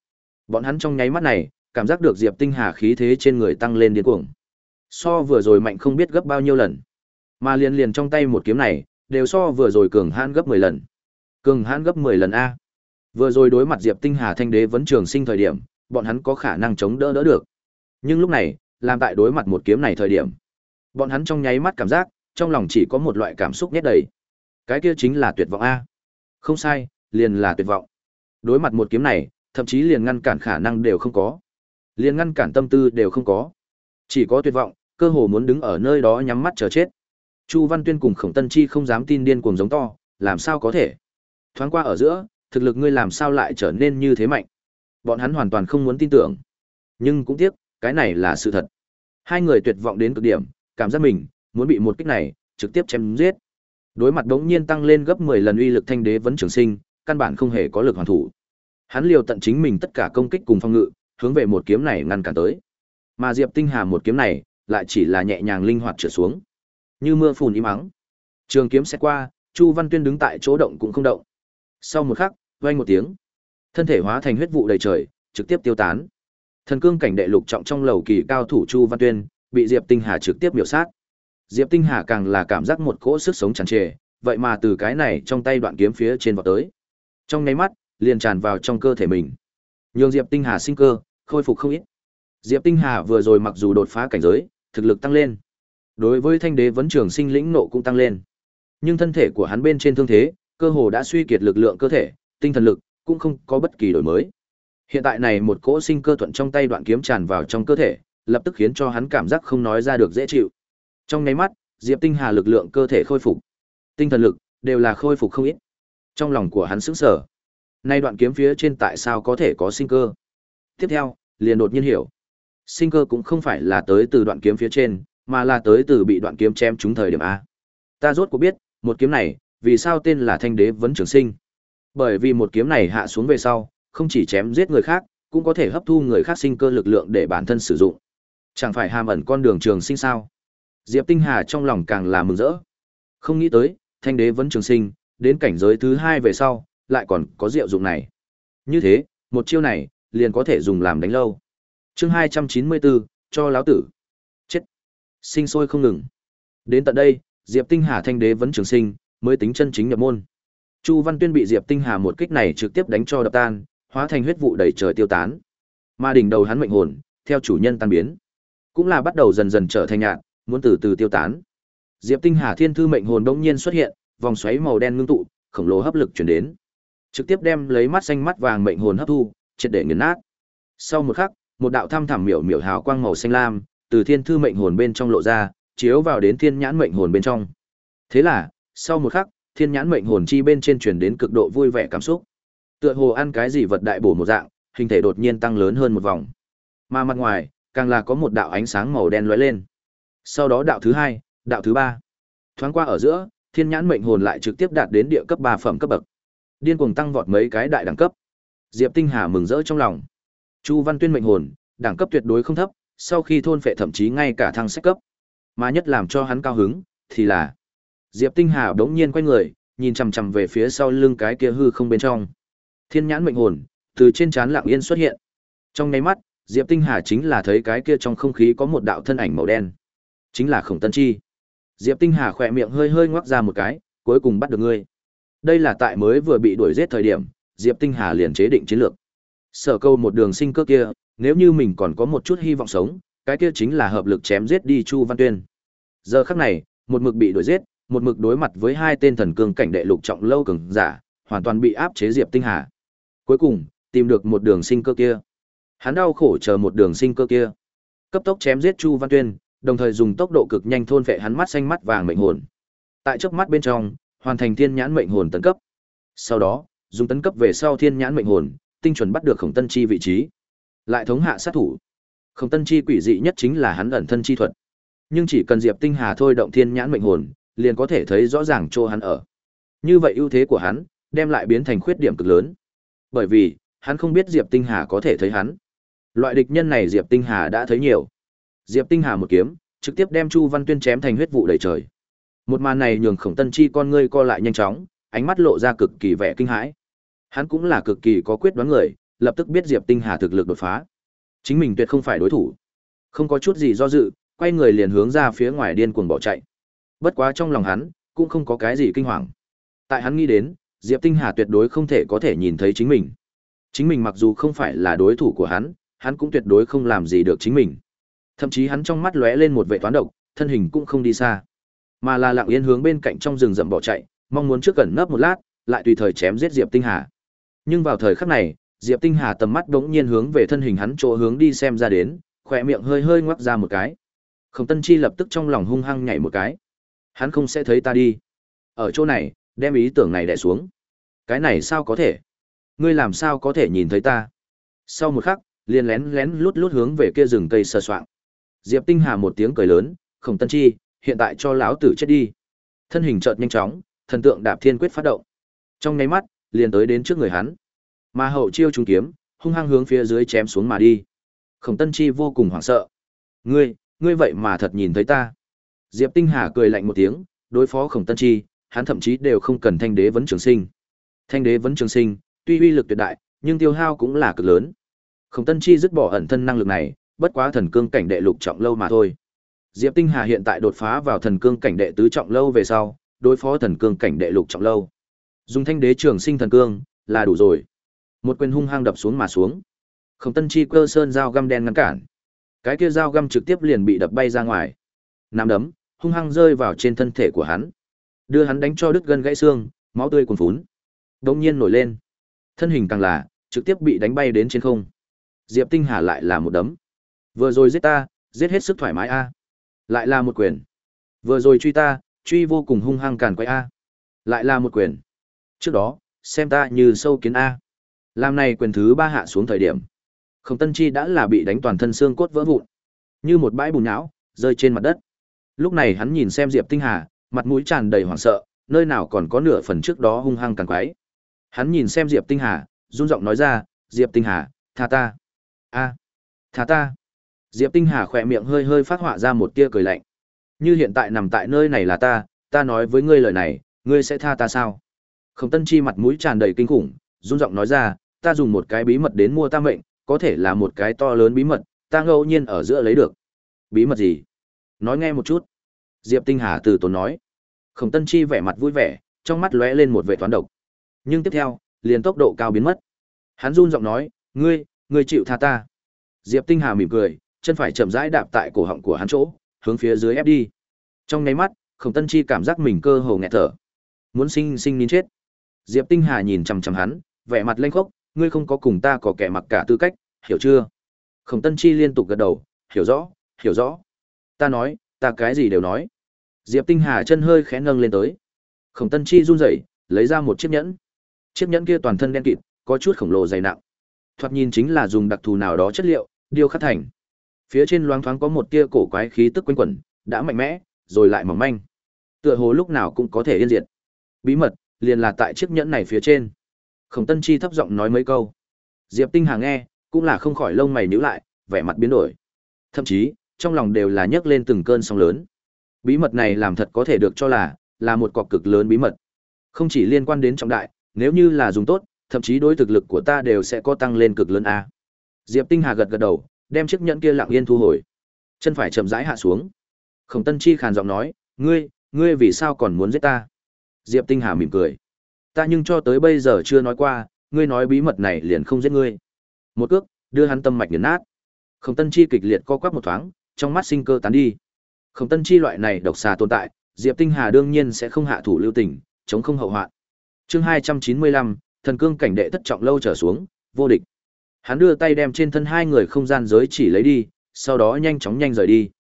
Bọn hắn trong nháy mắt này, cảm giác được Diệp Tinh Hà khí thế trên người tăng lên điên cuồng. So vừa rồi mạnh không biết gấp bao nhiêu lần. Mà liền liền trong tay một kiếm này, đều so vừa rồi cường hãn gấp 10 lần. Cường hãn gấp 10 lần a. Vừa rồi đối mặt Diệp Tinh Hà thanh đế vẫn trường sinh thời điểm, bọn hắn có khả năng chống đỡ đỡ được. Nhưng lúc này, làm tại đối mặt một kiếm này thời điểm, bọn hắn trong nháy mắt cảm giác, trong lòng chỉ có một loại cảm xúc nhét đầy. Cái kia chính là tuyệt vọng a. Không sai, liền là tuyệt vọng. Đối mặt một kiếm này, thậm chí liền ngăn cản khả năng đều không có. Liền ngăn cản tâm tư đều không có. Chỉ có tuyệt vọng, cơ hồ muốn đứng ở nơi đó nhắm mắt chờ chết. Chu Văn Tuyên cùng Khổng Tân Chi không dám tin điên cuồng giống to, làm sao có thể? Thoáng qua ở giữa, thực lực ngươi làm sao lại trở nên như thế mạnh? Bọn hắn hoàn toàn không muốn tin tưởng. Nhưng cũng tiếc, cái này là sự thật. Hai người tuyệt vọng đến cực điểm, cảm giác mình muốn bị một kích này trực tiếp chém giết. Đối mặt đống nhiên tăng lên gấp 10 lần uy lực thanh đế vẫn trường sinh, căn bản không hề có lực hoàn thủ. Hắn liều tận chính mình tất cả công kích cùng phong ngự, hướng về một kiếm này ngăn cản tới. Mà Diệp Tinh Hà một kiếm này, lại chỉ là nhẹ nhàng linh hoạt trượt xuống, như mưa phùn im ắng. Trường kiếm sẽ qua, Chu Văn Tuyên đứng tại chỗ động cũng không động. Sau một khắc, vang một tiếng, thân thể hóa thành huyết vụ đầy trời, trực tiếp tiêu tán. Thần cương cảnh đệ lục trọng trong lầu kỳ cao thủ Chu Văn Tuyên, bị Diệp Tinh Hà trực tiếp biểu sát. Diệp Tinh Hà càng là cảm giác một cỗ sức sống tràn trề, vậy mà từ cái này trong tay đoạn kiếm phía trên vọt tới. Trong nháy mắt, liền tràn vào trong cơ thể mình. Nhường Diệp Tinh Hà sinh cơ, khôi phục không ít. Diệp Tinh Hà vừa rồi mặc dù đột phá cảnh giới, thực lực tăng lên. Đối với thanh đế vấn trường sinh lĩnh nộ cũng tăng lên. Nhưng thân thể của hắn bên trên thương thế, cơ hồ đã suy kiệt lực lượng cơ thể, tinh thần lực cũng không có bất kỳ đổi mới. Hiện tại này một cỗ sinh cơ thuận trong tay đoạn kiếm tràn vào trong cơ thể, lập tức khiến cho hắn cảm giác không nói ra được dễ chịu. Trong nháy mắt, Diệp Tinh Hà lực lượng cơ thể khôi phục, tinh thần lực đều là khôi phục không ít. Trong lòng của hắn sững sờ. Nay đoạn kiếm phía trên tại sao có thể có sinh cơ? Tiếp theo, liền đột nhiên hiểu. Sinh cơ cũng không phải là tới từ đoạn kiếm phía trên, mà là tới từ bị đoạn kiếm chém trúng thời điểm a. Ta rốt cuộc biết, một kiếm này, vì sao tên là Thanh Đế vấn trường sinh? Bởi vì một kiếm này hạ xuống về sau, không chỉ chém giết người khác, cũng có thể hấp thu người khác sinh cơ lực lượng để bản thân sử dụng. Chẳng phải hàm ẩn con đường trường sinh sao? Diệp Tinh Hà trong lòng càng là mừng rỡ. Không nghĩ tới, Thanh Đế vấn trường sinh, đến cảnh giới thứ hai về sau, lại còn có diệu dụng này. Như thế, một chiêu này, liền có thể dùng làm đánh lâu chương 294, cho láo tử. Chết. Sinh sôi không ngừng. Đến tận đây, Diệp Tinh Hà thanh đế vẫn trường sinh, mới tính chân chính nhập môn. Chu Văn Tuyên bị Diệp Tinh Hà một kích này trực tiếp đánh cho đập tan, hóa thành huyết vụ đầy trời tiêu tán. Mà đỉnh đầu hắn mệnh hồn, theo chủ nhân tan biến, cũng là bắt đầu dần dần trở thành nhạt, muốn từ từ tiêu tán. Diệp Tinh Hà thiên thư mệnh hồn đột nhiên xuất hiện, vòng xoáy màu đen ngưng tụ, khổng lồ hấp lực truyền đến trực tiếp đem lấy mắt xanh mắt vàng mệnh hồn hấp thu, triệt để nghiền nát. Sau một khắc, một đạo thăm thẳm miểu miểu hào quang màu xanh lam từ thiên thư mệnh hồn bên trong lộ ra, chiếu vào đến thiên nhãn mệnh hồn bên trong. Thế là, sau một khắc, thiên nhãn mệnh hồn chi bên trên truyền đến cực độ vui vẻ cảm xúc. Tựa hồ ăn cái gì vật đại bổ một dạng, hình thể đột nhiên tăng lớn hơn một vòng. Mà mặt ngoài, càng là có một đạo ánh sáng màu đen lóe lên. Sau đó đạo thứ hai, đạo thứ ba. Thoáng qua ở giữa, thiên nhãn mệnh hồn lại trực tiếp đạt đến địa cấp ba phẩm cấp bậc. Điên cuồng tăng vọt mấy cái đại đẳng cấp. Diệp Tinh Hà mừng rỡ trong lòng. Chu Văn Tuyên mệnh hồn, đẳng cấp tuyệt đối không thấp, sau khi thôn phệ thậm chí ngay cả thăng sách cấp. Mà nhất làm cho hắn cao hứng thì là Diệp Tinh Hà đống nhiên quay người, nhìn chằm chằm về phía sau lưng cái kia hư không bên trong. Thiên nhãn mệnh hồn từ trên trán lặng yên xuất hiện. Trong nháy mắt, Diệp Tinh Hà chính là thấy cái kia trong không khí có một đạo thân ảnh màu đen. Chính là Khổng Tân Chi. Diệp Tinh Hà khỏe miệng hơi hơi ngoác ra một cái, cuối cùng bắt được ngươi. Đây là tại mới vừa bị đuổi giết thời điểm, Diệp Tinh Hà liền chế định chiến lược. Sở câu một đường sinh cơ kia, nếu như mình còn có một chút hy vọng sống, cái kia chính là hợp lực chém giết đi Chu Văn Tuyên. Giờ khắc này, một mực bị đuổi giết, một mực đối mặt với hai tên thần cương cảnh đệ lục trọng lâu cường giả, hoàn toàn bị áp chế Diệp Tinh Hà. Cuối cùng, tìm được một đường sinh cơ kia. Hắn đau khổ chờ một đường sinh cơ kia. Cấp tốc chém giết Chu Văn Tuyên, đồng thời dùng tốc độ cực nhanh thôn phệ hắn mắt xanh mắt vàng mệnh hồn. Tại chớp mắt bên trong, hoàn thành thiên nhãn mệnh hồn tấn cấp. Sau đó, dùng tấn cấp về sau thiên nhãn mệnh hồn, tinh chuẩn bắt được Khổng Tân Chi vị trí. Lại thống hạ sát thủ. Khổng Tân Chi quỷ dị nhất chính là hắn ẩn thân chi thuật. Nhưng chỉ cần Diệp Tinh Hà thôi động thiên nhãn mệnh hồn, liền có thể thấy rõ ràng chỗ hắn ở. Như vậy ưu thế của hắn, đem lại biến thành khuyết điểm cực lớn. Bởi vì, hắn không biết Diệp Tinh Hà có thể thấy hắn. Loại địch nhân này Diệp Tinh Hà đã thấy nhiều. Diệp Tinh Hà một kiếm, trực tiếp đem Chu Văn Tuyên chém thành huyết vụ đầy trời. Một màn này nhường Khổng Tân Chi con ngươi co lại nhanh chóng, ánh mắt lộ ra cực kỳ vẻ kinh hãi. Hắn cũng là cực kỳ có quyết đoán người, lập tức biết Diệp Tinh Hà thực lực đột phá. Chính mình tuyệt không phải đối thủ. Không có chút gì do dự, quay người liền hướng ra phía ngoài điên cuồng bỏ chạy. Bất quá trong lòng hắn, cũng không có cái gì kinh hoàng. Tại hắn nghĩ đến, Diệp Tinh Hà tuyệt đối không thể có thể nhìn thấy chính mình. Chính mình mặc dù không phải là đối thủ của hắn, hắn cũng tuyệt đối không làm gì được chính mình. Thậm chí hắn trong mắt lóe lên một vệ toán độc, thân hình cũng không đi xa, mà là lặng yên hướng bên cạnh trong rừng rậm bỏ chạy, mong muốn trước gần nấp một lát, lại tùy thời chém giết Diệp Tinh Hà. Nhưng vào thời khắc này, Diệp Tinh Hà tầm mắt đống nhiên hướng về thân hình hắn chỗ hướng đi xem ra đến, khỏe miệng hơi hơi ngoắc ra một cái. Khổng Tân Chi lập tức trong lòng hung hăng nhảy một cái. Hắn không sẽ thấy ta đi. Ở chỗ này, đem ý tưởng này đè xuống. Cái này sao có thể? Ngươi làm sao có thể nhìn thấy ta? Sau một khắc, liền lén lén lút lút hướng về kia rừng cây sờ soạng. Diệp Tinh Hà một tiếng cười lớn, "Khổng Tân Chi, hiện tại cho lão tử chết đi." Thân hình chợt nhanh chóng, thần tượng đạp thiên quyết phát động. Trong nháy mắt, liền tới đến trước người hắn. Mà hậu chiêu trung kiếm, hung hăng hướng phía dưới chém xuống mà đi. Khổng Tân Chi vô cùng hoảng sợ. "Ngươi, ngươi vậy mà thật nhìn thấy ta?" Diệp Tinh Hà cười lạnh một tiếng, đối phó Khổng Tân Chi, hắn thậm chí đều không cần thanh đế vấn trường sinh. Thanh đế vấn trường sinh, tuy uy lực tuyệt đại, nhưng tiêu hao cũng là cực lớn. Khổng Tân Chi dứt bỏ ẩn thân năng lực này, bất quá thần cương cảnh đệ lục trọng lâu mà thôi. Diệp Tinh Hà hiện tại đột phá vào thần cương cảnh đệ tứ trọng lâu về sau, đối phó thần cương cảnh đệ lục trọng lâu. Dùng thanh đế trường sinh thần cương là đủ rồi. Một quyền hung hăng đập xuống mà xuống. Khổng Tân Chi cơ sơn dao găm đen ngăn cản. Cái kia dao găm trực tiếp liền bị đập bay ra ngoài. Nắm đấm hung hăng rơi vào trên thân thể của hắn, đưa hắn đánh cho đứt gân gãy xương, máu tươi cuồn phún. Đột nhiên nổi lên, thân hình càng là trực tiếp bị đánh bay đến trên không. Diệp Tinh Hà lại là một đấm. Vừa rồi giết ta, giết hết sức thoải mái a. Lại là một quyền. Vừa rồi truy ta, truy vô cùng hung hăng càn quay a. Lại là một quyền. Trước đó, xem ta như sâu kiến a. Làm này quyền thứ ba hạ xuống thời điểm, Khổng Tân Chi đã là bị đánh toàn thân xương cốt vỡ vụn, như một bãi bùn nhão, rơi trên mặt đất. Lúc này hắn nhìn xem Diệp Tinh Hà, mặt mũi tràn đầy hoảng sợ, nơi nào còn có nửa phần trước đó hung hăng càng quái. Hắn nhìn xem Diệp Tinh Hà, run giọng nói ra, "Diệp Tinh Hà, tha ta." "A, tha ta." Diệp Tinh Hà khỏe miệng hơi hơi phát họa ra một tia cười lạnh. Như hiện tại nằm tại nơi này là ta, ta nói với ngươi lời này, ngươi sẽ tha ta sao? Khổng Tân Chi mặt mũi tràn đầy kinh khủng, run giọng nói ra, ta dùng một cái bí mật đến mua ta mệnh, có thể là một cái to lớn bí mật, ta ngẫu nhiên ở giữa lấy được. Bí mật gì? Nói nghe một chút. Diệp Tinh Hà từ tốn nói. Khổng Tân Chi vẻ mặt vui vẻ, trong mắt lóe lên một vẻ toán độc. Nhưng tiếp theo, liền tốc độ cao biến mất. Hắn run giọng nói, ngươi, ngươi chịu tha ta. Diệp Tinh Hà mỉm cười, chân phải chậm rãi đạp tại cổ họng của hắn chỗ, hướng phía dưới ép đi. Trong nháy mắt, Khổng Tân Chi cảm giác mình cơ hồ nghẹt thở, muốn sinh sinh nín chết. Diệp Tinh Hà nhìn chằm chằm hắn, vẻ mặt lênh khốc, ngươi không có cùng ta có kẻ mặc cả tư cách, hiểu chưa? Khổng Tân Chi liên tục gật đầu, hiểu rõ, hiểu rõ. Ta nói, ta cái gì đều nói. Diệp Tinh Hà chân hơi khẽ nâng lên tới. Khổng Tân Chi run rẩy, lấy ra một chiếc nhẫn. Chiếc nhẫn kia toàn thân đen kịt, có chút khổng lồ dày nặng. Thoạt nhìn chính là dùng đặc thù nào đó chất liệu, điêu khắc thành. Phía trên loáng thoáng có một tia cổ quái khí tức quấn quẩn, đã mạnh mẽ, rồi lại mỏng manh. Tựa hồ lúc nào cũng có thể yên diệt. Bí mật liền là tại chiếc nhẫn này phía trên. Khổng Tân Chi thấp giọng nói mấy câu. Diệp Tinh Hà nghe, cũng là không khỏi lông mày nhíu lại, vẻ mặt biến đổi. Thậm chí, trong lòng đều là nhấc lên từng cơn sóng lớn. Bí mật này làm thật có thể được cho là là một cọc cực lớn bí mật. Không chỉ liên quan đến trọng đại, nếu như là dùng tốt, thậm chí đối thực lực của ta đều sẽ có tăng lên cực lớn a. Diệp Tinh Hà gật gật đầu, đem chiếc nhẫn kia lặng yên thu hồi. Chân phải chậm rãi hạ xuống. Khổng Tân Chi khàn giọng nói, "Ngươi, ngươi vì sao còn muốn giết ta?" Diệp Tinh Hà mỉm cười. Ta nhưng cho tới bây giờ chưa nói qua, ngươi nói bí mật này liền không giết ngươi. Một cước, đưa hắn tâm mạch nghiền nát. Khổng Tân Chi kịch liệt co quắp một thoáng, trong mắt sinh cơ tán đi. Khổng Tân Chi loại này độc xà tồn tại, Diệp Tinh Hà đương nhiên sẽ không hạ thủ lưu tình, chống không hậu hoạn. Chương 295, thần cương cảnh đệ thất trọng lâu trở xuống, vô địch. Hắn đưa tay đem trên thân hai người không gian giới chỉ lấy đi, sau đó nhanh chóng nhanh rời đi.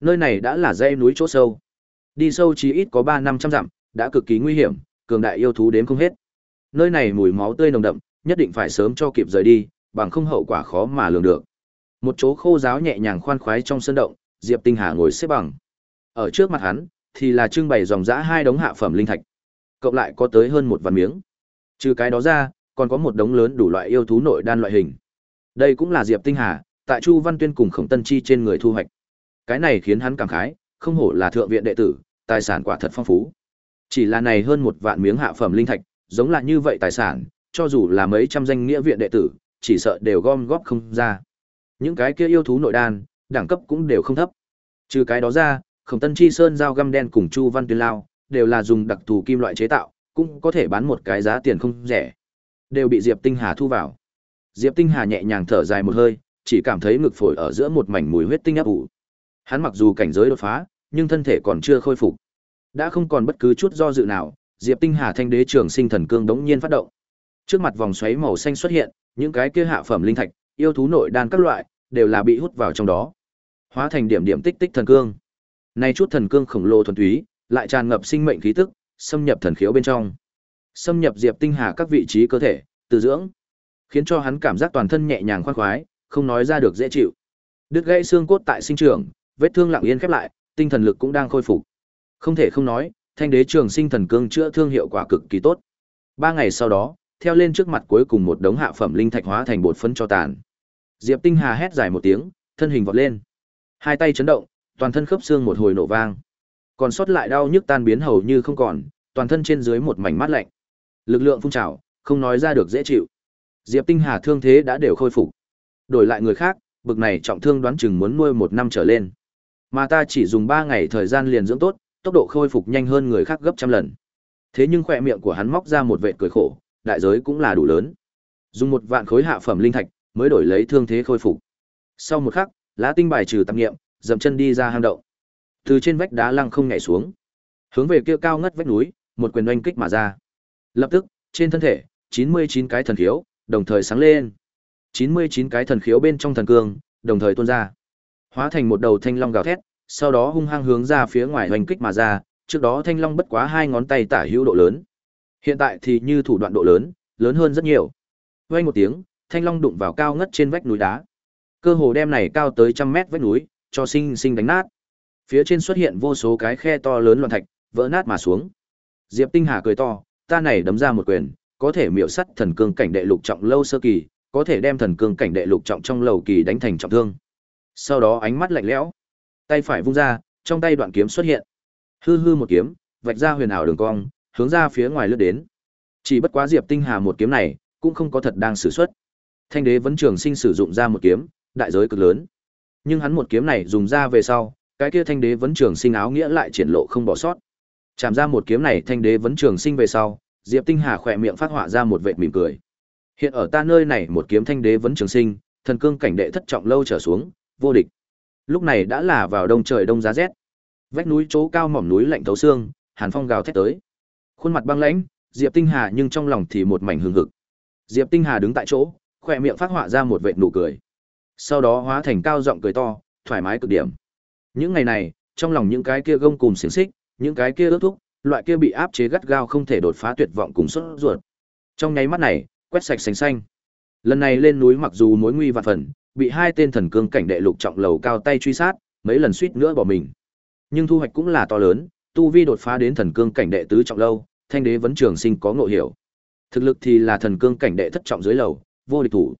Nơi này đã là dãy núi chỗ sâu. Đi sâu chí ít có 3 năm trăm dặm, đã cực kỳ nguy hiểm, cường đại yêu thú đến không hết. Nơi này mùi máu tươi nồng đậm, nhất định phải sớm cho kịp rời đi, bằng không hậu quả khó mà lường được. Một chỗ khô giáo nhẹ nhàng khoan khoái trong sân động, Diệp Tinh Hà ngồi xếp bằng. Ở trước mặt hắn thì là trưng bày dòng dã hai đống hạ phẩm linh thạch. Cộng lại có tới hơn một vạn miếng. Trừ cái đó ra, còn có một đống lớn đủ loại yêu thú nội đan loại hình. Đây cũng là Diệp Tinh Hà, tại Chu Văn Tuyên cùng Khổng Tân Chi trên người thu hoạch. Cái này khiến hắn cảm khái, không hổ là thượng viện đệ tử, tài sản quả thật phong phú. Chỉ là này hơn một vạn miếng hạ phẩm linh thạch, giống là như vậy tài sản, cho dù là mấy trăm danh nghĩa viện đệ tử, chỉ sợ đều gom góp không ra. Những cái kia yêu thú nội đan, đẳng cấp cũng đều không thấp. Trừ cái đó ra, Khổng Tân Chi Sơn dao găm đen cùng Chu Văn Tuyên lao, đều là dùng đặc thù kim loại chế tạo, cũng có thể bán một cái giá tiền không rẻ. Đều bị Diệp Tinh Hà thu vào. Diệp Tinh Hà nhẹ nhàng thở dài một hơi, chỉ cảm thấy ngực phổi ở giữa một mảnh mùi huyết tinh áp ủ. Hắn mặc dù cảnh giới đột phá, nhưng thân thể còn chưa khôi phục. Đã không còn bất cứ chút do dự nào, Diệp Tinh Hà thanh đế trường sinh thần cương đống nhiên phát động. Trước mặt vòng xoáy màu xanh xuất hiện, những cái kia hạ phẩm linh thạch, yêu thú nội đan các loại, đều là bị hút vào trong đó. Hóa thành điểm điểm tích tích thần cương. Nay chút thần cương khổng lồ thuần túy, lại tràn ngập sinh mệnh khí tức, xâm nhập thần khiếu bên trong. Xâm nhập Diệp Tinh Hà các vị trí cơ thể, từ dưỡng, khiến cho hắn cảm giác toàn thân nhẹ nhàng khoan khoái, không nói ra được dễ chịu. Đứt gãy xương cốt tại sinh trưởng, vết thương lặng yên khép lại, tinh thần lực cũng đang khôi phục. Không thể không nói, Thanh Đế Trường Sinh Thần Cương chữa thương hiệu quả cực kỳ tốt. Ba ngày sau đó, theo lên trước mặt cuối cùng một đống hạ phẩm linh thạch hóa thành bột phấn cho tàn. Diệp Tinh Hà hét dài một tiếng, thân hình vọt lên. Hai tay chấn động, toàn thân khớp xương một hồi nổ vang. Còn sót lại đau nhức tan biến hầu như không còn, toàn thân trên dưới một mảnh mát lạnh. Lực lượng phun trào, không nói ra được dễ chịu. Diệp Tinh Hà thương thế đã đều khôi phục. Đổi lại người khác, bực này trọng thương đoán chừng muốn nuôi một năm trở lên. Mà ta chỉ dùng ba ngày thời gian liền dưỡng tốt, tốc độ khôi phục nhanh hơn người khác gấp trăm lần. Thế nhưng khỏe miệng của hắn móc ra một vệt cười khổ, đại giới cũng là đủ lớn. Dùng một vạn khối hạ phẩm linh thạch, mới đổi lấy thương thế khôi phục. Sau một khắc, Lá Tinh bài trừ tạp niệm, dậm chân đi ra hang động. Từ trên vách đá lăng không nhảy xuống, hướng về kia cao ngất vách núi, một quyền oanh kích mà ra. Lập tức, trên thân thể, 99 cái thần khiếu, đồng thời sáng lên. 99 cái thần khiếu bên trong thần cương, đồng thời tuôn ra. Hóa thành một đầu thanh long gào thét, sau đó hung hăng hướng ra phía ngoài hoành kích mà ra, trước đó thanh long bất quá hai ngón tay tả hữu độ lớn. Hiện tại thì như thủ đoạn độ lớn, lớn hơn rất nhiều. Vang một tiếng, thanh long đụng vào cao ngất trên vách núi đá. Cơ hồ đem này cao tới trăm mét vách núi, cho sinh sinh đánh nát. Phía trên xuất hiện vô số cái khe to lớn loạn thạch, vỡ nát mà xuống. Diệp Tinh Hà cười to, ta này đấm ra một quyền, có thể miểu sắt thần cương cảnh đệ lục trọng lâu sơ kỳ, có thể đem thần cương cảnh đệ lục trọng trong lầu kỳ đánh thành trọng thương. Sau đó ánh mắt lạnh lẽo, tay phải vung ra, trong tay đoạn kiếm xuất hiện. Hư hư một kiếm, vạch ra huyền ảo đường cong, hướng ra phía ngoài lướt đến. Chỉ bất quá Diệp Tinh Hà một kiếm này, cũng không có thật đang sử xuất. Thanh đế vẫn trường sinh sử dụng ra một kiếm, đại giới cực lớn. Nhưng hắn một kiếm này dùng ra về sau, cái kia thanh đế vẫn trường sinh áo nghĩa lại triển lộ không bỏ sót. Chạm ra một kiếm này thanh đế vẫn trường sinh về sau, Diệp Tinh Hà khỏe miệng phát họa ra một vệt mỉm cười. Hiện ở ta nơi này một kiếm thanh đế vẫn trường sinh, thần cương cảnh đệ thất trọng lâu trở xuống, vô địch. Lúc này đã là vào đông trời đông giá rét. Vách núi chỗ cao mỏm núi lạnh thấu xương, hàn phong gào thét tới. Khuôn mặt băng lãnh, Diệp Tinh Hà nhưng trong lòng thì một mảnh hừng hực. Diệp Tinh Hà đứng tại chỗ, khỏe miệng phát họa ra một vệt nụ cười. Sau đó hóa thành cao giọng cười to, thoải mái cực điểm. Những ngày này, trong lòng những cái kia gông cùng xiềng xích, những cái kia ước thúc, loại kia bị áp chế gắt gao không thể đột phá tuyệt vọng cùng xuất ruột. Trong nháy mắt này, quét sạch sành xanh. Lần này lên núi mặc dù mối nguy vạn phần, bị hai tên thần cương cảnh đệ lục trọng lầu cao tay truy sát, mấy lần suýt nữa bỏ mình. Nhưng thu hoạch cũng là to lớn, tu vi đột phá đến thần cương cảnh đệ tứ trọng lâu, thanh đế vẫn trường sinh có ngộ hiểu. Thực lực thì là thần cương cảnh đệ thất trọng dưới lầu, vô địch thủ.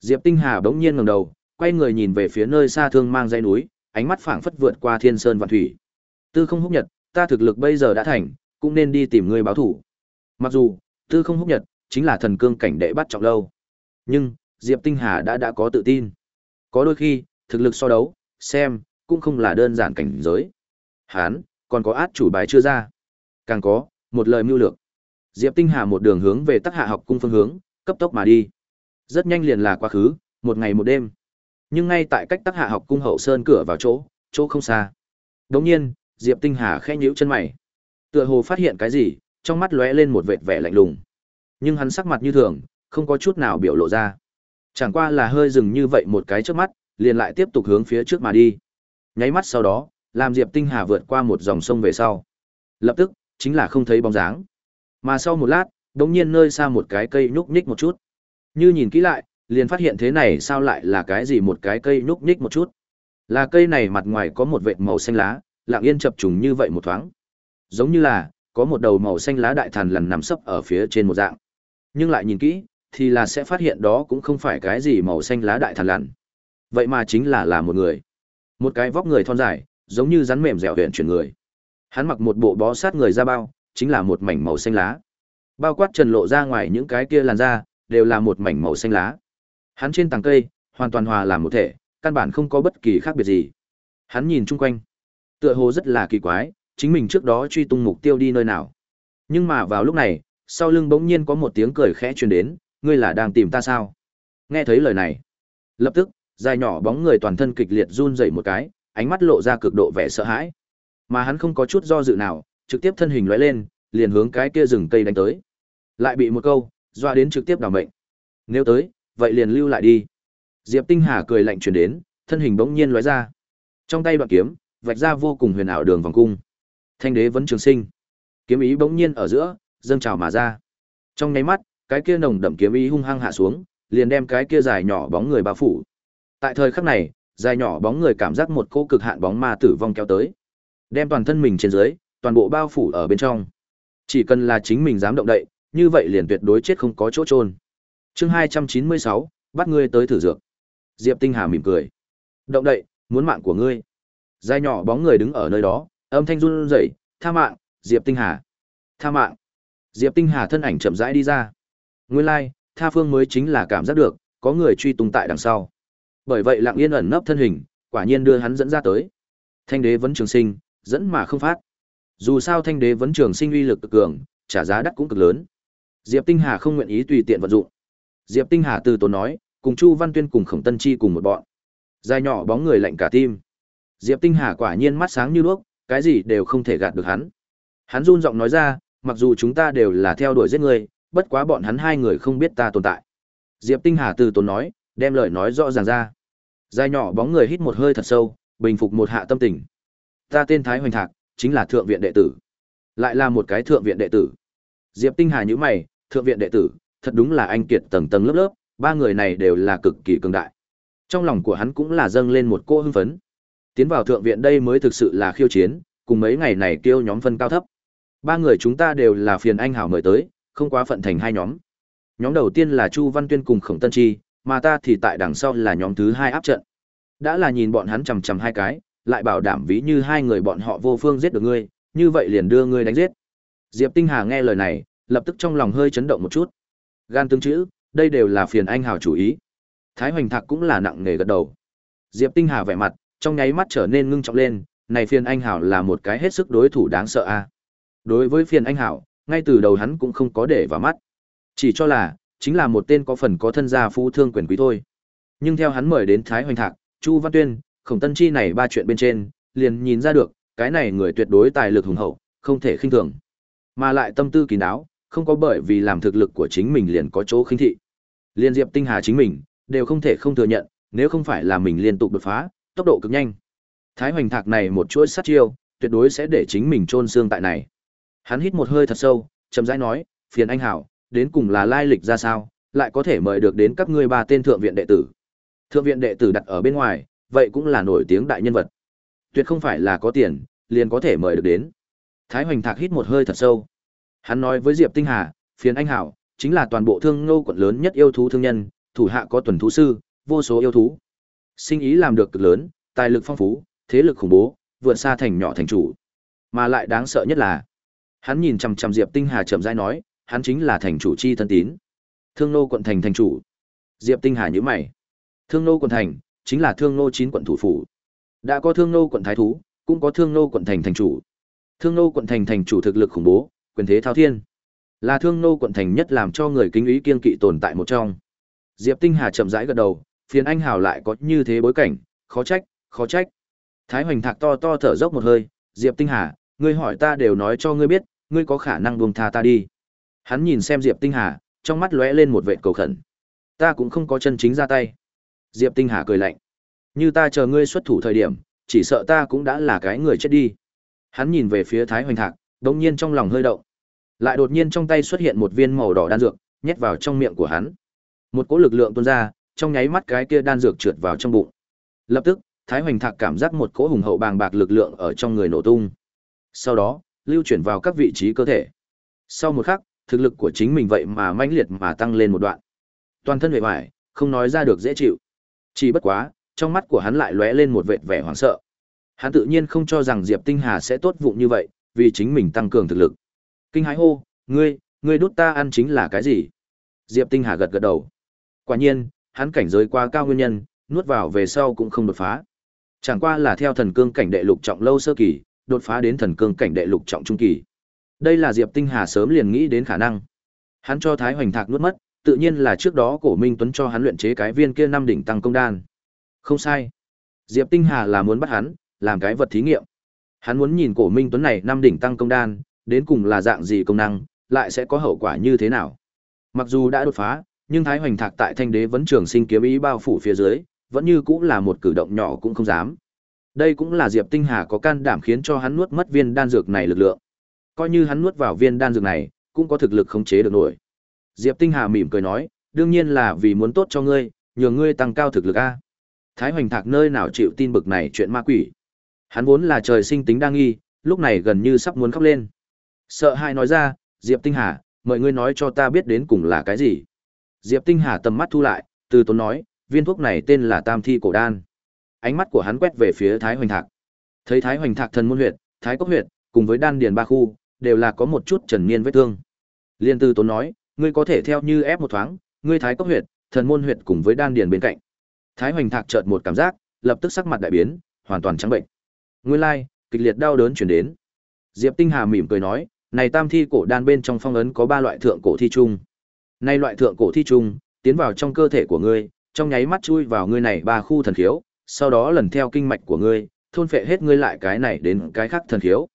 Diệp Tinh Hà bỗng nhiên ngẩng đầu, quay người nhìn về phía nơi xa thương mang dãy núi, ánh mắt phảng phất vượt qua thiên sơn vạn thủy. Tư không húc nhật, ta thực lực bây giờ đã thành, cũng nên đi tìm ngươi báo thủ. Mặc dù, Tư không húc nhật, chính là thần cương cảnh đệ bắt trọng lâu. Nhưng, Diệp Tinh Hà đã đã có tự tin. Có đôi khi, thực lực so đấu, xem, cũng không là đơn giản cảnh giới. Hán, còn có át chủ bài chưa ra. Càng có, một lời mưu lược. Diệp Tinh Hà một đường hướng về Tắc Hạ học cung phương hướng, cấp tốc mà đi. Rất nhanh liền là quá khứ, một ngày một đêm. Nhưng ngay tại cách Tắc Hạ học cung hậu sơn cửa vào chỗ, chỗ không xa. Đống nhiên, Diệp Tinh Hà khẽ nhíu chân mày. Tựa hồ phát hiện cái gì, trong mắt lóe lên một vệt vẻ lạnh lùng. Nhưng hắn sắc mặt như thường, không có chút nào biểu lộ ra. Chẳng qua là hơi dừng như vậy một cái trước mắt, liền lại tiếp tục hướng phía trước mà đi. Nháy mắt sau đó, làm Diệp Tinh Hà vượt qua một dòng sông về sau. Lập tức, chính là không thấy bóng dáng. Mà sau một lát, đống nhiên nơi xa một cái cây nhúc nhích một chút. Như nhìn kỹ lại, liền phát hiện thế này sao lại là cái gì một cái cây nhúc nhích một chút. Là cây này mặt ngoài có một vệt màu xanh lá, lặng yên chập trùng như vậy một thoáng. Giống như là, có một đầu màu xanh lá đại thần lần nằm sấp ở phía trên một dạng. Nhưng lại nhìn kỹ, thì là sẽ phát hiện đó cũng không phải cái gì màu xanh lá đại thằn lằn. Vậy mà chính là là một người. Một cái vóc người thon dài, giống như rắn mềm dẻo huyện chuyển người. Hắn mặc một bộ bó sát người da bao, chính là một mảnh màu xanh lá. Bao quát trần lộ ra ngoài những cái kia làn da, đều là một mảnh màu xanh lá. Hắn trên tàng cây, hoàn toàn hòa làm một thể, căn bản không có bất kỳ khác biệt gì. Hắn nhìn chung quanh, tựa hồ rất là kỳ quái, chính mình trước đó truy tung mục tiêu đi nơi nào. Nhưng mà vào lúc này, sau lưng bỗng nhiên có một tiếng cười khẽ truyền đến, ngươi là đang tìm ta sao? Nghe thấy lời này, lập tức, dài nhỏ bóng người toàn thân kịch liệt run rẩy một cái, ánh mắt lộ ra cực độ vẻ sợ hãi. Mà hắn không có chút do dự nào, trực tiếp thân hình lóe lên, liền hướng cái kia rừng cây đánh tới. Lại bị một câu, doa đến trực tiếp đảo mệnh. Nếu tới, vậy liền lưu lại đi. Diệp Tinh Hà cười lạnh truyền đến, thân hình bỗng nhiên lóe ra. Trong tay đoạn kiếm, vạch ra vô cùng huyền ảo đường vòng cung. Thanh đế vẫn trường sinh. Kiếm ý bỗng nhiên ở giữa, dâng trào mà ra. Trong nháy mắt, cái kia nồng đậm kiếm ý hung hăng hạ xuống, liền đem cái kia dài nhỏ bóng người bao phủ. Tại thời khắc này, dài nhỏ bóng người cảm giác một cô cực hạn bóng ma tử vong kéo tới. Đem toàn thân mình trên dưới, toàn bộ bao phủ ở bên trong. Chỉ cần là chính mình dám động đậy, như vậy liền tuyệt đối chết không có chỗ trôn. Chương 296, bắt ngươi tới thử dược. Diệp Tinh Hà mỉm cười. Động đậy, muốn mạng của ngươi. Dài nhỏ bóng người đứng ở nơi đó, âm thanh run rẩy, "Tha mạng, Diệp Tinh Hà." "Tha mạng." Diệp Tinh Hà thân ảnh chậm rãi đi ra. Nguyên lai, like, Tha Phương mới chính là cảm giác được có người truy tung tại đằng sau. Bởi vậy Lặng Yên ẩn nấp thân hình, quả nhiên đưa hắn dẫn ra tới. Thanh đế vẫn trường sinh, dẫn mà không phát. Dù sao thanh đế vẫn trường sinh uy lực cực cường, trả giá đắt cũng cực lớn. Diệp Tinh Hà không nguyện ý tùy tiện vận dụng. Diệp Tinh Hà từ tốn nói, cùng Chu Văn Tuyên cùng Khổng Tân Chi cùng một bọn. Dài nhỏ bóng người lạnh cả tim. Diệp Tinh Hà quả nhiên mắt sáng như đuốc, cái gì đều không thể gạt được hắn. Hắn run giọng nói ra, mặc dù chúng ta đều là theo đuổi giết người, bất quá bọn hắn hai người không biết ta tồn tại. Diệp Tinh Hà từ tốn nói, đem lời nói rõ ràng ra. Dài nhỏ bóng người hít một hơi thật sâu, bình phục một hạ tâm tình. Ta tên Thái Hoành Thạc, chính là thượng viện đệ tử. Lại là một cái thượng viện đệ tử. Diệp Tinh Hà nhíu mày, thượng viện đệ tử, thật đúng là anh kiệt tầng tầng lớp lớp, ba người này đều là cực kỳ cường đại. Trong lòng của hắn cũng là dâng lên một cô hưng phấn. Tiến vào thượng viện đây mới thực sự là khiêu chiến, cùng mấy ngày này kêu nhóm phân cao thấp. Ba người chúng ta đều là phiền anh hảo mời tới, không quá phận thành hai nhóm. Nhóm đầu tiên là Chu Văn Tuyên cùng Khổng Tân Chi, mà ta thì tại đằng sau là nhóm thứ hai áp trận. Đã là nhìn bọn hắn chằm chằm hai cái, lại bảo đảm ví như hai người bọn họ vô phương giết được ngươi, như vậy liền đưa ngươi đánh giết. Diệp Tinh Hà nghe lời này, lập tức trong lòng hơi chấn động một chút. Gan tương chữ, đây đều là phiền anh hào chủ ý. Thái Hoành Thạc cũng là nặng nề gật đầu. Diệp Tinh Hà vẻ mặt, trong nháy mắt trở nên ngưng trọng lên, này phiền anh hảo là một cái hết sức đối thủ đáng sợ a. Đối với phiền anh hảo, ngay từ đầu hắn cũng không có để vào mắt. Chỉ cho là, chính là một tên có phần có thân gia phú thương quyền quý thôi. Nhưng theo hắn mời đến Thái Hoành Thạc, Chu Văn Tuyên, Khổng Tân Chi này ba chuyện bên trên, liền nhìn ra được, cái này người tuyệt đối tài lực hùng hậu, không thể khinh thường. Mà lại tâm tư kín đáo, không có bởi vì làm thực lực của chính mình liền có chỗ khinh thị. Liên Diệp Tinh Hà chính mình, đều không thể không thừa nhận, nếu không phải là mình liên tục đột phá, tốc độ cực nhanh. Thái Hoành Thạc này một chuỗi sát chiêu, tuyệt đối sẽ để chính mình chôn xương tại này. Hắn hít một hơi thật sâu, chậm rãi nói, "Phiền anh hảo, đến cùng là lai lịch ra sao, lại có thể mời được đến các ngươi ba tên thượng viện đệ tử?" Thượng viện đệ tử đặt ở bên ngoài, vậy cũng là nổi tiếng đại nhân vật. Tuyệt không phải là có tiền, liền có thể mời được đến. Thái Hoành Thạc hít một hơi thật sâu. Hắn nói với Diệp Tinh Hà, phiền anh hảo, chính là toàn bộ thương ngô quận lớn nhất yêu thú thương nhân, thủ hạ có tuần thú sư, vô số yêu thú. Sinh ý làm được cực lớn, tài lực phong phú, thế lực khủng bố, vượt xa thành nhỏ thành chủ. Mà lại đáng sợ nhất là, hắn nhìn chằm chằm Diệp Tinh Hà chậm rãi nói, hắn chính là thành chủ chi thân tín. Thương nô quận thành thành chủ. Diệp Tinh Hà nhíu mày. Thương nô quận thành chính là Thương nô chín quận thủ phủ. Đã có Thương nô quận thái thú, cũng có Thương nô quận thành thành chủ. Thương nô quận thành thành chủ thực lực khủng bố, quyền thế thao thiên. Là thương nô quận thành nhất làm cho người kính ý kiên kỵ tồn tại một trong. Diệp Tinh Hà chậm rãi gật đầu, phiền anh hào lại có như thế bối cảnh, khó trách, khó trách. Thái Hoành Thạc to to thở dốc một hơi, Diệp Tinh Hà, ngươi hỏi ta đều nói cho ngươi biết, ngươi có khả năng buông tha ta đi. Hắn nhìn xem Diệp Tinh Hà, trong mắt lóe lên một vệ cầu khẩn. Ta cũng không có chân chính ra tay. Diệp Tinh Hà cười lạnh. Như ta chờ ngươi xuất thủ thời điểm, chỉ sợ ta cũng đã là cái người chết đi. Hắn nhìn về phía Thái Hoành Thạc, đột nhiên trong lòng hơi động. Lại đột nhiên trong tay xuất hiện một viên màu đỏ đan dược, nhét vào trong miệng của hắn. Một cỗ lực lượng tuôn ra, trong nháy mắt cái kia đan dược trượt vào trong bụng. Lập tức, Thái Hoành Thạc cảm giác một cỗ hùng hậu bàng bạc lực lượng ở trong người nổ tung. Sau đó, lưu chuyển vào các vị trí cơ thể. Sau một khắc, thực lực của chính mình vậy mà mãnh liệt mà tăng lên một đoạn. Toàn thân vẻ vải, không nói ra được dễ chịu. Chỉ bất quá, trong mắt của hắn lại lóe lên một vệt vẻ hoảng sợ. Hắn tự nhiên không cho rằng Diệp Tinh Hà sẽ tốt vụng như vậy, vì chính mình tăng cường thực lực. Kinh hãi hô, ngươi, ngươi đút ta ăn chính là cái gì? Diệp Tinh Hà gật gật đầu. Quả nhiên, hắn cảnh giới quá cao nguyên nhân, nuốt vào về sau cũng không đột phá. Chẳng qua là theo thần cương cảnh đệ lục trọng lâu sơ kỳ, đột phá đến thần cương cảnh đệ lục trọng trung kỳ. Đây là Diệp Tinh Hà sớm liền nghĩ đến khả năng. Hắn cho Thái Hoành Thạc nuốt mất, tự nhiên là trước đó Cổ Minh Tuấn cho hắn luyện chế cái viên kia năm đỉnh tăng công đan. Không sai. Diệp Tinh Hà là muốn bắt hắn, làm cái vật thí nghiệm. Hắn muốn nhìn Cổ Minh Tuấn này năm đỉnh tăng công đan, đến cùng là dạng gì công năng, lại sẽ có hậu quả như thế nào. Mặc dù đã đột phá, nhưng Thái Hoành Thạc tại Thanh Đế vẫn trường sinh kiếm ý bao phủ phía dưới, vẫn như cũng là một cử động nhỏ cũng không dám. Đây cũng là Diệp Tinh Hà có can đảm khiến cho hắn nuốt mất viên đan dược này lực lượng. Coi như hắn nuốt vào viên đan dược này, cũng có thực lực khống chế được nổi. Diệp Tinh Hà mỉm cười nói, đương nhiên là vì muốn tốt cho ngươi, nhờ ngươi tăng cao thực lực a. Thái Hoành Thạc nơi nào chịu tin bực này chuyện ma quỷ. Hắn vốn là trời sinh tính đa nghi, lúc này gần như sắp muốn khóc lên. Sợ hai nói ra, Diệp Tinh Hà, mời ngươi nói cho ta biết đến cùng là cái gì. Diệp Tinh Hà tầm mắt thu lại, từ tốn nói, viên thuốc này tên là Tam Thi Cổ Đan. Ánh mắt của hắn quét về phía Thái Hoành Thạc. Thấy Thái Hoành Thạc thần môn huyệt, Thái Cốc huyệt, cùng với đan điền ba khu, đều là có một chút trần niên vết thương. Liên Tư Tốn nói, ngươi có thể theo như ép một thoáng, ngươi Thái Cốc huyệt, thần môn huyệt cùng với đan điền bên cạnh. Thái Hoành Thạc chợt một cảm giác, lập tức sắc mặt đại biến, hoàn toàn trắng bệnh. Nguyên lai, kịch liệt đau đớn truyền đến. Diệp Tinh Hà mỉm cười nói, này tam thi cổ đan bên trong phong ấn có ba loại thượng cổ thi trùng, Nay loại thượng cổ thi trùng tiến vào trong cơ thể của ngươi, trong nháy mắt chui vào ngươi này ba khu thần khiếu, sau đó lần theo kinh mạch của ngươi, thôn phệ hết ngươi lại cái này đến cái khác thần khiếu.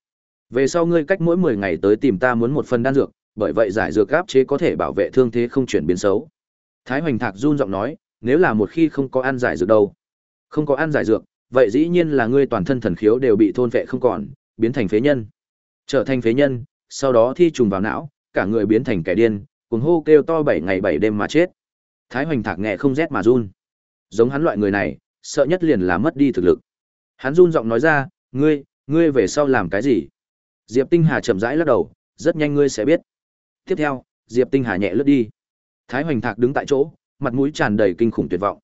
Về sau ngươi cách mỗi 10 ngày tới tìm ta muốn một phần đan dược, bởi vậy giải dược áp chế có thể bảo vệ thương thế không chuyển biến xấu. Thái Hoành Thạc run giọng nói, nếu là một khi không có ăn giải dược đâu, không có ăn giải dược, vậy dĩ nhiên là ngươi toàn thân thần khiếu đều bị thôn phệ không còn, biến thành phế nhân. Trở thành phế nhân, sau đó thi trùng vào não, cả người biến thành kẻ điên, cuồng hô kêu to bảy ngày bảy đêm mà chết. Thái Hoành Thạc nghe không rét mà run. Giống hắn loại người này, sợ nhất liền là mất đi thực lực. Hắn run giọng nói ra, ngươi, ngươi về sau làm cái gì? Diệp Tinh Hà chậm rãi lắc đầu, rất nhanh ngươi sẽ biết. Tiếp theo, Diệp Tinh Hà nhẹ lướt đi. Thái Hoành Thạc đứng tại chỗ, mặt mũi tràn đầy kinh khủng tuyệt vọng.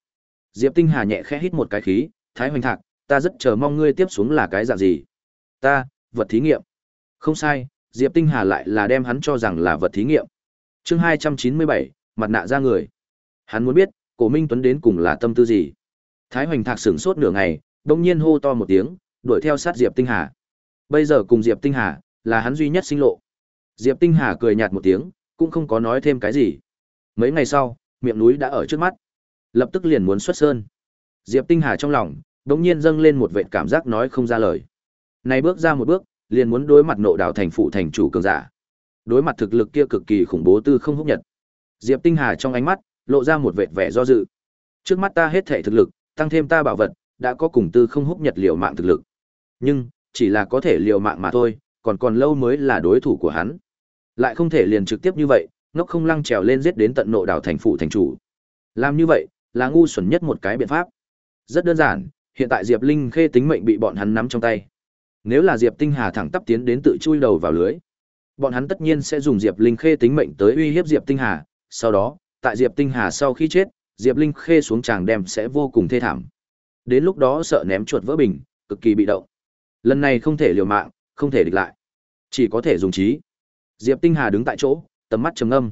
Diệp Tinh Hà nhẹ khẽ hít một cái khí, Thái Hoành Thạc, ta rất chờ mong ngươi tiếp xuống là cái dạng gì. Ta, vật thí nghiệm. Không sai, Diệp Tinh Hà lại là đem hắn cho rằng là vật thí nghiệm. Chương 297, mặt nạ ra người. Hắn muốn biết, Cổ Minh Tuấn đến cùng là tâm tư gì. Thái Hoành Thạc sửng sốt nửa ngày, đột nhiên hô to một tiếng, đuổi theo sát Diệp Tinh Hà. Bây giờ cùng Diệp Tinh Hà là hắn duy nhất sinh lộ. Diệp Tinh Hà cười nhạt một tiếng, cũng không có nói thêm cái gì. Mấy ngày sau, miệng núi đã ở trước mắt, lập tức liền muốn xuất sơn. Diệp Tinh Hà trong lòng, đột nhiên dâng lên một vệt cảm giác nói không ra lời. Này bước ra một bước, liền muốn đối mặt nộ đạo thành phụ thành chủ cường giả. Đối mặt thực lực kia cực kỳ khủng bố tư không húc nhật. Diệp Tinh Hà trong ánh mắt lộ ra một vệt vẻ do dự. Trước mắt ta hết thể thực lực, tăng thêm ta bảo vật, đã có cùng tư không húc nhật liều mạng thực lực. Nhưng, chỉ là có thể liều mạng mà thôi, còn còn lâu mới là đối thủ của hắn. Lại không thể liền trực tiếp như vậy, ngốc không lăng trèo lên giết đến tận nộ đảo thành phụ thành chủ. Làm như vậy, là ngu xuẩn nhất một cái biện pháp. Rất đơn giản, hiện tại Diệp Linh Khê tính mệnh bị bọn hắn nắm trong tay. Nếu là Diệp Tinh Hà thẳng tắp tiến đến tự chui đầu vào lưới, bọn hắn tất nhiên sẽ dùng Diệp Linh Khê tính mệnh tới uy hiếp Diệp Tinh Hà, sau đó, tại Diệp Tinh Hà sau khi chết, Diệp Linh Khê xuống tràng đem sẽ vô cùng thê thảm. Đến lúc đó sợ ném chuột vỡ bình, cực kỳ bị động. Lần này không thể liều mạng, không thể địch lại, chỉ có thể dùng trí. Diệp Tinh Hà đứng tại chỗ, tầm mắt trầm ngâm.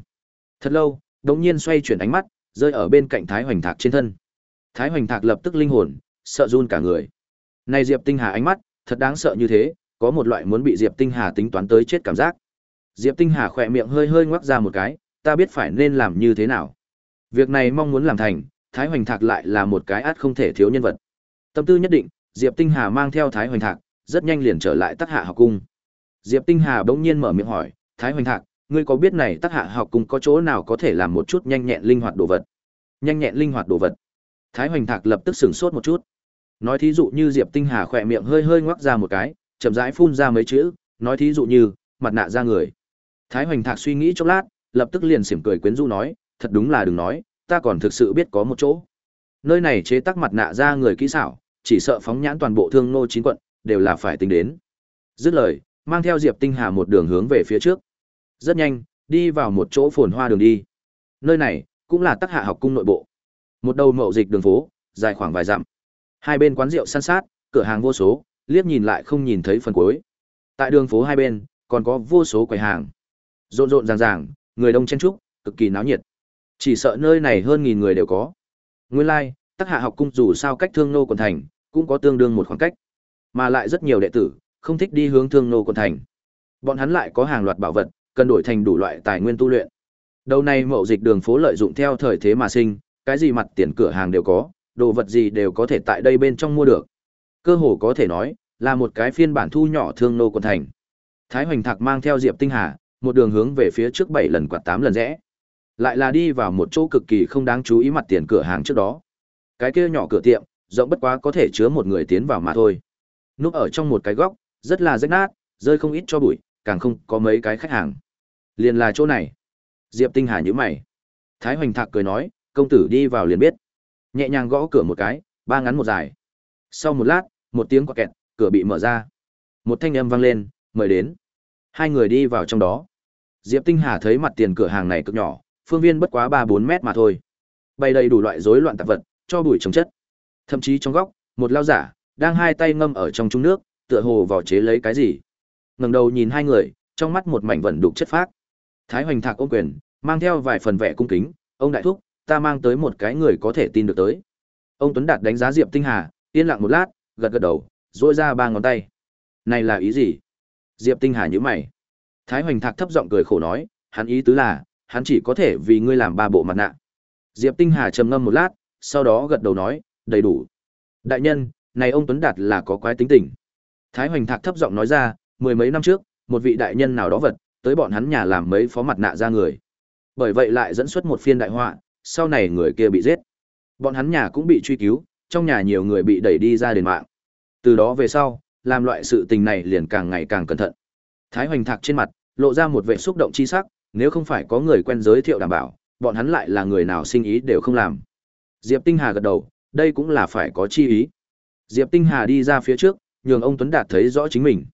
Thật lâu, đột nhiên xoay chuyển ánh mắt, rơi ở bên cạnh Thái Hoành Thạc trên thân. Thái Hoành Thạc lập tức linh hồn, sợ run cả người. Này Diệp Tinh Hà ánh mắt, thật đáng sợ như thế, có một loại muốn bị Diệp Tinh Hà tính toán tới chết cảm giác. Diệp Tinh Hà khỏe miệng hơi hơi ngoác ra một cái, ta biết phải nên làm như thế nào. Việc này mong muốn làm thành, Thái Hoành Thạc lại là một cái át không thể thiếu nhân vật. Tâm tư nhất định, Diệp Tinh Hà mang theo Thái Hoành Thạc, rất nhanh liền trở lại Tắc Hạ học cung. Diệp Tinh Hà bỗng nhiên mở miệng hỏi, "Thái Hoành Thạc, ngươi có biết này Tắc Hạ học cung có chỗ nào có thể làm một chút nhanh nhẹn linh hoạt đồ vật?" Nhanh nhẹn linh hoạt đồ vật. Thái Hoành Thạc lập tức sửng sốt một chút. Nói thí dụ như Diệp Tinh Hà khỏe miệng hơi hơi ngoác ra một cái, chậm rãi phun ra mấy chữ, nói thí dụ như, mặt nạ ra người. Thái Hoành Thạc suy nghĩ chốc lát, lập tức liền xỉm cười quyến rũ nói, thật đúng là đừng nói, ta còn thực sự biết có một chỗ. Nơi này chế tác mặt nạ ra người kỹ xảo, chỉ sợ phóng nhãn toàn bộ thương nô chín quận, đều là phải tính đến. Dứt lời, mang theo Diệp Tinh Hà một đường hướng về phía trước. Rất nhanh, đi vào một chỗ phồn hoa đường đi. Nơi này, cũng là tắc hạ học cung nội bộ. Một đầu mậu dịch đường phố, dài khoảng vài dặm. Hai bên quán rượu san sát, cửa hàng vô số, liếc nhìn lại không nhìn thấy phần cuối. Tại đường phố hai bên, còn có vô số quầy hàng. Rộn rộn ràng ràng, người đông chen chúc, cực kỳ náo nhiệt. Chỉ sợ nơi này hơn nghìn người đều có. Nguyên lai, like, Tắc Hạ học cung dù sao cách Thương Nô quận thành, cũng có tương đương một khoảng cách. Mà lại rất nhiều đệ tử không thích đi hướng Thương Nô quận thành. Bọn hắn lại có hàng loạt bảo vật, cần đổi thành đủ loại tài nguyên tu luyện. Đầu này mậu dịch đường phố lợi dụng theo thời thế mà sinh, cái gì mặt tiền cửa hàng đều có, đồ vật gì đều có thể tại đây bên trong mua được. Cơ hồ có thể nói, là một cái phiên bản thu nhỏ thương nô quận thành. Thái Hoành Thạc mang theo Diệp Tinh Hà, một đường hướng về phía trước bảy lần quạt tám lần rẽ. Lại là đi vào một chỗ cực kỳ không đáng chú ý mặt tiền cửa hàng trước đó. Cái kia nhỏ cửa tiệm, rộng bất quá có thể chứa một người tiến vào mà thôi. Núp ở trong một cái góc, rất là rách nát, rơi không ít cho bụi, càng không có mấy cái khách hàng. Liền là chỗ này. Diệp Tinh Hà nhíu mày. Thái Hoành Thạc cười nói, công tử đi vào liền biết. Nhẹ nhàng gõ cửa một cái, ba ngắn một dài. Sau một lát, một tiếng quạt kẹt, cửa bị mở ra. Một thanh âm vang lên, mời đến. Hai người đi vào trong đó. Diệp Tinh Hà thấy mặt tiền cửa hàng này cực nhỏ, phương viên bất quá 3-4 mét mà thôi. Bày đầy đủ loại rối loạn tạp vật, cho bụi trồng chất. Thậm chí trong góc, một lao giả đang hai tay ngâm ở trong chung nước, tựa hồ vào chế lấy cái gì. Ngẩng đầu nhìn hai người, trong mắt một mảnh vận đục chất phác. Thái Hoành Thạc ôm quyền, mang theo vài phần vẻ cung kính, "Ông đại thúc, ta mang tới một cái người có thể tin được tới." Ông Tuấn Đạt đánh giá Diệp Tinh Hà, yên lặng một lát, gật gật đầu, duỗi ra ba ngón tay. "Này là ý gì?" Diệp Tinh Hà nhíu mày. Thái Hoành Thạc thấp giọng cười khổ nói, hắn ý tứ là, hắn chỉ có thể vì ngươi làm ba bộ mặt nạ. Diệp Tinh Hà trầm ngâm một lát, sau đó gật đầu nói, đầy đủ. Đại nhân, này ông Tuấn Đạt là có quái tính tình. Thái Hoành Thạc thấp giọng nói ra, mười mấy năm trước, một vị đại nhân nào đó vật, tới bọn hắn nhà làm mấy phó mặt nạ ra người. Bởi vậy lại dẫn xuất một phiên đại họa, sau này người kia bị giết. Bọn hắn nhà cũng bị truy cứu, trong nhà nhiều người bị đẩy đi ra đền mạng. Từ đó về sau, làm loại sự tình này liền càng ngày càng cẩn thận. Thái Hoành Thạc trên mặt lộ ra một vẻ xúc động chi sắc, nếu không phải có người quen giới thiệu đảm bảo, bọn hắn lại là người nào sinh ý đều không làm. Diệp Tinh Hà gật đầu, đây cũng là phải có chi ý. Diệp Tinh Hà đi ra phía trước, nhường ông Tuấn Đạt thấy rõ chính mình.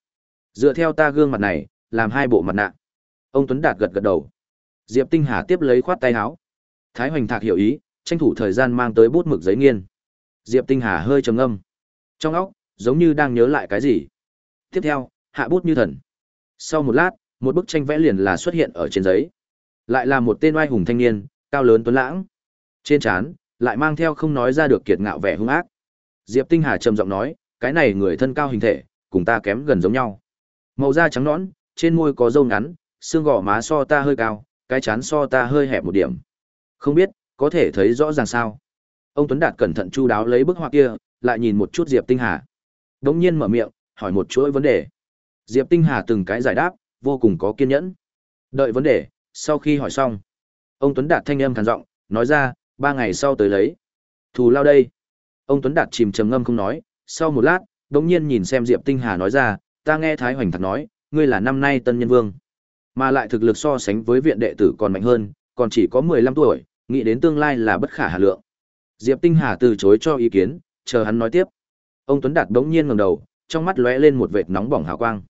Dựa theo ta gương mặt này, làm hai bộ mặt nạ. Ông Tuấn Đạt gật gật đầu. Diệp Tinh Hà tiếp lấy khoát tay áo. Thái Hoành Thạc hiểu ý, tranh thủ thời gian mang tới bút mực giấy nghiên. Diệp Tinh Hà hơi trầm ngâm. Trong óc, giống như đang nhớ lại cái gì. Tiếp theo, hạ bút như thần. Sau một lát, một bức tranh vẽ liền là xuất hiện ở trên giấy. Lại là một tên oai hùng thanh niên, cao lớn tuấn lãng. Trên trán, lại mang theo không nói ra được kiệt ngạo vẻ hung ác. Diệp Tinh Hà trầm giọng nói, cái này người thân cao hình thể, cùng ta kém gần giống nhau. Màu da trắng nõn, trên môi có râu ngắn, xương gò má so ta hơi cao, cái chán so ta hơi hẹp một điểm. Không biết, có thể thấy rõ ràng sao? Ông Tuấn Đạt cẩn thận chu đáo lấy bức họa kia, lại nhìn một chút Diệp Tinh Hà. Đống nhiên mở miệng, hỏi một chuỗi vấn đề. Diệp Tinh Hà từng cái giải đáp, vô cùng có kiên nhẫn. Đợi vấn đề, sau khi hỏi xong, ông Tuấn Đạt thanh âm khàn giọng, nói ra, ba ngày sau tới lấy. Thù lao đây. Ông Tuấn Đạt chìm trầm ngâm không nói, sau một lát, đống nhiên nhìn xem Diệp Tinh Hà nói ra, ta nghe Thái Hoành thật nói, ngươi là năm nay tân nhân vương. Mà lại thực lực so sánh với viện đệ tử còn mạnh hơn, còn chỉ có 15 tuổi, nghĩ đến tương lai là bất khả hà lượng. Diệp Tinh Hà từ chối cho ý kiến, chờ hắn nói tiếp. Ông Tuấn Đạt đống nhiên ngẩng đầu, trong mắt lóe lên một vệt nóng bỏng hào quang.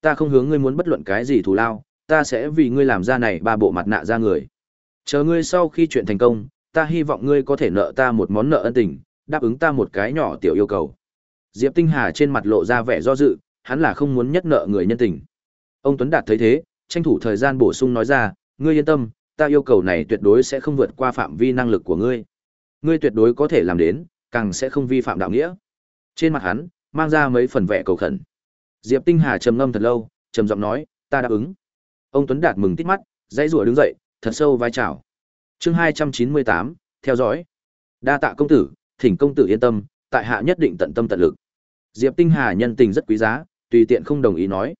Ta không hướng ngươi muốn bất luận cái gì thù lao, ta sẽ vì ngươi làm ra này ba bộ mặt nạ ra người. Chờ ngươi sau khi chuyện thành công, ta hy vọng ngươi có thể nợ ta một món nợ ân tình, đáp ứng ta một cái nhỏ tiểu yêu cầu. Diệp Tinh Hà trên mặt lộ ra vẻ do dự, hắn là không muốn nhất nợ người nhân tình. Ông Tuấn Đạt thấy thế, tranh thủ thời gian bổ sung nói ra, ngươi yên tâm, ta yêu cầu này tuyệt đối sẽ không vượt qua phạm vi năng lực của ngươi. Ngươi tuyệt đối có thể làm đến, càng sẽ không vi phạm đạo nghĩa. Trên mặt hắn, mang ra mấy phần vẻ cầu khẩn. Diệp Tinh Hà trầm ngâm thật lâu, trầm giọng nói, ta đáp ứng. Ông Tuấn Đạt mừng tít mắt, dãy rủa đứng dậy, thật sâu vai chào. Chương hai trăm chín mươi tám theo dõi. Đa tạ công tử, thỉnh công tử yên tâm, tại hạ nhất định tận tâm tận lực. Diệp Tinh Hà nhân tình rất quý giá, tùy tiện không đồng ý nói.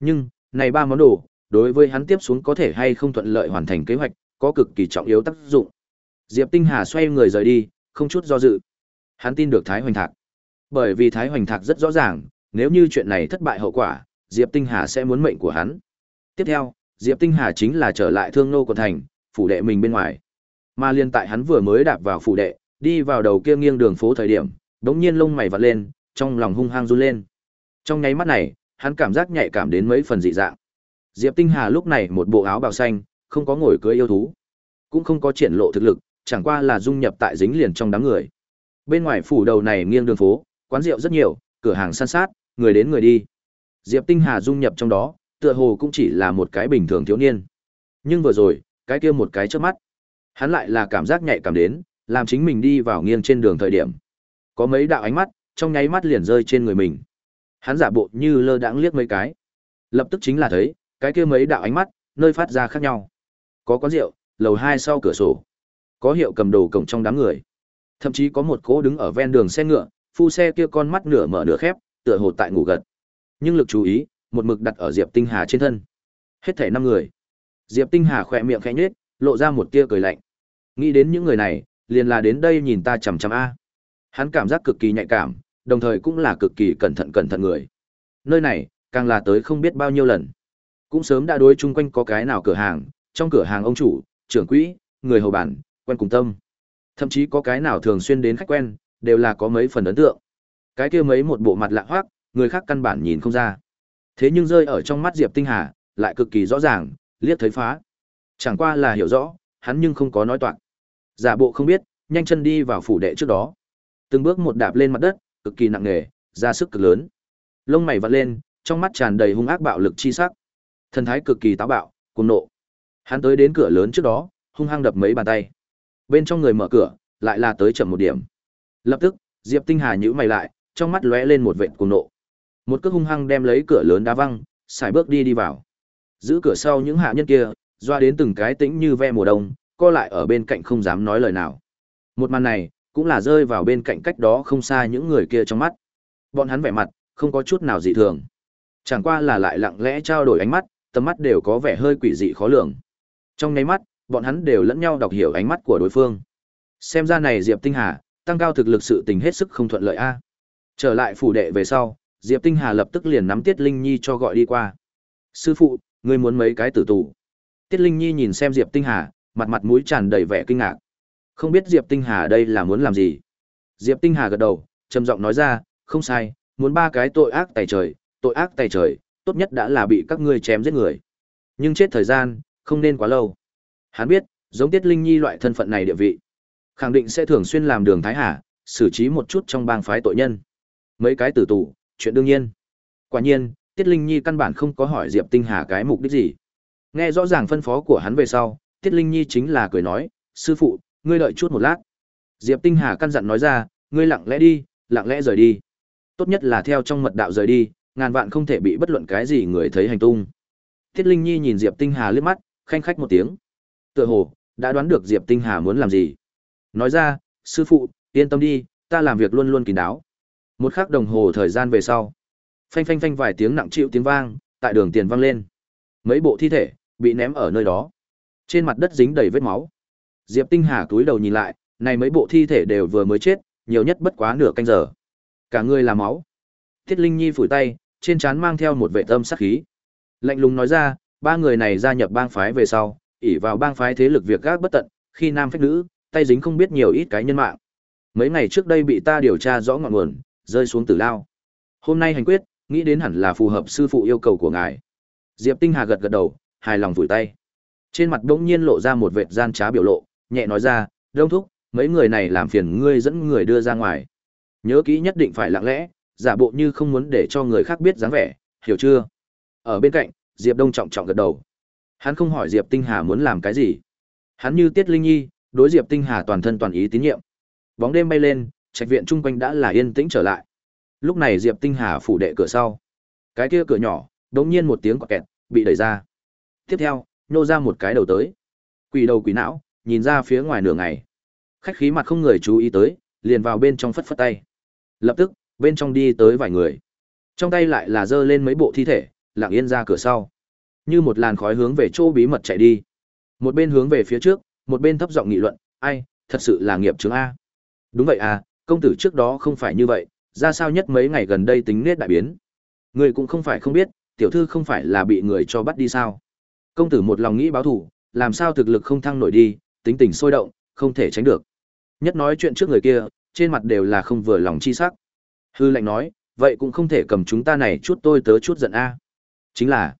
Nhưng, này ba món đồ, đối với hắn tiếp xuống có thể hay không thuận lợi hoàn thành kế hoạch, có cực kỳ trọng yếu tác dụng. Diệp Tinh Hà xoay người rời đi, không chút do dự. Hắn tin được Thái Hoành Thạc. Bởi vì Thái Hoành Thạc rất rõ ràng, nếu như chuyện này thất bại hậu quả, Diệp Tinh Hà sẽ muốn mệnh của hắn. Tiếp theo, Diệp Tinh Hà chính là trở lại Thương Nô quận thành, phủ đệ mình bên ngoài. Mà liên tại hắn vừa mới đạp vào phủ đệ, đi vào đầu kia nghiêng đường phố thời điểm, đống nhiên lông mày vặn lên, trong lòng hung hăng run lên. Trong nháy mắt này, hắn cảm giác nhạy cảm đến mấy phần dị dạng. Diệp Tinh Hà lúc này một bộ áo bào xanh, không có ngồi cưỡi yêu thú, cũng không có triển lộ thực lực, chẳng qua là dung nhập tại dính liền trong đám người. Bên ngoài phủ đầu này nghiêng đường phố, quán rượu rất nhiều, cửa hàng san sát, người đến người đi. Diệp Tinh Hà dung nhập trong đó, tựa hồ cũng chỉ là một cái bình thường thiếu niên. Nhưng vừa rồi, cái kia một cái chớp mắt, hắn lại là cảm giác nhạy cảm đến, làm chính mình đi vào nghiêng trên đường thời điểm. Có mấy đạo ánh mắt, trong nháy mắt liền rơi trên người mình. Hắn giả bộ như lơ đãng liếc mấy cái. Lập tức chính là thấy, cái kia mấy đạo ánh mắt, nơi phát ra khác nhau. Có quán rượu, lầu hai sau cửa sổ. Có hiệu cầm đồ cổng trong đám người. Thậm chí có một cố đứng ở ven đường xe ngựa, phu xe kia con mắt nửa mở nửa khép, tựa hồ tại ngủ gật. Nhưng lực chú ý, một mực đặt ở Diệp Tinh Hà trên thân. Hết thể năm người. Diệp Tinh Hà khỏe miệng khẽ nhếch, lộ ra một tia cười lạnh. Nghĩ đến những người này, liền là đến đây nhìn ta chằm chằm a. Hắn cảm giác cực kỳ nhạy cảm, đồng thời cũng là cực kỳ cẩn thận cẩn thận người. Nơi này, càng là tới không biết bao nhiêu lần. Cũng sớm đã đối chung quanh có cái nào cửa hàng, trong cửa hàng ông chủ, trưởng quỹ, người hầu bản, quen cùng tâm. Thậm chí có cái nào thường xuyên đến khách quen, đều là có mấy phần ấn tượng. Cái kia mấy một bộ mặt lạ hoắc, người khác căn bản nhìn không ra. Thế nhưng rơi ở trong mắt Diệp Tinh Hà, lại cực kỳ rõ ràng, liếc thấy phá. Chẳng qua là hiểu rõ, hắn nhưng không có nói toạc. Giả bộ không biết, nhanh chân đi vào phủ đệ trước đó. Từng bước một đạp lên mặt đất, cực kỳ nặng nề, ra sức cực lớn. Lông mày vặn lên, trong mắt tràn đầy hung ác bạo lực chi sắc. Thần thái cực kỳ táo bạo, cuồng nộ. Hắn tới đến cửa lớn trước đó, hung hăng đập mấy bàn tay. Bên trong người mở cửa, lại là tới chậm một điểm. Lập tức, Diệp Tinh Hà nhíu mày lại, trong mắt lóe lên một vệt cuồng nộ. Một cước hung hăng đem lấy cửa lớn đá văng, xài bước đi đi vào. Giữ cửa sau những hạ nhân kia, doa đến từng cái tĩnh như ve mùa đông, co lại ở bên cạnh không dám nói lời nào. Một màn này, cũng là rơi vào bên cạnh cách đó không xa những người kia trong mắt. Bọn hắn vẻ mặt, không có chút nào dị thường. Chẳng qua là lại lặng lẽ trao đổi ánh mắt, tầm mắt đều có vẻ hơi quỷ dị khó lường. Trong nháy mắt, bọn hắn đều lẫn nhau đọc hiểu ánh mắt của đối phương. Xem ra này Diệp Tinh Hà, tăng cao thực lực sự tình hết sức không thuận lợi a. Trở lại phủ đệ về sau, Diệp Tinh Hà lập tức liền nắm Tiết Linh Nhi cho gọi đi qua. "Sư phụ, ngươi muốn mấy cái tử tù?" Tiết Linh Nhi nhìn xem Diệp Tinh Hà, mặt mặt mũi tràn đầy vẻ kinh ngạc. Không biết Diệp Tinh Hà đây là muốn làm gì. Diệp Tinh Hà gật đầu, trầm giọng nói ra, "Không sai, muốn ba cái tội ác tày trời, tội ác tày trời, tốt nhất đã là bị các ngươi chém giết người. Nhưng chết thời gian, không nên quá lâu." Hắn biết, giống Tiết Linh Nhi loại thân phận này địa vị, khẳng định sẽ thường xuyên làm đường thái hà, xử trí một chút trong bang phái tội nhân. Mấy cái tử tù, chuyện đương nhiên. Quả nhiên, Tiết Linh Nhi căn bản không có hỏi Diệp Tinh Hà cái mục đích gì. Nghe rõ ràng phân phó của hắn về sau, Tiết Linh Nhi chính là cười nói, sư phụ, ngươi đợi chút một lát. Diệp Tinh Hà căn dặn nói ra, ngươi lặng lẽ đi, lặng lẽ rời đi. Tốt nhất là theo trong mật đạo rời đi, ngàn vạn không thể bị bất luận cái gì người thấy hành tung. Tiết Linh Nhi nhìn Diệp Tinh Hà liếc mắt, khanh khách một tiếng. Tựa hồ đã đoán được Diệp Tinh Hà muốn làm gì. Nói ra, sư phụ, yên tâm đi, ta làm việc luôn luôn kín đáo. Một khắc đồng hồ thời gian về sau, phanh phanh phanh vài tiếng nặng chịu tiếng vang, tại đường tiền vang lên. Mấy bộ thi thể bị ném ở nơi đó. Trên mặt đất dính đầy vết máu. Diệp Tinh Hà túi đầu nhìn lại, này mấy bộ thi thể đều vừa mới chết, nhiều nhất bất quá nửa canh giờ. Cả người là máu. Thiết Linh Nhi phủi tay, trên trán mang theo một vệ tâm sắc khí. Lạnh lùng nói ra, ba người này gia nhập bang phái về sau, ỷ vào bang phái thế lực việc gác bất tận, khi nam phách nữ, tay dính không biết nhiều ít cái nhân mạng. Mấy ngày trước đây bị ta điều tra rõ ngọn nguồn, rơi xuống tử lao. Hôm nay hành quyết, nghĩ đến hẳn là phù hợp sư phụ yêu cầu của ngài. Diệp Tinh Hà gật gật đầu, hài lòng vùi tay. Trên mặt đống nhiên lộ ra một vệt gian trá biểu lộ, nhẹ nói ra, đông thúc, mấy người này làm phiền ngươi dẫn người đưa ra ngoài. Nhớ kỹ nhất định phải lặng lẽ, giả bộ như không muốn để cho người khác biết dáng vẻ, hiểu chưa? Ở bên cạnh, Diệp Đông trọng trọng gật đầu. Hắn không hỏi Diệp Tinh Hà muốn làm cái gì. Hắn như Tiết Linh Nhi, đối Diệp Tinh Hà toàn thân toàn ý tín nhiệm. Bóng đêm bay lên, trạch viện chung quanh đã là yên tĩnh trở lại. Lúc này Diệp Tinh Hà phủ đệ cửa sau. Cái kia cửa nhỏ, đống nhiên một tiếng quạt kẹt, bị đẩy ra. Tiếp theo, nhô ra một cái đầu tới. Quỷ đầu quỷ não, nhìn ra phía ngoài nửa ngày. Khách khí mặt không người chú ý tới, liền vào bên trong phất phất tay. Lập tức, bên trong đi tới vài người. Trong tay lại là dơ lên mấy bộ thi thể, lặng yên ra cửa sau. Như một làn khói hướng về chỗ bí mật chạy đi. Một bên hướng về phía trước, một bên thấp giọng nghị luận, ai, thật sự là nghiệp chứng A. Đúng vậy à, công tử trước đó không phải như vậy, ra sao nhất mấy ngày gần đây tính nết đại biến. Người cũng không phải không biết, tiểu thư không phải là bị người cho bắt đi sao. Công tử một lòng nghĩ báo thù, làm sao thực lực không thăng nổi đi, tính tình sôi động, không thể tránh được. Nhất nói chuyện trước người kia, trên mặt đều là không vừa lòng chi sắc. Hư lệnh nói, vậy cũng không thể cầm chúng ta này chút tôi tớ chút giận a. Chính là,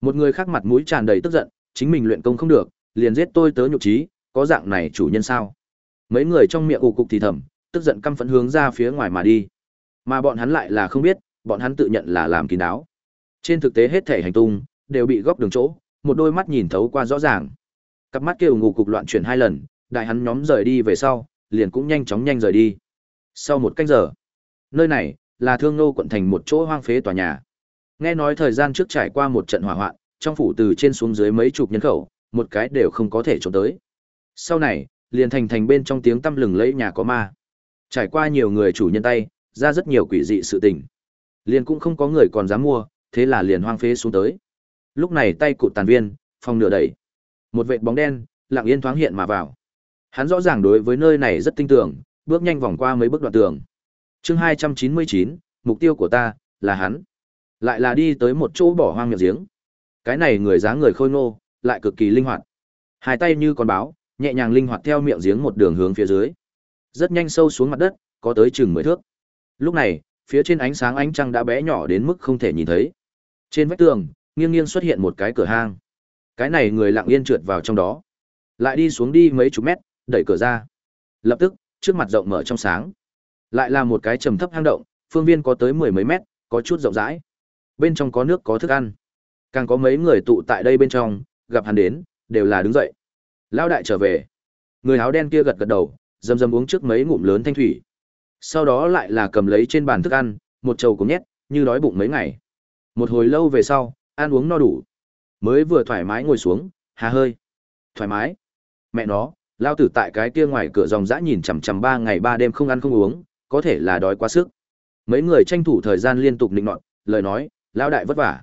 một người khác mặt mũi tràn đầy tức giận, chính mình luyện công không được, liền giết tôi tớ nhục trí, có dạng này chủ nhân sao? Mấy người trong miệng ù cục thì thầm, tức giận căm phẫn hướng ra phía ngoài mà đi. Mà bọn hắn lại là không biết, bọn hắn tự nhận là làm kín đáo. Trên thực tế hết thể hành tung đều bị góc đường chỗ, một đôi mắt nhìn thấu qua rõ ràng. Cặp mắt kia ngủ cục loạn chuyển hai lần, đại hắn nhóm rời đi về sau, liền cũng nhanh chóng nhanh rời đi. Sau một canh giờ, nơi này là Thương Nô quận thành một chỗ hoang phế tòa nhà. Nghe nói thời gian trước trải qua một trận hỏa hoạn, trong phủ từ trên xuống dưới mấy chục nhân khẩu, một cái đều không có thể trốn tới. Sau này, liền thành thành bên trong tiếng tăm lừng lẫy nhà có ma. Trải qua nhiều người chủ nhân tay, ra rất nhiều quỷ dị sự tình. Liền cũng không có người còn dám mua, thế là liền hoang phế xuống tới. Lúc này tay cụt tàn viên, phòng nửa đẩy. Một vệt bóng đen, lặng yên thoáng hiện mà vào. Hắn rõ ràng đối với nơi này rất tinh tưởng, bước nhanh vòng qua mấy bước đoạn tường. Chương hai trăm chín mươi chín mục tiêu của ta là hắn. Lại là đi tới một chỗ bỏ hoang miệng giếng. Cái này người dáng người khôi ngô, lại cực kỳ linh hoạt. Hai tay như con báo, nhẹ nhàng linh hoạt theo miệng giếng một đường hướng phía dưới. Rất nhanh sâu xuống mặt đất, có tới chừng mười thước. Lúc này, phía trên ánh sáng ánh trăng đã bé nhỏ đến mức không thể nhìn thấy. Trên vách tường, nghiêng nghiêng xuất hiện một cái cửa hang. Cái này người lặng yên trượt vào trong đó. Lại đi xuống đi mấy chục mét, đẩy cửa ra. Lập tức, trước mặt rộng mở trong sáng. Lại là một cái trầm thấp hang động, phương viên có tới mười mấy mét, có chút rộng rãi. Bên trong có nước có thức ăn. Càng có mấy người tụ tại đây bên trong, gặp hắn đến, đều là đứng dậy. lao đại trở về. Người áo đen kia gật gật đầu, dầm dầm uống trước mấy ngụm lớn thanh thủy. Sau đó lại là cầm lấy trên bàn thức ăn, một chầu cũng nhét, như đói bụng mấy ngày. Một hồi lâu về sau, ăn uống no đủ. Mới vừa thoải mái ngồi xuống, hà hơi. Thoải mái. Mẹ nó, lao tử tại cái kia ngoài cửa dòng dã nhìn chằm chằm ba ngày ba đêm không ăn không uống, có thể là đói quá sức. Mấy người tranh thủ thời gian liên tục định nọt, lời nói, lao đại vất vả.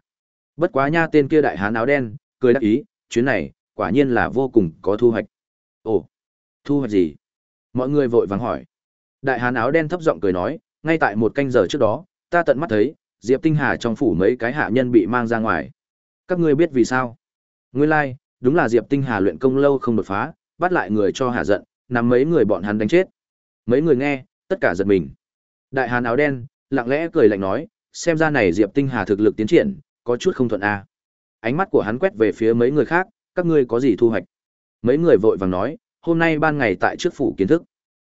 Bất quá nha tên kia đại hán áo đen, cười đắc ý, chuyến này, quả nhiên là vô cùng có thu hoạch. Ồ, thu hoạch gì? Mọi người vội vàng hỏi. Đại hán áo đen thấp giọng cười nói, ngay tại một canh giờ trước đó, ta tận mắt thấy, Diệp Tinh Hà trong phủ mấy cái hạ nhân bị mang ra ngoài. Các ngươi biết vì sao? Nguyên lai, like, đúng là Diệp Tinh Hà luyện công lâu không đột phá, bắt lại người cho hà giận, nắm mấy người bọn hắn đánh chết. Mấy người nghe, tất cả giật mình. Đại hán áo đen, lặng lẽ cười lạnh nói, xem ra này Diệp Tinh Hà thực lực tiến triển, có chút không thuận a. Ánh mắt của hắn quét về phía mấy người khác, các ngươi có gì thu hoạch? Mấy người vội vàng nói, hôm nay ban ngày tại trước phủ kiến thức.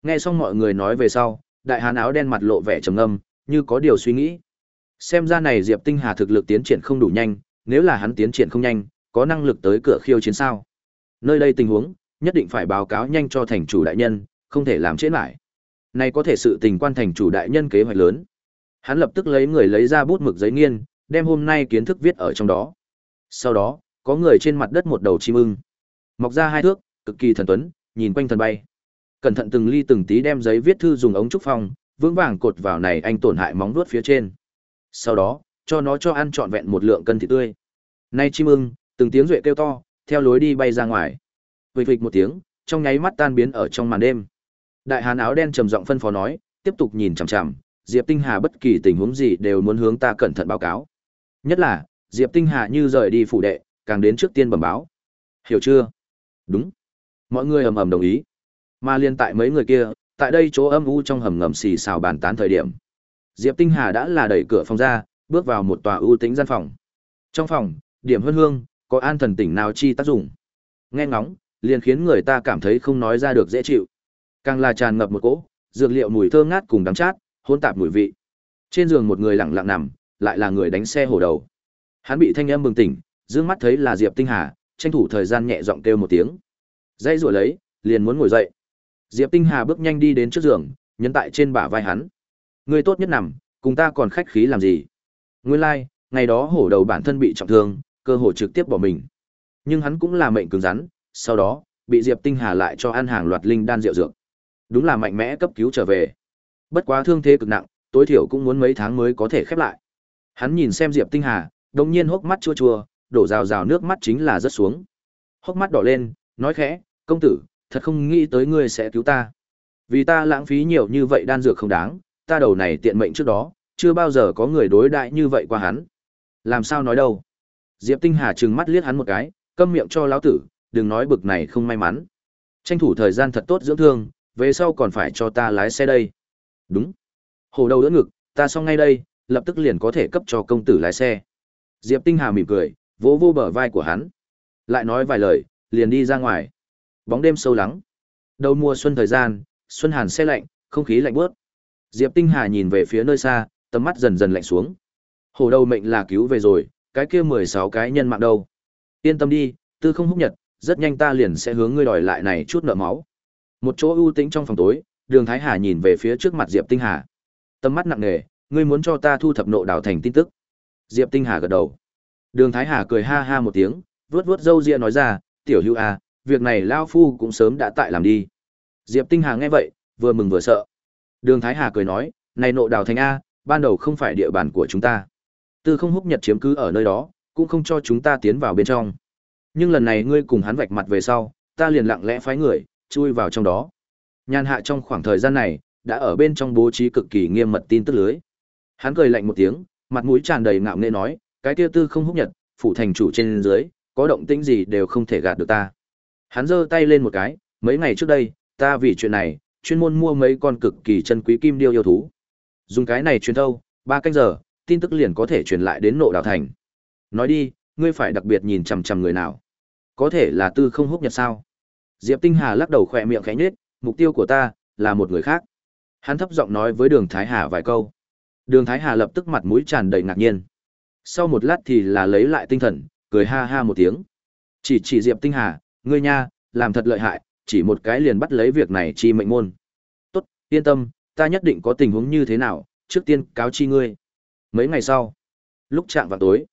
Nghe xong mọi người nói về sau, đại hán áo đen mặt lộ vẻ trầm ngâm, như có điều suy nghĩ. Xem ra này Diệp Tinh Hà thực lực tiến triển không đủ nhanh, nếu là hắn tiến triển không nhanh, có năng lực tới cửa khiêu chiến sao? Nơi đây tình huống, nhất định phải báo cáo nhanh cho thành chủ đại nhân, không thể làm trễ lại. Này có thể sự tình quan thành chủ đại nhân kế hoạch lớn. Hắn lập tức lấy người lấy ra bút mực giấy nghiên, đem hôm nay kiến thức viết ở trong đó. Sau đó, có người trên mặt đất một đầu chim ưng. Mọc ra hai thước, cực kỳ thần tuấn, nhìn quanh thần bay. Cẩn thận từng ly từng tí đem giấy viết thư dùng ống trúc phong, vững vàng cột vào này anh tổn hại móng vuốt phía trên. Sau đó, cho nó cho ăn trọn vẹn một lượng cân thịt tươi. Nay chim ưng, từng tiếng duệ kêu to, theo lối đi bay ra ngoài. Vịch vịch một tiếng, trong nháy mắt tan biến ở trong màn đêm. Đại hán áo đen trầm giọng phân phó nói, tiếp tục nhìn chằm chằm, Diệp Tinh Hà bất kỳ tình huống gì đều muốn hướng ta cẩn thận báo cáo. Nhất là, Diệp Tinh Hà như rời đi phủ đệ, càng đến trước tiên bẩm báo. Hiểu chưa? Đúng. Mọi người ầm ầm đồng ý. Mà liên tại mấy người kia, tại đây chỗ âm u trong hầm ngầm xì xào bàn tán thời điểm. Diệp Tinh Hà đã là đẩy cửa phòng ra, bước vào một tòa ưu tĩnh gian phòng. Trong phòng, điểm hương hương, có an thần tỉnh nào chi tác dụng. Nghe ngóng, liền khiến người ta cảm thấy không nói ra được dễ chịu. Càng là tràn ngập một cỗ, dược liệu mùi thơm ngát cùng đắng chát, hỗn tạp mùi vị. Trên giường một người lặng lặng nằm, lại là người đánh xe hổ đầu. Hắn bị thanh âm bừng tỉnh, dương mắt thấy là Diệp Tinh Hà, tranh thủ thời gian nhẹ giọng kêu một tiếng. Dây rủa lấy, liền muốn ngồi dậy. Diệp Tinh Hà bước nhanh đi đến trước giường, nhấn tại trên bả vai hắn. Người tốt nhất nằm, cùng ta còn khách khí làm gì? Nguyên lai, like, ngày đó hổ đầu bản thân bị trọng thương, cơ hội trực tiếp bỏ mình. Nhưng hắn cũng là mệnh cứng rắn, sau đó, bị Diệp Tinh Hà lại cho ăn hàng loạt linh đan rượu dược. Đúng là mạnh mẽ cấp cứu trở về. Bất quá thương thế cực nặng, tối thiểu cũng muốn mấy tháng mới có thể khép lại. Hắn nhìn xem Diệp Tinh Hà, đột nhiên hốc mắt chua chua, đổ rào rào nước mắt chính là rất xuống. Hốc mắt đỏ lên, nói khẽ, công tử, thật không nghĩ tới ngươi sẽ cứu ta. Vì ta lãng phí nhiều như vậy đan dược không đáng, ta đầu này tiện mệnh trước đó, chưa bao giờ có người đối đại như vậy qua hắn. Làm sao nói đâu? Diệp Tinh Hà trừng mắt liếc hắn một cái, câm miệng cho lão tử, đừng nói bực này không may mắn. Tranh thủ thời gian thật tốt dưỡng thương, về sau còn phải cho ta lái xe đây. Đúng. Hồ đầu đỡ ngực, ta xong ngay đây, lập tức liền có thể cấp cho công tử lái xe. Diệp Tinh Hà mỉm cười, vỗ vô bờ vai của hắn. Lại nói vài lời, liền đi ra ngoài. Bóng đêm sâu lắng. Đầu mùa xuân thời gian, xuân hàn xe lạnh, không khí lạnh buốt. Diệp Tinh Hà nhìn về phía nơi xa, tầm mắt dần dần lạnh xuống. Hồ đầu mệnh là cứu về rồi, cái kia 16 cái nhân mạng đâu. Yên tâm đi, tư không húc nhật, rất nhanh ta liền sẽ hướng ngươi đòi lại này chút nợ máu. Một chỗ ưu tĩnh trong phòng tối, Đường Thái Hà nhìn về phía trước mặt Diệp Tinh Hà. Tầm mắt nặng nề, ngươi muốn cho ta thu thập nộ đảo thành tin tức. Diệp Tinh Hà gật đầu. Đường Thái Hà cười ha ha một tiếng, vuốt vuốt râu ria nói ra, tiểu hữu à, việc này Lao Phu cũng sớm đã tại làm đi. Diệp Tinh Hà nghe vậy, vừa mừng vừa sợ. Đường Thái Hà cười nói, này nộ Đào thành A, ban đầu không phải địa bàn của chúng ta. Tư không húc nhật chiếm cứ ở nơi đó, cũng không cho chúng ta tiến vào bên trong. Nhưng lần này ngươi cùng hắn vạch mặt về sau, ta liền lặng lẽ phái người, chui vào trong đó. Nhan hạ trong khoảng thời gian này, đã ở bên trong bố trí cực kỳ nghiêm mật tin tức lưới. Hắn cười lạnh một tiếng, mặt mũi tràn đầy ngạo nghễ nói, cái kia tư không húc nhật, phủ thành chủ trên dưới, có động tĩnh gì đều không thể gạt được ta. Hắn giơ tay lên một cái, mấy ngày trước đây, ta vì chuyện này, chuyên môn mua mấy con cực kỳ chân quý kim điêu yêu thú. Dùng cái này truyền thâu, ba canh giờ, tin tức liền có thể truyền lại đến nộ đảo thành. Nói đi, ngươi phải đặc biệt nhìn chằm chằm người nào? Có thể là tư không húc nhật sao? Diệp Tinh Hà lắc đầu khỏe miệng khẽ nhếch, mục tiêu của ta là một người khác. Hắn thấp giọng nói với Đường Thái Hà vài câu. Đường Thái Hà lập tức mặt mũi tràn đầy ngạc nhiên. Sau một lát thì là lấy lại tinh thần, cười ha ha một tiếng. Chỉ chỉ Diệp Tinh Hà, ngươi nha, làm thật lợi hại, chỉ một cái liền bắt lấy việc này chi mệnh môn. Tốt, yên tâm, ta nhất định có tình huống như thế nào, trước tiên cáo chi ngươi. Mấy ngày sau, lúc chạm vào tối,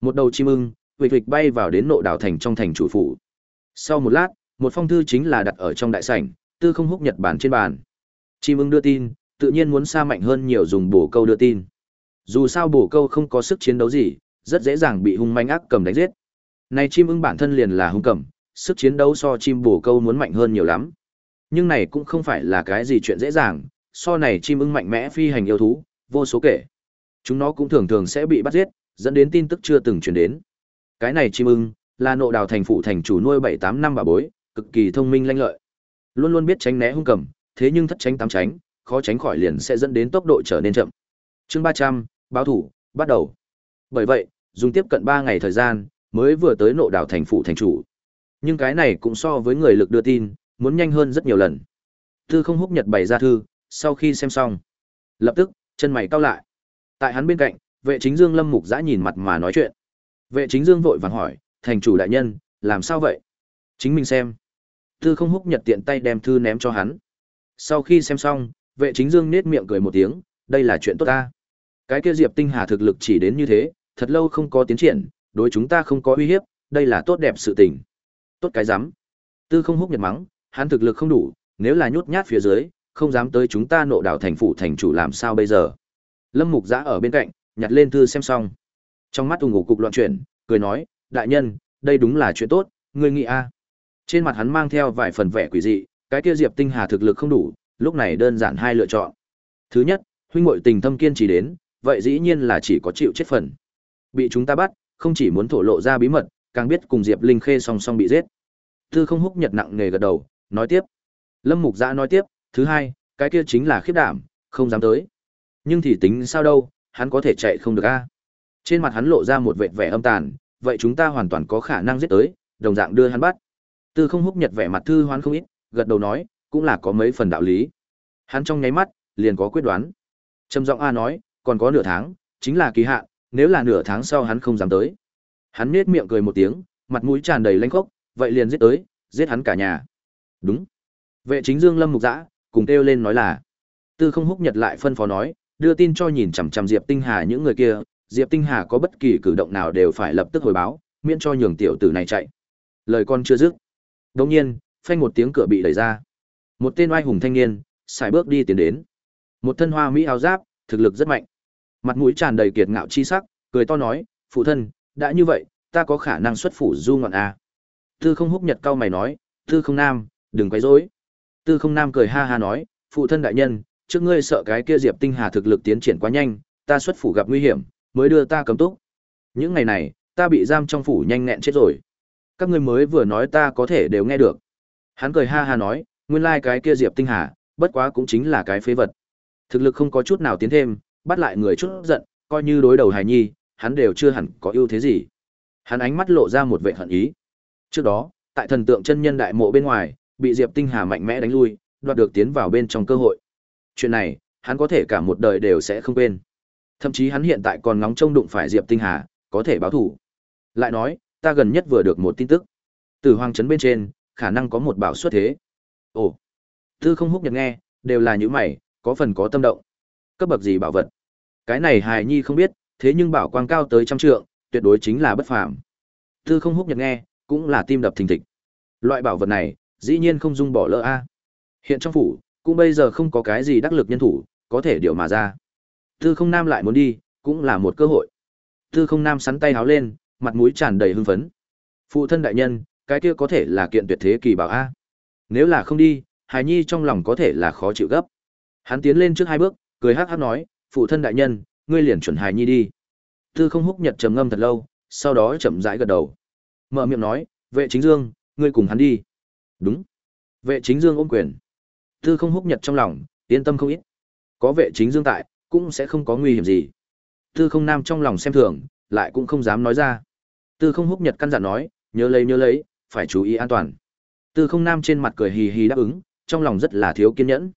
một đầu chim ưng, vịch vịch bay vào đến nộ đảo thành trong thành chủ phủ. Sau một lát, một phong thư chính là đặt ở trong đại sảnh, tư không húc nhật bản trên bàn. Chim ưng đưa tin, tự nhiên muốn xa mạnh hơn nhiều dùng bổ câu đưa tin. Dù sao bổ câu không có sức chiến đấu gì, rất dễ dàng bị hung manh ác cầm đánh giết. Này chim ưng bản thân liền là hung cầm, sức chiến đấu so chim bổ câu muốn mạnh hơn nhiều lắm. Nhưng này cũng không phải là cái gì chuyện dễ dàng, so này chim ưng mạnh mẽ phi hành yêu thú, vô số kể. Chúng nó cũng thường thường sẽ bị bắt giết, dẫn đến tin tức chưa từng truyền đến. Cái này chim ưng, là nộ đào thành phụ thành chủ nuôi 7-8 năm bà bối, cực kỳ thông minh lanh lợi. Luôn luôn biết tránh né hung cầm, thế nhưng thất tránh tám tránh, khó tránh khỏi liền sẽ dẫn đến tốc độ trở nên chậm. Chương 300, báo thủ, bắt đầu. Bởi vậy, dùng tiếp cận 3 ngày thời gian, mới vừa tới nộ đảo thành phụ thành chủ. Nhưng cái này cũng so với người lực đưa tin, muốn nhanh hơn rất nhiều lần. Tư không húc nhật bày ra thư, sau khi xem xong, lập tức, chân mày cau lại. Tại hắn bên cạnh, vệ chính dương lâm mục giã nhìn mặt mà nói chuyện. Vệ chính dương vội vàng hỏi, thành chủ đại nhân, làm sao vậy? Chính mình xem. Tư không húc nhật tiện tay đem thư ném cho hắn. Sau khi xem xong, vệ chính dương nết miệng cười một tiếng, đây là chuyện tốt ta. Cái kia Diệp Tinh Hà thực lực chỉ đến như thế, thật lâu không có tiến triển, đối chúng ta không có uy hiếp, đây là tốt đẹp sự tình. Tốt cái rắm Tư không húc nhật mắng, hắn thực lực không đủ, nếu là nhút nhát phía dưới, không dám tới chúng ta nộ đảo thành phủ thành chủ làm sao bây giờ. Lâm Mục Giã ở bên cạnh, nhặt lên thư xem xong. Trong mắt ung ngủ cục loạn chuyển, cười nói, đại nhân, đây đúng là chuyện tốt, ngươi nghĩ a Trên mặt hắn mang theo vài phần vẻ quỷ dị, cái kia Diệp Tinh Hà thực lực không đủ, lúc này đơn giản hai lựa chọn. Thứ nhất, huynh muội tình thâm kiên trì đến, vậy dĩ nhiên là chỉ có chịu chết phần. Bị chúng ta bắt, không chỉ muốn thổ lộ ra bí mật, càng biết cùng Diệp Linh Khê song song bị giết. Tư không húc nhật nặng nề gật đầu, nói tiếp. Lâm Mục Giã nói tiếp, thứ hai, cái kia chính là khiếp đảm, không dám tới. Nhưng thì tính sao đâu, hắn có thể chạy không được a. Trên mặt hắn lộ ra một vẻ vẻ âm tàn, vậy chúng ta hoàn toàn có khả năng giết tới, đồng dạng đưa hắn bắt. Tư không húc nhật vẻ mặt thư hoán không ít, gật đầu nói, cũng là có mấy phần đạo lý. Hắn trong nháy mắt, liền có quyết đoán. Trầm giọng A nói, còn có nửa tháng, chính là kỳ hạn, nếu là nửa tháng sau hắn không dám tới. Hắn nhếch miệng cười một tiếng, mặt mũi tràn đầy lanh khốc, vậy liền giết tới, giết hắn cả nhà. Đúng. Vệ chính Dương Lâm mục dã, cùng kêu lên nói là. Tư không húc nhật lại phân phó nói, đưa tin cho nhìn chằm chằm Diệp Tinh Hà những người kia, Diệp Tinh Hà có bất kỳ cử động nào đều phải lập tức hồi báo, miễn cho nhường tiểu tử này chạy. Lời con chưa dứt. đột nhiên, phanh một tiếng cửa bị đẩy ra. Một tên oai hùng thanh niên, xài bước đi tiến đến. Một thân hoa mỹ áo giáp, thực lực rất mạnh. Mặt mũi tràn đầy kiệt ngạo chi sắc, cười to nói, phụ thân, đã như vậy, ta có khả năng xuất phủ du ngọn à. Tư không húc nhật cao mày nói, tư không nam, đừng quấy rối. Tư không nam cười ha ha nói, phụ thân đại nhân, trước ngươi sợ cái kia diệp tinh hà thực lực tiến triển quá nhanh, ta xuất phủ gặp nguy hiểm, mới đưa ta cấm túc. Những ngày này, ta bị giam trong phủ nhanh nghẹn chết rồi. Các ngươi mới vừa nói ta có thể đều nghe được. Hắn cười ha ha nói, nguyên lai like cái kia diệp tinh hà, bất quá cũng chính là cái phế vật. Thực lực không có chút nào tiến thêm, bắt lại người chút giận, coi như đối đầu hài nhi, hắn đều chưa hẳn có ưu thế gì. Hắn ánh mắt lộ ra một vẻ hận ý. Trước đó, tại thần tượng chân nhân đại mộ bên ngoài, bị Diệp Tinh Hà mạnh mẽ đánh lui, đoạt được tiến vào bên trong cơ hội. Chuyện này, hắn có thể cả một đời đều sẽ không quên. Thậm chí hắn hiện tại còn ngóng trông đụng phải Diệp Tinh Hà, có thể báo thủ. Lại nói, ta gần nhất vừa được một tin tức. Từ hoàng trấn bên trên, khả năng có một bảo xuất thế. Ồ, tư không húc nhật nghe, đều là những mày, có phần có tâm động. Cấp bậc gì bảo vật? Cái này hài nhi không biết, thế nhưng bảo quang cao tới trăm trượng, tuyệt đối chính là bất phàm. Tư không húc nhật nghe, cũng là tim đập thình thịch. Loại bảo vật này, dĩ nhiên không dung bỏ lỡ a. Hiện trong phủ, cũng bây giờ không có cái gì đắc lực nhân thủ, có thể điều mà ra. Tư không nam lại muốn đi, cũng là một cơ hội. Tư không nam sắn tay háo lên, mặt mũi tràn đầy hưng phấn. Phụ thân đại nhân, cái kia có thể là kiện tuyệt thế kỳ bảo a. Nếu là không đi, Hải Nhi trong lòng có thể là khó chịu gấp. Hắn tiến lên trước hai bước, cười hắc hắc nói, phụ thân đại nhân, ngươi liền chuẩn hài Nhi đi. Tư không húc nhật trầm ngâm thật lâu, sau đó chậm rãi gật đầu. Mở miệng nói, vệ chính dương, ngươi cùng hắn đi. Đúng. Vệ chính dương ôm quyền. Tư không húc nhật trong lòng, yên tâm không ít. Có vệ chính dương tại, cũng sẽ không có nguy hiểm gì. Tư không nam trong lòng xem thường, lại cũng không dám nói ra. Tư không húc nhật căn dặn nói, nhớ lấy nhớ lấy, phải chú ý an toàn. Tư không nam trên mặt cười hì hì đáp ứng, trong lòng rất là thiếu kiên nhẫn.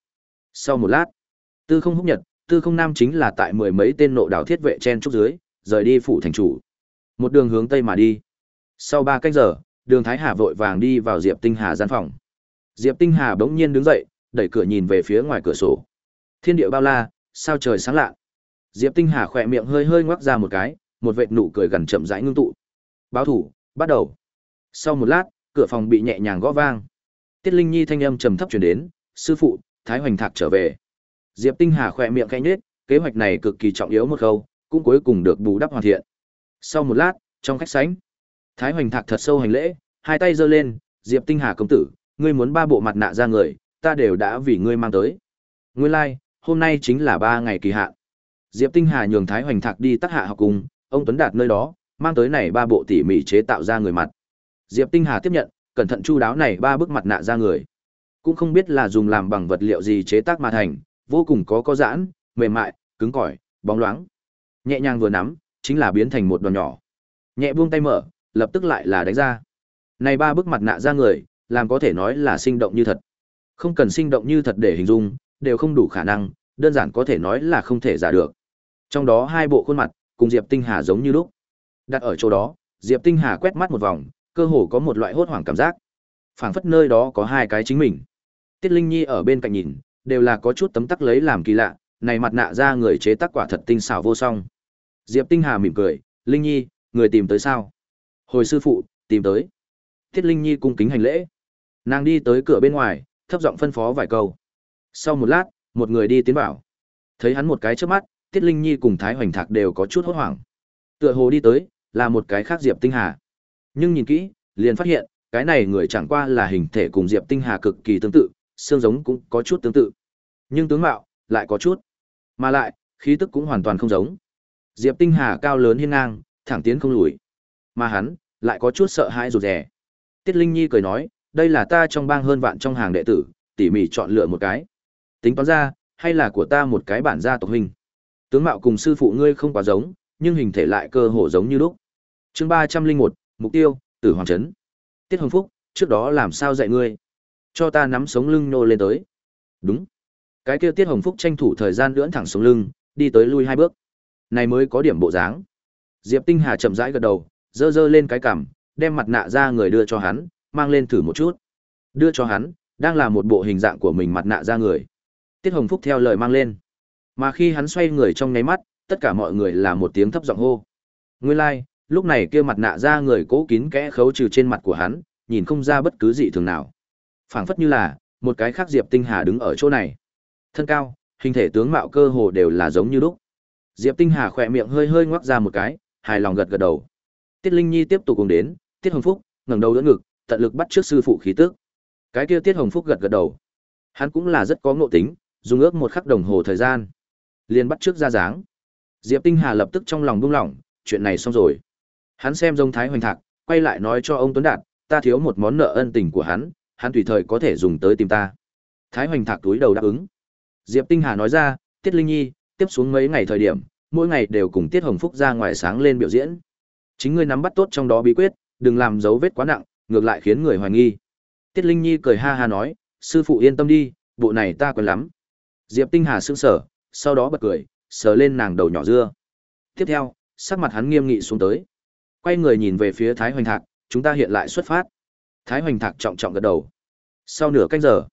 Sau một lát, tư không húc nhật, tư không nam chính là tại mười mấy tên nộ đảo thiết vệ chen trúc dưới, rời đi phủ thành chủ. Một đường hướng tây mà đi. Sau ba cách giờ, đường Thái Hà vội vàng đi vào Diệp Tinh Hà gian phòng. Diệp Tinh Hà bỗng nhiên đứng dậy, đẩy cửa nhìn về phía ngoài cửa sổ. Thiên địa bao la, sao trời sáng lạ. Diệp Tinh Hà khỏe miệng hơi hơi ngoác ra một cái, một vệt nụ cười gần chậm rãi ngưng tụ. Báo thủ, bắt đầu. Sau một lát, cửa phòng bị nhẹ nhàng gõ vang. Tiết Linh Nhi thanh âm trầm thấp truyền đến, "Sư phụ, Thái Hoành Thạc trở về." Diệp Tinh Hà khỏe miệng khẽ nhếch, kế hoạch này cực kỳ trọng yếu một khâu, cũng cuối cùng được bù đắp hoàn thiện. Sau một lát, trong khách sảnh, Thái Hoành Thạc thật sâu hành lễ, hai tay giơ lên, "Diệp Tinh Hà công tử, ngươi muốn ba bộ mặt nạ ra người, ta đều đã vì ngươi mang tới." Nguyên lai, like, hôm nay chính là ba ngày kỳ hạn. Diệp Tinh Hà nhường Thái Hoành Thạc đi tác hạ học cùng, ông Tuấn Đạt nơi đó, mang tới này ba bộ tỉ mỉ chế tạo ra người mặt. Diệp Tinh Hà tiếp nhận, cẩn thận chu đáo này ba bức mặt nạ ra người. Cũng không biết là dùng làm bằng vật liệu gì chế tác mà thành, vô cùng có có giãn, mềm mại, cứng cỏi, bóng loáng. Nhẹ nhàng vừa nắm, chính là biến thành một đoàn nhỏ. Nhẹ buông tay mở, lập tức lại là đánh ra. Này ba bức mặt nạ ra người, làm có thể nói là sinh động như thật. Không cần sinh động như thật để hình dung, đều không đủ khả năng, đơn giản có thể nói là không thể giả được. Trong đó hai bộ khuôn mặt, cùng Diệp Tinh Hà giống như lúc. Đặt ở chỗ đó, Diệp Tinh Hà quét mắt một vòng, cơ hồ có một loại hốt hoảng cảm giác. Phảng phất nơi đó có hai cái chính mình. Tiết Linh Nhi ở bên cạnh nhìn, đều là có chút tấm tắc lấy làm kỳ lạ, này mặt nạ ra người chế tác quả thật tinh xảo vô song. Diệp Tinh Hà mỉm cười, "Linh Nhi, người tìm tới sao?" "Hồi sư phụ, tìm tới." Tiết Linh Nhi cung kính hành lễ. Nàng đi tới cửa bên ngoài, thấp giọng phân phó vài câu. Sau một lát, một người đi tiến vào. Thấy hắn một cái trước mắt, Tiết Linh Nhi cùng Thái Hoành Thạc đều có chút hốt hoảng. Tựa hồ đi tới, là một cái khác Diệp Tinh Hà. Nhưng nhìn kỹ, liền phát hiện, cái này người chẳng qua là hình thể cùng Diệp Tinh Hà cực kỳ tương tự, xương giống cũng có chút tương tự. Nhưng tướng mạo lại có chút, mà lại, khí tức cũng hoàn toàn không giống. Diệp Tinh Hà cao lớn hiên ngang, thẳng tiến không lùi. Mà hắn, lại có chút sợ hãi rụt rè. Tiết Linh Nhi cười nói, đây là ta trong bang hơn vạn trong hàng đệ tử, tỉ mỉ chọn lựa một cái. Tính toán ra, hay là của ta một cái bản gia tộc hình. Tướng mạo cùng sư phụ ngươi không quá giống, nhưng hình thể lại cơ hồ giống như lúc. Chương ba trăm linh một mục tiêu, Tử Hoàng trấn. Tiết Hồng Phúc, trước đó làm sao dạy ngươi? Cho ta nắm sống lưng nô lên tới. Đúng. Cái kia Tiết Hồng Phúc tranh thủ thời gian lưỡn thẳng sống lưng, đi tới lui hai bước. Này mới có điểm bộ dáng. Diệp Tinh Hà chậm rãi gật đầu, dơ dơ lên cái cằm, đem mặt nạ ra người đưa cho hắn, mang lên thử một chút. Đưa cho hắn, đang là một bộ hình dạng của mình mặt nạ ra người. Tiết Hồng Phúc theo lời mang lên. Mà khi hắn xoay người trong nháy mắt, tất cả mọi người là một tiếng thấp giọng hô. Nguyên lai, like, lúc này kia mặt nạ ra người cố kín kẽ khấu trừ trên mặt của hắn, nhìn không ra bất cứ gì thường nào. Phảng phất như là một cái khác Diệp Tinh Hà đứng ở chỗ này. Thân cao, hình thể tướng mạo cơ hồ đều là giống như lúc. Diệp Tinh Hà khỏe miệng hơi hơi ngoác ra một cái, hài lòng gật gật đầu. Tiết Linh Nhi tiếp tục cùng đến, Tiết Hồng Phúc ngẩng đầu đỡ ngực, tận lực bắt trước sư phụ khí tức. Cái kia Tiết Hồng Phúc gật gật đầu. Hắn cũng là rất có ngộ tính, dùng ước một khắc đồng hồ thời gian, liền bắt trước ra dáng. Diệp Tinh Hà lập tức trong lòng buông lỏng, chuyện này xong rồi. Hắn xem dông Thái Hoành Thạc, quay lại nói cho ông Tuấn Đạt, ta thiếu một món nợ ân tình của hắn, hắn tùy thời có thể dùng tới tìm ta. Thái Hoành Thạc túi đầu đáp ứng. Diệp Tinh Hà nói ra, Tiết Linh Nhi, tiếp xuống mấy ngày thời điểm, mỗi ngày đều cùng Tiết Hồng Phúc ra ngoài sáng lên biểu diễn. Chính ngươi nắm bắt tốt trong đó bí quyết, đừng làm dấu vết quá nặng, ngược lại khiến người hoài nghi. Tiết Linh Nhi cười ha ha nói, sư phụ yên tâm đi, bộ này ta quen lắm. Diệp Tinh Hà sững sờ, sau đó bật cười, sờ lên nàng đầu nhỏ dưa. Tiếp theo, sắc mặt hắn nghiêm nghị xuống tới. Quay người nhìn về phía Thái Hoành Thạc, chúng ta hiện lại xuất phát. Thái Hoành Thạc trọng trọng gật đầu. Sau nửa canh giờ,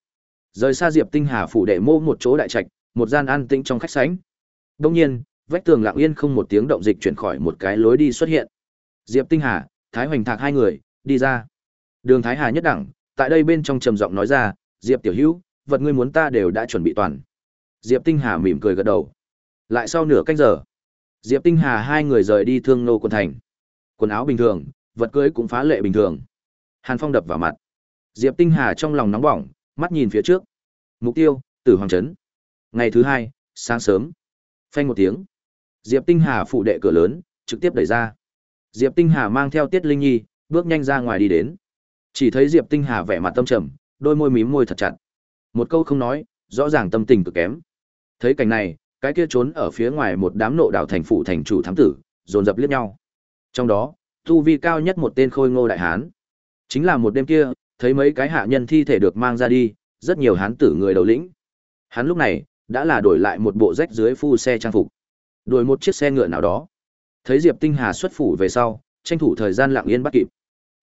rời xa Diệp Tinh Hà phủ đệ mô một chỗ đại trạch, một gian an tĩnh trong khách sảnh. Đông nhiên, vách tường lặng yên không một tiếng động dịch chuyển khỏi một cái lối đi xuất hiện. Diệp Tinh Hà, Thái Hoành Thạc hai người đi ra. Đường Thái Hà nhất đẳng, tại đây bên trong trầm giọng nói ra, "Diệp tiểu hữu, vật ngươi muốn ta đều đã chuẩn bị toàn." Diệp Tinh Hà mỉm cười gật đầu. Lại sau nửa canh giờ, Diệp Tinh Hà hai người rời đi Thương Nô quận thành. Quần áo bình thường, vật cưới cũng phá lệ bình thường. Hàn Phong đập vào mặt. Diệp Tinh Hà trong lòng nóng bỏng, mắt nhìn phía trước. Mục tiêu, Tử Hoàng trấn. Ngày thứ hai, sáng sớm. Phanh một tiếng. Diệp Tinh Hà phụ đệ cửa lớn, trực tiếp đẩy ra. Diệp Tinh Hà mang theo Tiết Linh Nhi, bước nhanh ra ngoài đi đến. Chỉ thấy Diệp Tinh Hà vẻ mặt tâm trầm, đôi môi mím môi thật chặt. Một câu không nói, rõ ràng tâm tình cực kém. Thấy cảnh này, cái kia trốn ở phía ngoài một đám nộ đạo thành phủ thành chủ thám tử, dồn dập liếc nhau. Trong đó, tu vi cao nhất một tên khôi ngô đại hán. Chính là một đêm kia, thấy mấy cái hạ nhân thi thể được mang ra đi, rất nhiều hán tử người đầu lĩnh. Hắn lúc này, đã là đổi lại một bộ rách dưới phu xe trang phục. Đổi một chiếc xe ngựa nào đó. Thấy Diệp Tinh Hà xuất phủ về sau, tranh thủ thời gian lặng yên bắt kịp.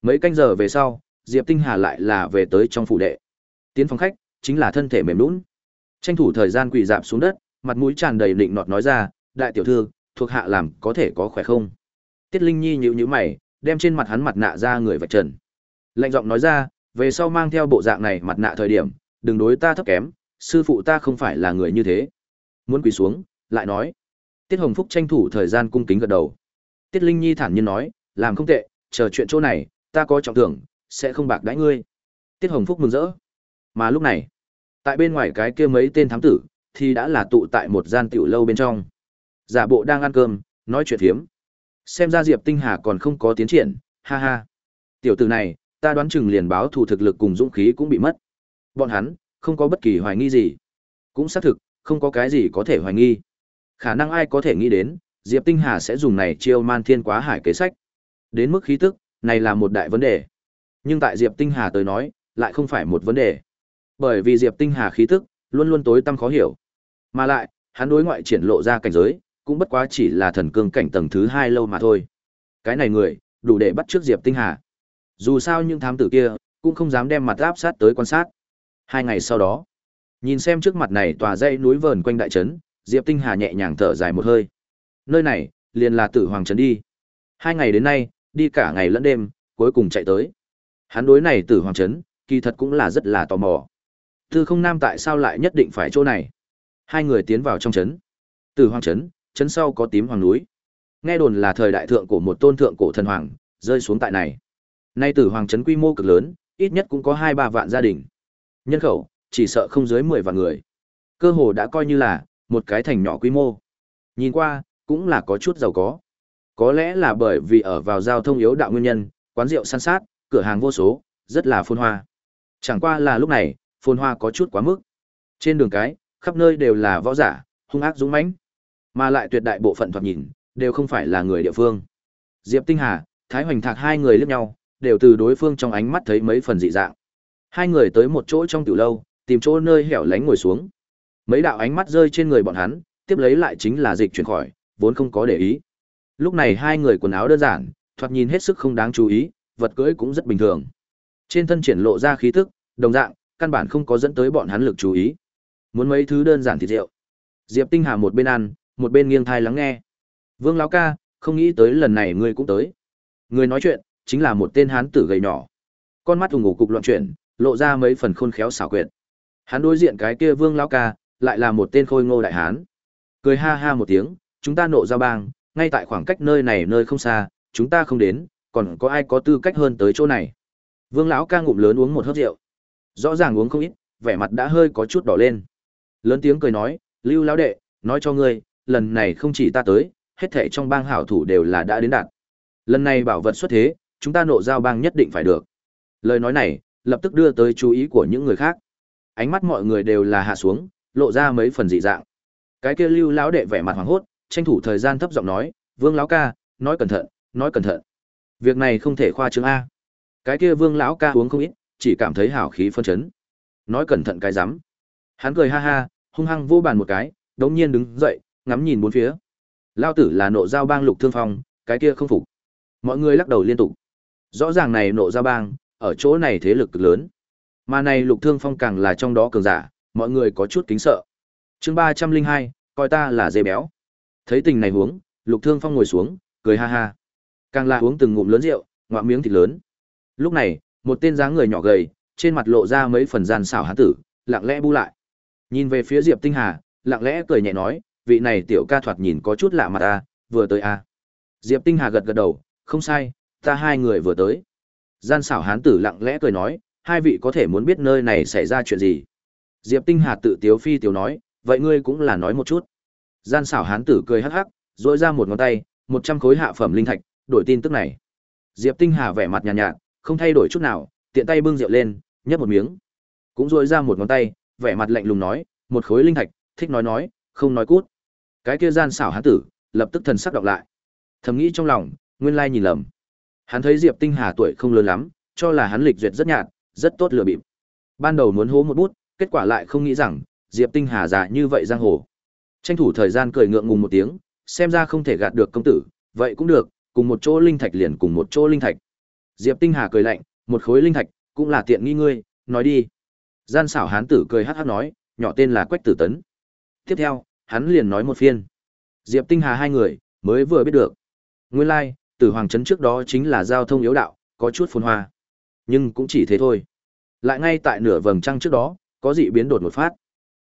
Mấy canh giờ về sau, Diệp Tinh Hà lại là về tới trong phủ đệ. Tiến phòng khách, chính là thân thể mềm lún Tranh thủ thời gian quỳ dạp xuống đất, mặt mũi tràn đầy định nọt nói ra, "Đại tiểu thư, thuộc hạ làm có thể có khỏe không?" Tiết Linh Nhi nhíu nhíu mày, đem trên mặt hắn mặt nạ ra người vạch trần. Lạnh giọng nói ra, "Về sau mang theo bộ dạng này mặt nạ thời điểm, đừng đối ta thấp kém, sư phụ ta không phải là người như thế." Muốn quỳ xuống, lại nói. Tiết Hồng Phúc tranh thủ thời gian cung kính gật đầu. Tiết Linh Nhi thản nhiên nói, "Làm không tệ, chờ chuyện chỗ này, ta có trọng thưởng, sẽ không bạc đãi ngươi." Tiết Hồng Phúc mừng rỡ. Mà lúc này, tại bên ngoài cái kia mấy tên thám tử, thì đã là tụ tại một gian tiểu lâu bên trong. Giả bộ đang ăn cơm, nói chuyện thiếm. Xem ra Diệp Tinh Hà còn không có tiến triển, ha ha. Tiểu tử này, ta đoán chừng liền báo thủ thực lực cùng dũng khí cũng bị mất. Bọn hắn, không có bất kỳ hoài nghi gì. Cũng xác thực, không có cái gì có thể hoài nghi. Khả năng ai có thể nghĩ đến, Diệp Tinh Hà sẽ dùng này chiêu man thiên quá hải kế sách. Đến mức khí tức, này là một đại vấn đề. Nhưng tại Diệp Tinh Hà tới nói, lại không phải một vấn đề. Bởi vì Diệp Tinh Hà khí tức, luôn luôn tối tăm khó hiểu. Mà lại, hắn đối ngoại triển lộ ra cảnh giới, cũng bất quá chỉ là thần cương cảnh tầng thứ hai lâu mà thôi. Cái này người, đủ để bắt trước Diệp Tinh Hà. Dù sao những thám tử kia, cũng không dám đem mặt áp sát tới quan sát. Hai ngày sau đó, nhìn xem trước mặt này tòa dãy núi vờn quanh đại trấn, Diệp Tinh Hà nhẹ nhàng thở dài một hơi. Nơi này, liền là Tử Hoàng trấn đi. Hai ngày đến nay, đi cả ngày lẫn đêm, cuối cùng chạy tới. Hắn đối này Tử Hoàng trấn, kỳ thật cũng là rất là tò mò. Tư không nam tại sao lại nhất định phải chỗ này? Hai người tiến vào trong trấn. Tử hoàng trấn, trấn sau có tím hoàng núi. Nghe đồn là thời đại thượng của một tôn thượng cổ thần hoàng, rơi xuống tại này. Nay tử hoàng trấn quy mô cực lớn, ít nhất cũng có hai ba vạn gia đình. Nhân khẩu, chỉ sợ không dưới mười vạn người. Cơ hồ đã coi như là một cái thành nhỏ quy mô. Nhìn qua, cũng là có chút giàu có. Có lẽ là bởi vì ở vào giao thông yếu đạo nguyên nhân, quán rượu san sát, cửa hàng vô số, rất là phồn hoa. Chẳng qua là lúc này, phồn hoa có chút quá mức. Trên đường cái, khắp nơi đều là võ giả, hung ác dũng mãnh, mà lại tuyệt đại bộ phận thoạt nhìn đều không phải là người địa phương. Diệp Tinh Hà, Thái Hoành Thạc hai người liếc nhau, đều từ đối phương trong ánh mắt thấy mấy phần dị dạng. Hai người tới một chỗ trong tiểu lâu, tìm chỗ nơi hẻo lánh ngồi xuống. Mấy đạo ánh mắt rơi trên người bọn hắn, tiếp lấy lại chính là dịch chuyển khỏi, vốn không có để ý. Lúc này hai người quần áo đơn giản, thoạt nhìn hết sức không đáng chú ý, vật cưỡi cũng rất bình thường. Trên thân triển lộ ra khí tức, đồng dạng, căn bản không có dẫn tới bọn hắn lực chú ý. Muốn mấy thứ đơn giản thì rượu. Diệp Tinh Hà một bên ăn, một bên nghiêng thai lắng nghe. Vương lão ca, không nghĩ tới lần này ngươi cũng tới. Người nói chuyện chính là một tên hán tử gầy nhỏ. con mắt ủng ủ cục loạn chuyển, lộ ra mấy phần khôn khéo xảo quyệt. Hắn đối diện cái kia Vương lão ca, lại là một tên khôi ngô đại hán. Cười ha ha một tiếng, chúng ta nộ ra bang, ngay tại khoảng cách nơi này nơi không xa, chúng ta không đến, còn có ai có tư cách hơn tới chỗ này. Vương lão ca ngụm lớn uống một hớp rượu. Rõ ràng uống không ít, vẻ mặt đã hơi có chút đỏ lên. Lớn tiếng cười nói, "Lưu lão đệ, nói cho ngươi, lần này không chỉ ta tới, hết thảy trong bang hảo thủ đều là đã đến đạt. Lần này bảo vật xuất thế, chúng ta nộ giao bang nhất định phải được." Lời nói này, lập tức đưa tới chú ý của những người khác. Ánh mắt mọi người đều là hạ xuống, lộ ra mấy phần dị dạng. Cái kia Lưu lão đệ vẻ mặt hoảng hốt, tranh thủ thời gian thấp giọng nói, "Vương lão ca, nói cẩn thận, nói cẩn thận." Việc này không thể khoa trương a. Cái kia Vương lão ca uống không ít, chỉ cảm thấy hào khí phân chấn. Nói cẩn thận cái rắm. Hắn cười ha ha, hung hăng vô bàn một cái, đống nhiên đứng dậy, ngắm nhìn bốn phía. Lao tử là nộ giao bang lục thương phong, cái kia không phục. Mọi người lắc đầu liên tục. Rõ ràng này nộ ra bang, ở chỗ này thế lực cực lớn. Mà này lục thương phong càng là trong đó cường giả, mọi người có chút kính sợ. chương ba trăm linh hai coi ta là dê béo. Thấy tình này huống, lục thương phong ngồi xuống, cười ha ha. Càng là uống từng ngụm lớn rượu, ngoạm miếng thịt lớn. Lúc này, một tên dáng người nhỏ gầy, trên mặt lộ ra mấy phần gian xảo hán tử, lặng lẽ bu lại. Nhìn về phía Diệp Tinh Hà, lặng lẽ cười nhẹ nói, vị này tiểu ca thoạt nhìn có chút lạ mặt a, vừa tới a. Diệp Tinh Hà gật gật đầu, không sai, ta hai người vừa tới. Gian xảo hán tử lặng lẽ cười nói, hai vị có thể muốn biết nơi này xảy ra chuyện gì. Diệp Tinh Hà tự tiếu phi tiểu nói, vậy ngươi cũng là nói một chút. Gian xảo hán tử cười hắc hắc, rỗi ra một ngón tay, một trăm khối hạ phẩm linh thạch, đổi tin tức này. Diệp Tinh Hà vẻ mặt nhàn nhạt, nhạt, không thay đổi chút nào, tiện tay bưng rượu lên, nhấp một miếng. Cũng rỗi ra một ngón tay, vẻ mặt lạnh lùng nói, một khối linh thạch, thích nói nói, không nói cút. Cái kia gian xảo hán tử, lập tức thần sắc đọc lại. Thầm nghĩ trong lòng, nguyên lai nhìn lầm. Hắn thấy Diệp Tinh Hà tuổi không lớn lắm, cho là hắn lịch duyệt rất nhạt, rất tốt lừa bịp. Ban đầu muốn hố một bút, kết quả lại không nghĩ rằng, Diệp Tinh Hà già như vậy giang hồ. Tranh thủ thời gian cười ngượng ngùng một tiếng, xem ra không thể gạt được công tử, vậy cũng được, cùng một chỗ linh thạch liền cùng một chỗ linh thạch. Diệp Tinh Hà cười lạnh, một khối linh thạch, cũng là tiện nghi ngươi, nói đi. Gian xảo hán tử cười hắc hắc nói, nhỏ tên là Quách Tử Tấn. Tiếp theo, hắn liền nói một phiên. Diệp Tinh Hà hai người, mới vừa biết được. Nguyên lai, like, Tử Hoàng Trấn trước đó chính là giao thông yếu đạo, có chút phồn hoa. Nhưng cũng chỉ thế thôi. Lại ngay tại nửa vầng trăng trước đó, có dị biến đột một phát.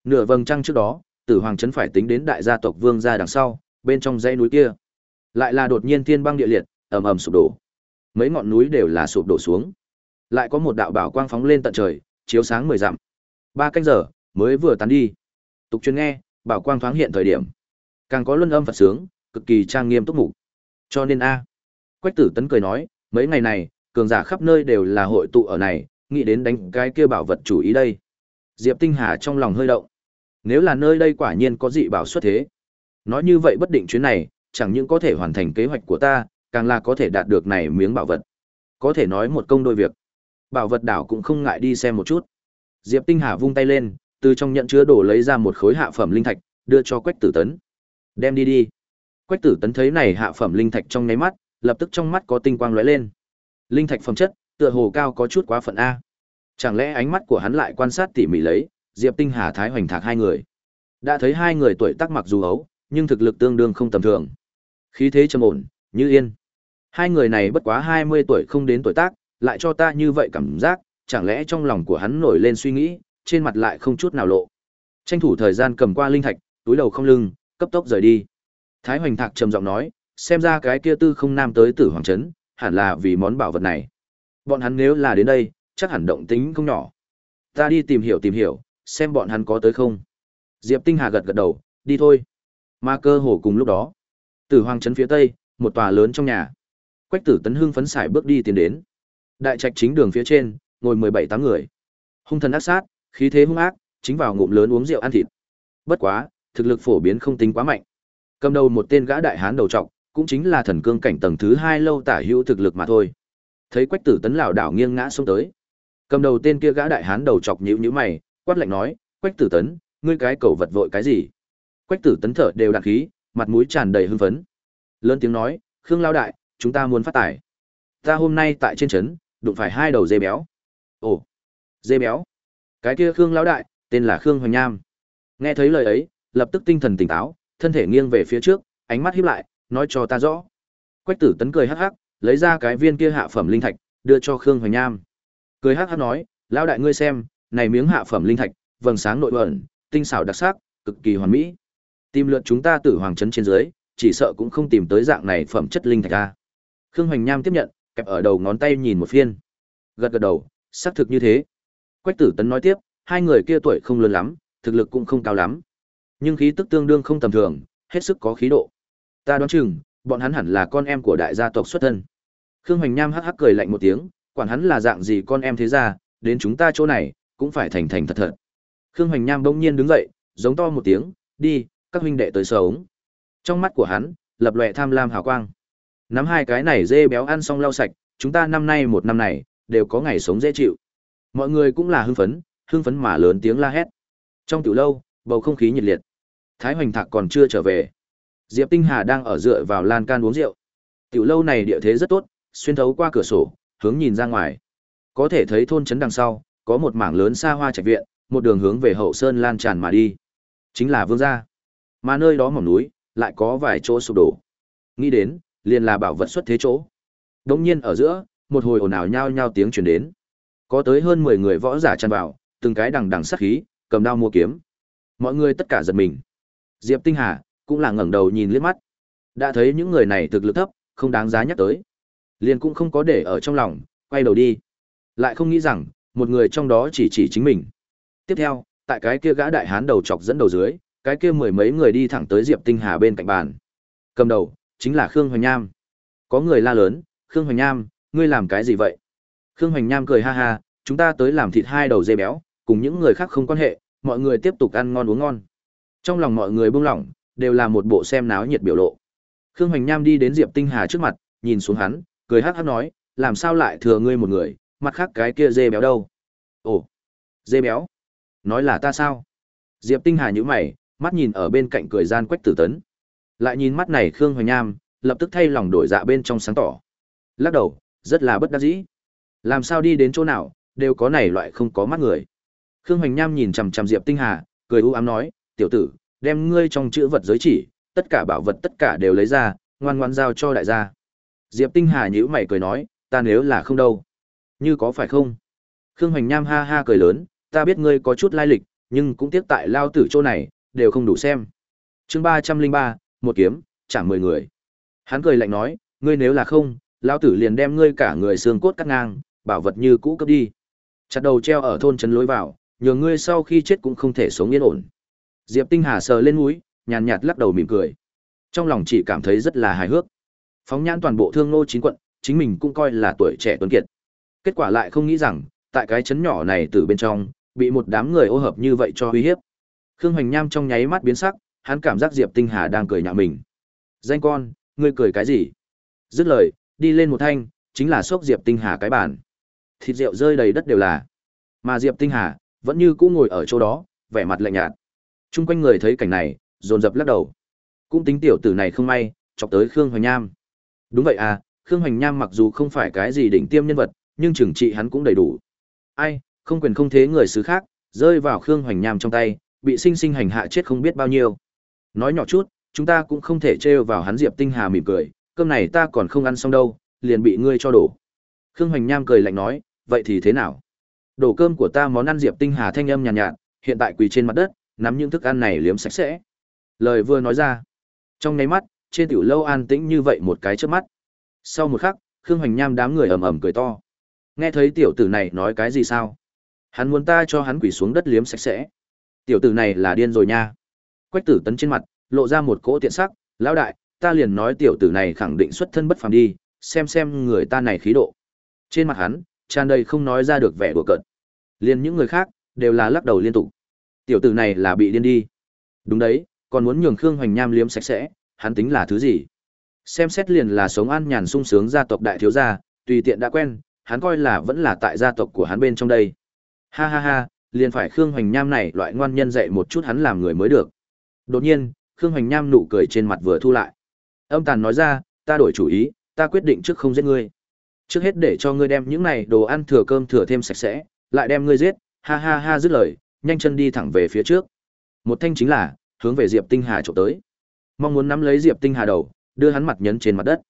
Nửa vầng trăng trước đó, Tử Hoàng Trấn phải tính đến đại gia tộc Vương gia đằng sau, bên trong dãy núi kia. Lại là đột nhiên thiên băng địa liệt, ầm ầm sụp đổ. Mấy ngọn núi đều là sụp đổ xuống. Lại có một đạo bảo quang phóng lên tận trời, chiếu sáng mười dặm. Ba canh giờ mới vừa tán đi. Tục truyền nghe, bảo quang thoáng hiện thời điểm, càng có luân âm Phật sướng, cực kỳ trang nghiêm túc mục. Cho nên a. Quách Tử Tấn cười nói, mấy ngày này, cường giả khắp nơi đều là hội tụ ở này, nghĩ đến đánh cái kia bảo vật chủ ý đây. Diệp Tinh Hà trong lòng hơi động. Nếu là nơi đây quả nhiên có dị bảo xuất thế, nói như vậy bất định chuyến này, chẳng những có thể hoàn thành kế hoạch của ta, càng là có thể đạt được này miếng bảo vật. Có thể nói một công đôi việc. Bảo vật đảo cũng không ngại đi xem một chút. Diệp Tinh Hà vung tay lên, từ trong nhận chứa đồ lấy ra một khối hạ phẩm linh thạch, đưa cho Quách Tử Tấn. Đem đi đi. Quách Tử Tấn thấy này hạ phẩm linh thạch trong ngáy mắt, lập tức trong mắt có tinh quang lóe lên. Linh thạch phẩm chất, tựa hồ cao có chút quá phận a. Chẳng lẽ ánh mắt của hắn lại quan sát tỉ mỉ lấy, Diệp Tinh Hà Thái Hoành Thạc hai người. Đã thấy hai người tuổi tác mặc dù ấu, nhưng thực lực tương đương không tầm thường. Khí thế trầm ổn, như yên. Hai người này bất quá 20 tuổi không đến tuổi tác, lại cho ta như vậy cảm giác, chẳng lẽ trong lòng của hắn nổi lên suy nghĩ, trên mặt lại không chút nào lộ. Tranh thủ thời gian cầm qua linh thạch, túi đầu không lưng, cấp tốc rời đi. Thái Hoành Thạc trầm giọng nói, xem ra cái kia tư không nam tới tử hoàng trấn, hẳn là vì món bảo vật này. Bọn hắn nếu là đến đây, chắc hẳn động tính không nhỏ. Ta đi tìm hiểu tìm hiểu, xem bọn hắn có tới không. Diệp Tinh Hà gật gật đầu, đi thôi. Ma cơ hồ cùng lúc đó. Tử hoàng trấn phía tây, một tòa lớn trong nhà. Quách tử tấn hưng phấn xài bước đi tiến đến. Đại trạch chính đường phía trên, ngồi mười bảy tám người. Hung thần ác sát, khí thế hung ác, chính vào ngụm lớn uống rượu ăn thịt. Bất quá, thực lực phổ biến không tính quá mạnh. Cầm đầu một tên gã đại hán đầu trọc, cũng chính là thần cương cảnh tầng thứ hai lâu tả hữu thực lực mà thôi. Thấy Quách Tử Tấn lảo đảo nghiêng ngã xuống tới. Cầm đầu tên kia gã đại hán đầu chọc nhữ nhữ mày, quát lạnh nói, "Quách Tử Tấn, ngươi cái cầu vật vội cái gì?" Quách Tử Tấn thở đều đạn khí, mặt mũi tràn đầy hưng phấn. Lớn tiếng nói, "Khương lão đại, chúng ta muốn phát tài. Ta hôm nay tại trên trấn, đụng phải hai đầu dê béo." "Ồ, dê béo?" Cái kia Khương lão đại, tên là Khương Hoành Nham. Nghe thấy lời ấy, lập tức tinh thần tỉnh táo, thân thể nghiêng về phía trước, ánh mắt hiếp lại, nói cho ta rõ. Quách Tử Tấn cười hắc hắc, lấy ra cái viên kia hạ phẩm linh thạch, đưa cho Khương Hoành Nham. Cười hắc hắc nói, lão đại ngươi xem, này miếng hạ phẩm linh thạch, vầng sáng nội ẩn, tinh xảo đặc sắc, cực kỳ hoàn mỹ. Tìm lượt chúng ta tử hoàng trấn trên dưới, chỉ sợ cũng không tìm tới dạng này phẩm chất linh thạch a. Khương Hoành Nham tiếp nhận, kẹp ở đầu ngón tay nhìn một phiên. Gật gật đầu, xác thực như thế. Quách Tử Tấn nói tiếp, hai người kia tuổi không lớn lắm, thực lực cũng không cao lắm, nhưng khí tức tương đương không tầm thường, hết sức có khí độ. Ta đoán chừng, bọn hắn hẳn là con em của đại gia tộc xuất thân. Khương Hoành Nham hắc hắc cười lạnh một tiếng, quản hắn là dạng gì con em thế ra đến chúng ta chỗ này, cũng phải thành thành thật thật. Khương Hoành Nham bỗng nhiên đứng dậy, giống to một tiếng, đi, các huynh đệ tới sống. Trong mắt của hắn, lập lòe tham lam hào quang. Nắm hai cái này dê béo ăn xong lau sạch, chúng ta năm nay một năm này, đều có ngày sống dễ chịu. Mọi người cũng là hưng phấn, hưng phấn mà lớn tiếng la hét. Trong tiểu lâu, bầu không khí nhiệt liệt. Thái Hoành Thạc còn chưa trở về. Diệp Tinh Hà đang ở dựa vào lan can uống rượu. Tiểu lâu này địa thế rất tốt, xuyên thấu qua cửa sổ, hướng nhìn ra ngoài. Có thể thấy thôn trấn đằng sau, có một mảng lớn xa hoa trạch viện, một đường hướng về hậu sơn lan tràn mà đi. Chính là vương gia. Mà nơi đó mỏm núi, lại có vài chỗ sụp đổ. Nghĩ đến, liền là bảo vật xuất thế chỗ. Đống nhiên ở giữa, một hồi ồn ào nhao nhao tiếng truyền đến. Có tới hơn 10 người võ giả tràn vào, từng cái đằng đằng sát khí, cầm đao mua kiếm. Mọi người tất cả giật mình. Diệp Tinh Hà cũng là ngẩng đầu nhìn liếc mắt. Đã thấy những người này thực lực thấp, không đáng giá nhắc tới. Liền cũng không có để ở trong lòng, quay đầu đi. Lại không nghĩ rằng, một người trong đó chỉ chỉ chính mình. Tiếp theo, tại cái kia gã đại hán đầu chọc dẫn đầu dưới, cái kia mười mấy người đi thẳng tới Diệp Tinh Hà bên cạnh bàn. Cầm đầu, chính là Khương Hoành Nham. Có người la lớn, Khương Hoành Nham, ngươi làm cái gì vậy? Khương Hoành Nham cười ha ha, chúng ta tới làm thịt hai đầu dê béo, cùng những người khác không quan hệ, mọi người tiếp tục ăn ngon uống ngon. Trong lòng mọi người buông lỏng, đều là một bộ xem náo nhiệt biểu lộ. Khương Hoành Nham đi đến Diệp Tinh Hà trước mặt, nhìn xuống hắn, cười hắc hắc nói, làm sao lại thừa ngươi một người, mặt khác cái kia dê béo đâu? Ồ, dê béo? Nói là ta sao? Diệp Tinh Hà nhíu mày, mắt nhìn ở bên cạnh cười gian Quách Tử Tấn. Lại nhìn mắt này Khương Hoành Nham, lập tức thay lòng đổi dạ bên trong sáng tỏ. Lắc đầu, rất là bất đắc dĩ. Làm sao đi đến chỗ nào, đều có này loại không có mắt người. Khương Hoành Nham nhìn chằm chằm Diệp Tinh Hà, cười u ám nói, "Tiểu tử, đem ngươi trong chữ vật giới chỉ, tất cả bảo vật tất cả đều lấy ra, ngoan ngoan giao cho đại gia." Diệp Tinh Hà nhíu mày cười nói, "Ta nếu là không đâu." "Như có phải không?" Khương Hoành Nham ha ha cười lớn, "Ta biết ngươi có chút lai lịch, nhưng cũng tiếc tại lao tử chỗ này, đều không đủ xem." Chương ba trăm linh ba, một kiếm, chẳng mười người. Hắn cười lạnh nói, "Ngươi nếu là không, lao tử liền đem ngươi cả người xương cốt cắt ngang, bảo vật như cũ cấp đi." Chặt đầu treo ở thôn trấn lối vào, nhờ ngươi sau khi chết cũng không thể sống yên ổn. Diệp Tinh Hà sờ lên mũi, nhàn nhạt lắc đầu mỉm cười. Trong lòng chỉ cảm thấy rất là hài hước. Phóng nhãn toàn bộ thương nô chín quận, chính mình cũng coi là tuổi trẻ tuấn kiệt. Kết quả lại không nghĩ rằng, tại cái chấn nhỏ này từ bên trong, bị một đám người ô hợp như vậy cho uy hiếp. Khương Hoành Nham trong nháy mắt biến sắc, hắn cảm giác Diệp Tinh Hà đang cười nhạo mình. "Danh con, ngươi cười cái gì?" Dứt lời, đi lên một thanh, chính là xốc Diệp Tinh Hà cái bàn. Thịt rượu rơi đầy đất đều là. Mà Diệp Tinh Hà vẫn như cũ ngồi ở chỗ đó, vẻ mặt lạnh nhạt. Trung quanh người thấy cảnh này, dồn dập lắc đầu. Cũng tính tiểu tử này không may, chọc tới Khương Hoành Nham. Đúng vậy à, Khương Hoành Nham mặc dù không phải cái gì đỉnh tiêm nhân vật, nhưng trưởng trị hắn cũng đầy đủ. Ai, không quyền không thế người xứ khác, rơi vào Khương Hoành Nham trong tay, bị sinh sinh hành hạ chết không biết bao nhiêu. Nói nhỏ chút, chúng ta cũng không thể trêu vào hắn Diệp Tinh Hà mỉm cười, cơm này ta còn không ăn xong đâu, liền bị ngươi cho đổ. Khương Hoành Nham cười lạnh nói, vậy thì thế nào? Đổ cơm của ta món ăn Diệp Tinh Hà thanh âm nhàn nhạt, nhạt, hiện tại quỳ trên mặt đất, nắm những thức ăn này liếm sạch sẽ. Lời vừa nói ra, trong nháy mắt, trên tiểu lâu an tĩnh như vậy một cái chớp mắt. Sau một khắc, Khương Hoành Nham đám người ầm ầm cười to. Nghe thấy tiểu tử này nói cái gì sao? Hắn muốn ta cho hắn quỳ xuống đất liếm sạch sẽ. Tiểu tử này là điên rồi nha. Quách Tử Tấn trên mặt lộ ra một cỗ tiện sắc, lão đại, ta liền nói tiểu tử này khẳng định xuất thân bất phàm đi, xem xem người ta này khí độ. Trên mặt hắn, tràn đầy không nói ra được vẻ đùa cợt. Liên những người khác đều là lắc đầu liên tục. Tiểu tử này là bị điên đi. Đúng đấy, còn muốn nhường Khương Hoành Nham liếm sạch sẽ, hắn tính là thứ gì? Xem xét liền là sống an nhàn sung sướng gia tộc đại thiếu gia, tùy tiện đã quen, hắn coi là vẫn là tại gia tộc của hắn bên trong đây. Ha ha ha, liền phải Khương Hoành Nham này loại ngoan nhân dạy một chút hắn làm người mới được. Đột nhiên, Khương Hoành Nham nụ cười trên mặt vừa thu lại. Âm Tàn nói ra, ta đổi chủ ý, ta quyết định trước không giết ngươi. Trước hết để cho ngươi đem những này đồ ăn thừa cơm thừa thêm sạch sẽ, lại đem ngươi giết, ha ha ha dứt lời, nhanh chân đi thẳng về phía trước. Một thanh chính là hướng về Diệp Tinh Hà chụp tới. Mong muốn nắm lấy Diệp Tinh Hà đầu, đưa hắn mặt nhấn trên mặt đất.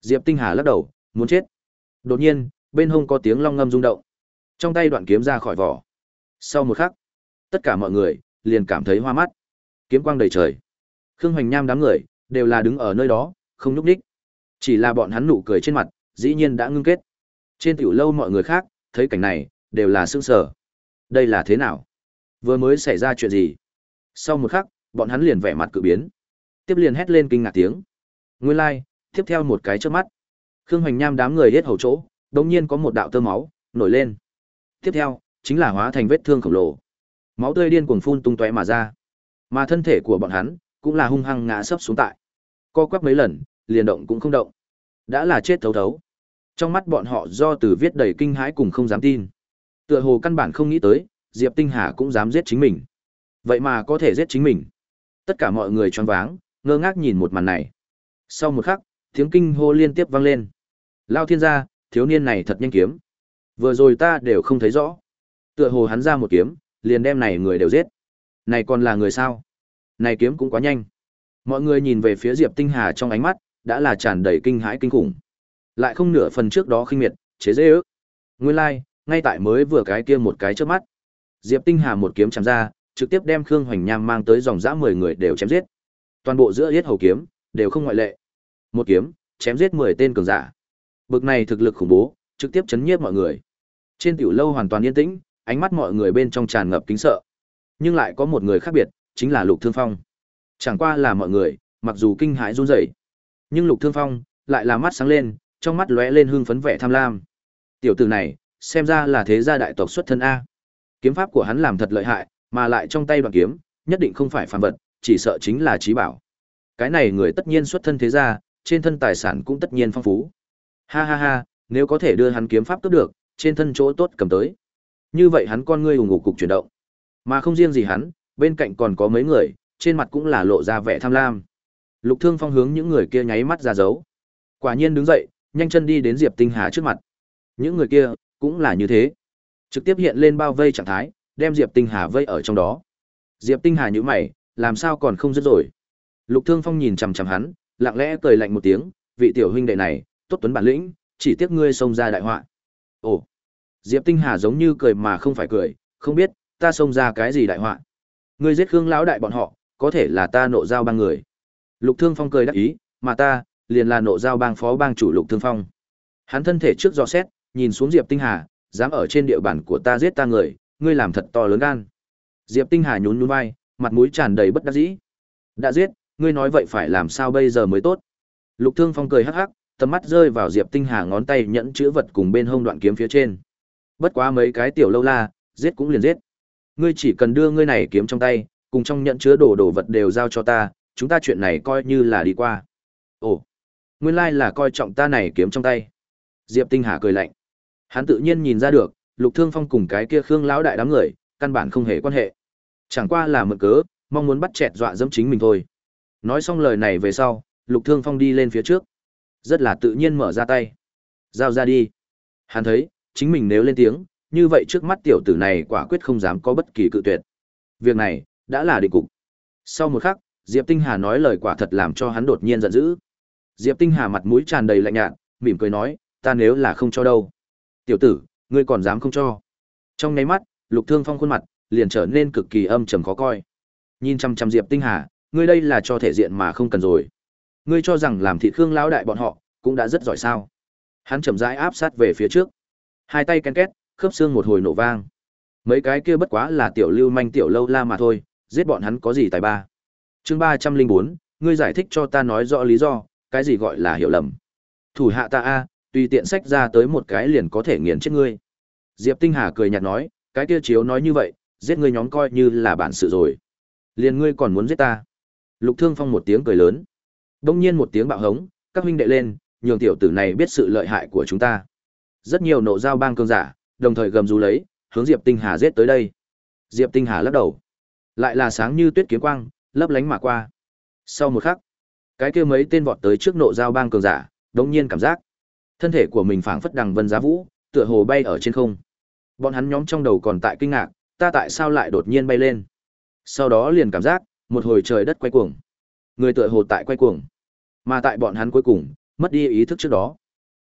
Diệp Tinh Hà lắc đầu, muốn chết. Đột nhiên, bên hông có tiếng long ngâm rung động. Trong tay đoạn kiếm ra khỏi vỏ. Sau một khắc, tất cả mọi người liền cảm thấy hoa mắt. Kiếm quang đầy trời. Khương Hoành Nham đám người đều là đứng ở nơi đó, không nhúc nhích. Chỉ là bọn hắn nụ cười trên mặt, dĩ nhiên đã ngưng kết. Trên tiểu lâu mọi người khác, thấy cảnh này, đều là sững sờ. Đây là thế nào? Vừa mới xảy ra chuyện gì? Sau một khắc, bọn hắn liền vẻ mặt cự biến. Tiếp liền hét lên kinh ngạc tiếng. Nguyên lai, like, tiếp theo một cái trước mắt. Khương Hoành Nham đám người hết hầu chỗ, đột nhiên có một đạo tơ máu nổi lên. Tiếp theo, chính là hóa thành vết thương khổng lồ. Máu tươi điên cuồng phun tung tóe mà ra. Mà thân thể của bọn hắn cũng là hung hăng ngã sấp xuống tại. Co quắp mấy lần, liền động cũng không động. Đã là chết thấu thấu. Trong mắt bọn họ do từ viết đầy kinh hãi cùng không dám tin. Tựa hồ căn bản không nghĩ tới, Diệp Tinh Hà cũng dám giết chính mình. Vậy mà có thể giết chính mình. Tất cả mọi người choáng váng, ngơ ngác nhìn một màn này. Sau một khắc, tiếng kinh hô liên tiếp vang lên. Lao thiên gia, thiếu niên này thật nhanh kiếm. Vừa rồi ta đều không thấy rõ. Tựa hồ hắn ra một kiếm, liền đem này người đều giết. Này còn là người sao? Này kiếm cũng quá nhanh. Mọi người nhìn về phía Diệp Tinh Hà trong ánh mắt, đã là tràn đầy kinh hãi kinh khủng. Lại không nửa phần trước đó khinh miệt, chế dễ ước. Nguyên lai, like, ngay tại mới vừa cái kia một cái trước mắt. Diệp Tinh Hà một kiếm chém ra, trực tiếp đem Khương Hoành Nham mang tới dòng dã 10 người đều chém giết. Toàn bộ giữa giết hầu kiếm, đều không ngoại lệ. Một kiếm, chém giết 10 tên cường giả. Bực này thực lực khủng bố, trực tiếp chấn nhiếp mọi người. Trên tiểu lâu hoàn toàn yên tĩnh, ánh mắt mọi người bên trong tràn ngập kính sợ. Nhưng lại có một người khác biệt, chính là Lục Thương Phong. Chẳng qua là mọi người, mặc dù kinh hãi run rẩy, nhưng Lục Thương Phong lại là mắt sáng lên, trong mắt lóe lên hưng phấn vẻ tham lam. Tiểu tử này, xem ra là thế gia đại tộc xuất thân a. Kiếm pháp của hắn làm thật lợi hại, mà lại trong tay đoạn kiếm, nhất định không phải phàm vật, chỉ sợ chính là trí bảo. Cái này người tất nhiên xuất thân thế gia, trên thân tài sản cũng tất nhiên phong phú. Ha ha ha, nếu có thể đưa hắn kiếm pháp cướp được, trên thân chỗ tốt cầm tới. Như vậy hắn con ngươi ủng ngục cục chuyển động. Mà không riêng gì hắn, bên cạnh còn có mấy người, trên mặt cũng là lộ ra vẻ tham lam. Lục Thương Phong hướng những người kia nháy mắt ra dấu. Quả nhiên đứng dậy, nhanh chân đi đến Diệp Tinh Hà trước mặt. Những người kia cũng là như thế, trực tiếp hiện lên bao vây trạng thái, đem Diệp Tinh Hà vây ở trong đó. Diệp Tinh Hà nhíu mày, làm sao còn không dứt rồi? Lục Thương Phong nhìn chằm chằm hắn, lặng lẽ cười lạnh một tiếng, vị tiểu huynh đệ này, tốt tuấn bản lĩnh, chỉ tiếc ngươi xông ra đại họa. Ồ. Diệp Tinh Hà giống như cười mà không phải cười, không biết ta xông ra cái gì đại họa. Ngươi giết Khương lão đại bọn họ, có thể là ta nộ giao bang người. Lục Thương Phong cười đắc ý, mà ta, liền là nộ giao bang phó bang chủ Lục Thương Phong. Hắn thân thể trước dò xét, nhìn xuống Diệp Tinh Hà, dám ở trên địa bàn của ta giết ta người, ngươi làm thật to lớn gan. Diệp Tinh Hà nhún nhún vai, mặt mũi tràn đầy bất đắc dĩ. Đã giết, ngươi nói vậy phải làm sao bây giờ mới tốt? Lục Thương Phong cười hắc hắc, tầm mắt rơi vào Diệp Tinh Hà ngón tay nhẫn chữ vật cùng bên hông đoạn kiếm phía trên. Bất quá mấy cái tiểu lâu la, giết cũng liền giết. Ngươi chỉ cần đưa ngươi này kiếm trong tay, cùng trong nhận chứa đồ đồ vật đều giao cho ta, chúng ta chuyện này coi như là đi qua. Ồ, nguyên lai là coi trọng ta này kiếm trong tay. Diệp Tinh Hà cười lạnh. Hắn tự nhiên nhìn ra được, Lục Thương Phong cùng cái kia Khương lão đại đám người, căn bản không hề quan hệ. Chẳng qua là mượn cớ, mong muốn bắt chẹt dọa dẫm chính mình thôi. Nói xong lời này về sau, Lục Thương Phong đi lên phía trước. Rất là tự nhiên mở ra tay. Giao ra đi. Hắn thấy, chính mình nếu lên tiếng, như vậy trước mắt tiểu tử này quả quyết không dám có bất kỳ cự tuyệt. Việc này, đã là định cục. Sau một khắc, Diệp Tinh Hà nói lời quả thật làm cho hắn đột nhiên giận dữ. Diệp Tinh Hà mặt mũi tràn đầy lạnh nhạt, mỉm cười nói, ta nếu là không cho đâu. Tiểu tử, ngươi còn dám không cho. Trong nháy mắt, Lục Thương Phong khuôn mặt liền trở nên cực kỳ âm trầm khó coi. Nhìn chăm chăm Diệp Tinh Hà, ngươi đây là cho thể diện mà không cần rồi. Ngươi cho rằng làm thị Khương lão đại bọn họ cũng đã rất giỏi sao? Hắn chậm rãi áp sát về phía trước. Hai tay ken két, khớp xương một hồi nổ vang. Mấy cái kia bất quá là tiểu lưu manh tiểu lâu la mà thôi, giết bọn hắn có gì tài ba. Chương ba trăm linh bốn, ngươi giải thích cho ta nói rõ lý do, cái gì gọi là hiểu lầm. Thủ hạ ta a, tùy tiện sách ra tới một cái liền có thể nghiền chết ngươi. Diệp Tinh Hà cười nhạt nói, cái kia chiếu nói như vậy, giết ngươi nhóm coi như là bản sự rồi. Liền ngươi còn muốn giết ta. Lục Thương Phong một tiếng cười lớn. Đông nhiên một tiếng bạo hống, các huynh đệ lên, nhường tiểu tử này biết sự lợi hại của chúng ta. Rất nhiều nộ giao bang cường giả, đồng thời gầm rú lấy, hướng Diệp Tinh Hà giết tới đây. Diệp Tinh Hà lắc đầu, lại là sáng như tuyết kiếm quang, lấp lánh mà qua. Sau một khắc, cái kia mấy tên vọt tới trước nộ giao bang cường giả, đống nhiên cảm giác thân thể của mình phảng phất đằng vân giá vũ, tựa hồ bay ở trên không. Bọn hắn nhóm trong đầu còn tại kinh ngạc, ta tại sao lại đột nhiên bay lên? Sau đó liền cảm giác, một hồi trời đất quay cuồng. Người tựa hồ tại quay cuồng. Mà tại bọn hắn cuối cùng, mất đi ý thức trước đó.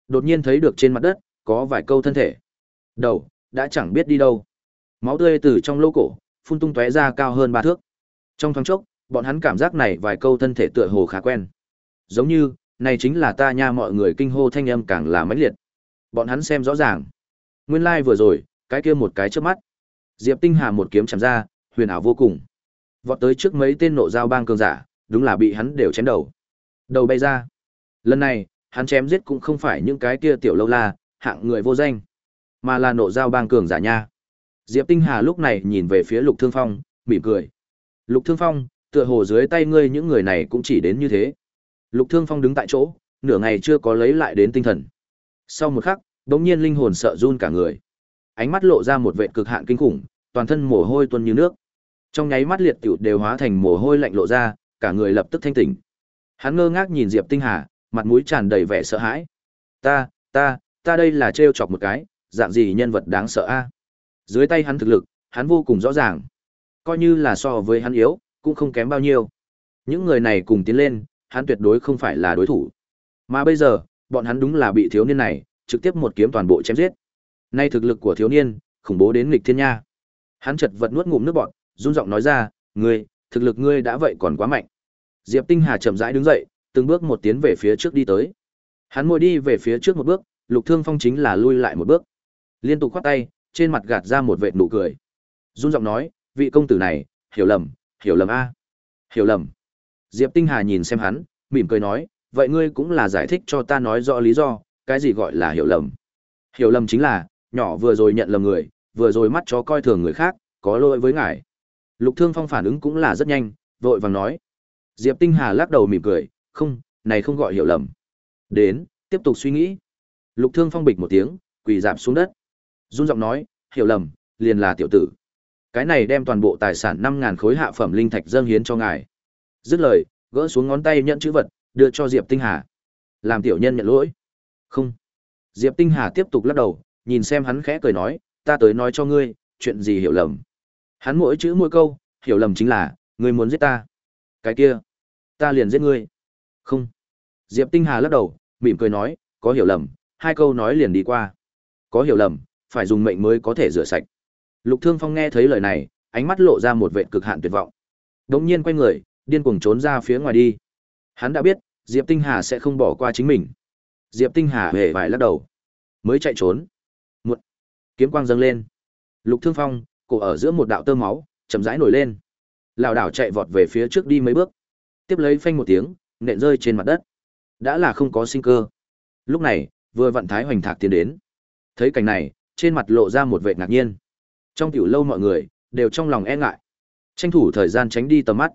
Đột nhiên thấy được trên mặt đất, có vài câu thân thể. Đầu, đã chẳng biết đi đâu. Máu tươi từ trong lỗ cổ, phun tung tóe ra cao hơn ba thước. Trong thoáng chốc, bọn hắn cảm giác này vài câu thân thể tựa hồ khá quen. Giống như, này chính là ta nha mọi người kinh hô thanh âm càng là mãnh liệt. Bọn hắn xem rõ ràng. Nguyên lai like vừa rồi, cái kia một cái trước mắt. Diệp Tinh Hà một kiếm chém ra, huyền ảo vô cùng. Vọt tới trước mấy tên nộ giao bang cường giả, đúng là bị hắn đều chém đầu. Đầu bay ra. Lần này, hắn chém giết cũng không phải những cái kia tiểu lâu la, hạng người vô danh, mà là nộ giao bang cường giả nha. Diệp Tinh Hà lúc này nhìn về phía Lục Thương Phong, mỉm cười. Lục Thương Phong, tựa hồ dưới tay ngươi những người này cũng chỉ đến như thế. Lục Thương Phong đứng tại chỗ, nửa ngày chưa có lấy lại đến tinh thần. Sau một khắc, đống nhiên linh hồn sợ run cả người. Ánh mắt lộ ra một vẻ cực hạn kinh khủng, toàn thân mồ hôi tuôn như nước. Trong nháy mắt liệt tiểu đều hóa thành mồ hôi lạnh lộ ra, cả người lập tức thanh tỉnh. Hắn ngơ ngác nhìn Diệp Tinh Hà, mặt mũi tràn đầy vẻ sợ hãi. Ta, ta, ta đây là trêu chọc một cái, dạng gì nhân vật đáng sợ a? Dưới tay hắn thực lực, hắn vô cùng rõ ràng. Coi như là so với hắn yếu, cũng không kém bao nhiêu. Những người này cùng tiến lên, hắn tuyệt đối không phải là đối thủ. Mà bây giờ, bọn hắn đúng là bị thiếu niên này, trực tiếp một kiếm toàn bộ chém giết. Nay thực lực của thiếu niên, khủng bố đến nghịch thiên nha. Hắn chật vật nuốt ngụm nước bọt, run giọng nói ra, "Ngươi, thực lực ngươi đã vậy còn quá mạnh." Diệp Tinh Hà chậm rãi đứng dậy, từng bước một tiến về phía trước đi tới. Hắn ngồi đi về phía trước một bước, Lục Thương Phong chính là lui lại một bước. Liên tục khoát tay, trên mặt gạt ra một vệt nụ cười. Run giọng nói, "Vị công tử này, hiểu lầm, hiểu lầm a." "Hiểu lầm?" Diệp Tinh Hà nhìn xem hắn, mỉm cười nói, "Vậy ngươi cũng là giải thích cho ta nói rõ lý do, cái gì gọi là hiểu lầm?" Hiểu lầm chính là, nhỏ vừa rồi nhận lầm người, vừa rồi mắt chó coi thường người khác, có lỗi với ngài. Lục Thương Phong phản ứng cũng là rất nhanh, vội vàng nói. Diệp Tinh Hà lắc đầu mỉm cười, không, này không gọi hiểu lầm. Đến, tiếp tục suy nghĩ. Lục Thương Phong bịch một tiếng, quỳ dạp xuống đất. Run giọng nói, hiểu lầm, liền là tiểu tử. Cái này đem toàn bộ tài sản 5000 khối hạ phẩm linh thạch dâng hiến cho ngài. Dứt lời, gỡ xuống ngón tay nhận chữ vật, đưa cho Diệp Tinh Hà. Làm tiểu nhân nhận lỗi. Không. Diệp Tinh Hà tiếp tục lắc đầu, nhìn xem hắn khẽ cười nói, ta tới nói cho ngươi, chuyện gì hiểu lầm. Hắn mỗi chữ mỗi câu, hiểu lầm chính là, ngươi muốn giết ta. Cái kia, ta liền giết ngươi. Không. Diệp Tinh Hà lắc đầu, mỉm cười nói, có hiểu lầm, hai câu nói liền đi qua. Có hiểu lầm, phải dùng mệnh mới có thể rửa sạch. Lục Thương Phong nghe thấy lời này, ánh mắt lộ ra một vẻ cực hạn tuyệt vọng. Đống nhiên quay người, điên cuồng trốn ra phía ngoài đi. Hắn đã biết, Diệp Tinh Hà sẽ không bỏ qua chính mình. Diệp Tinh Hà hề vải lắc đầu, mới chạy trốn. Một kiếm quang dâng lên. Lục Thương Phong, cổ ở giữa một đạo tơ máu, chậm rãi nổi lên. Lão đảo chạy vọt về phía trước đi mấy bước. Tiếp lấy phanh một tiếng, nện rơi trên mặt đất. Đã là không có sinh cơ. Lúc này, vừa vận thái hoành thạc tiến đến. Thấy cảnh này, trên mặt lộ ra một vẻ ngạc nhiên. Trong tiểu lâu mọi người đều trong lòng e ngại, tranh thủ thời gian tránh đi tầm mắt.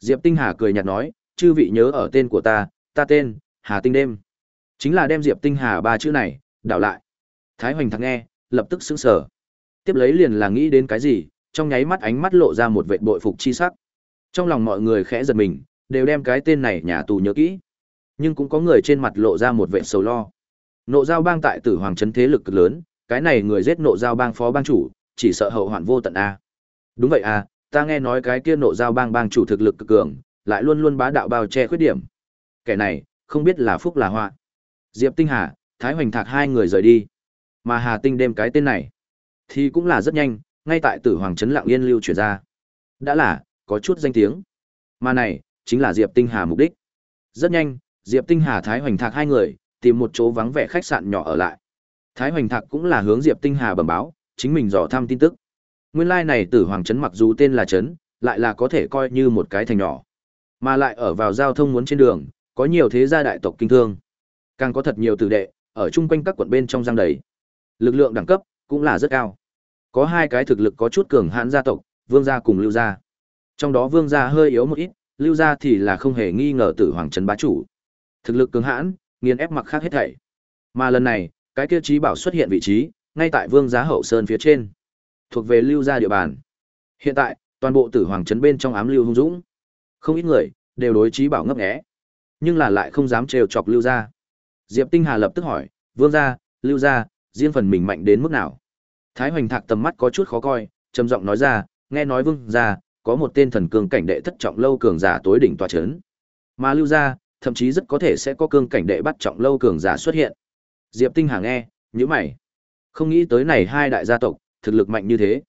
Diệp Tinh Hà cười nhạt nói, "Chư vị nhớ ở tên của ta, ta tên Hà Tinh đêm." Chính là đem Diệp Tinh Hà ba chữ này đảo lại. Thái Hoành thằng nghe, lập tức sững sờ. Tiếp lấy liền là nghĩ đến cái gì, trong nháy mắt ánh mắt lộ ra một vệt bội phục chi sắc. Trong lòng mọi người khẽ giật mình, đều đem cái tên này nhà tù nhớ kỹ. Nhưng cũng có người trên mặt lộ ra một vẻ sầu lo. Nộ giao bang tại Tử Hoàng trấn thế lực cực lớn, cái này người giết nộ giao bang phó bang chủ, chỉ sợ hậu hoạn vô tận a. Đúng vậy à, ta nghe nói cái kia nộ giao bang bang chủ thực lực cực cường, lại luôn luôn bá đạo bao che khuyết điểm. Kẻ này, không biết là phúc là họa. Diệp Tinh Hà, Thái Hoành Thạc hai người rời đi. Mà Hà Tinh đem cái tên này, thì cũng là rất nhanh, ngay tại Tử Hoàng trấn Lặng Yên lưu chuyển ra. Đã là có chút danh tiếng. Mà này, chính là Diệp Tinh Hà mục đích. Rất nhanh, Diệp Tinh Hà Thái Hoành Thạc hai người tìm một chỗ vắng vẻ khách sạn nhỏ ở lại. Thái Hoành Thạc cũng là hướng Diệp Tinh Hà bẩm báo, chính mình dò thăm tin tức. Nguyên lai này Tử Hoàng trấn mặc dù tên là trấn, lại là có thể coi như một cái thành nhỏ, mà lại ở vào giao thông muốn trên đường, có nhiều thế gia đại tộc kinh thương, càng có thật nhiều tử đệ ở chung quanh các quận bên trong giang đầy. Lực lượng đẳng cấp cũng là rất cao. Có hai cái thực lực có chút cường hãn gia tộc, Vương gia cùng Lưu gia. Trong đó Vương gia hơi yếu một ít, Lưu gia thì là không hề nghi ngờ Tử Hoàng trấn bá chủ. Thực lực cường hãn, nghiền ép mặc khác hết thảy. Mà lần này, cái kia trí bảo xuất hiện vị trí, ngay tại Vương gia hậu sơn phía trên, thuộc về Lưu gia địa bàn. Hiện tại, toàn bộ Tử Hoàng trấn bên trong ám lưu hung dũng, không ít người đều đối trí bảo ngấp nghé, nhưng là lại không dám trêu chọc Lưu gia. Diệp Tinh Hà lập tức hỏi, "Vương gia, Lưu gia, riêng phần mình mạnh đến mức nào?" Thái Hoành Thạc tầm mắt có chút khó coi, trầm giọng nói ra, "Nghe nói Vương gia có một tên thần cường cảnh đệ thất trọng lâu cường giả tối đỉnh tòa chấn. Mà Lưu gia, thậm chí rất có thể sẽ có cương cảnh đệ bắt trọng lâu cường giả xuất hiện." Diệp Tinh Hà nghe, nhíu mày. Không nghĩ tới này hai đại gia tộc, thực lực mạnh như thế.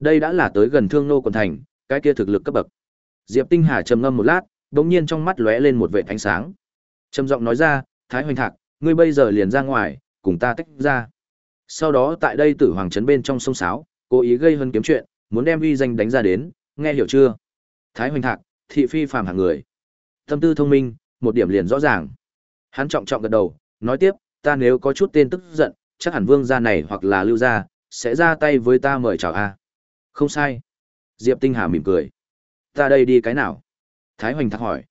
Đây đã là tới gần Thương Nô quận thành, cái kia thực lực cấp bậc. Diệp Tinh Hà trầm ngâm một lát, đột nhiên trong mắt lóe lên một vệt ánh sáng. Trầm giọng nói ra, "Thái Hoành Thạc, ngươi bây giờ liền ra ngoài, cùng ta tách ra." Sau đó tại đây Tử Hoàng trấn bên trong sông sáo, cố ý gây hấn kiếm chuyện, muốn đem uy danh đánh ra đến, nghe hiểu chưa? Thái Hoành Thạc, thị phi phàm hạng người. Tâm tư thông minh, một điểm liền rõ ràng. Hắn trọng trọng gật đầu, nói tiếp, ta nếu có chút tên tức giận, chắc hẳn vương gia này hoặc là lưu gia, sẽ ra tay với ta mời chào a. Không sai. Diệp Tinh Hà mỉm cười. Ta đây đi cái nào? Thái Hoành thắc hỏi.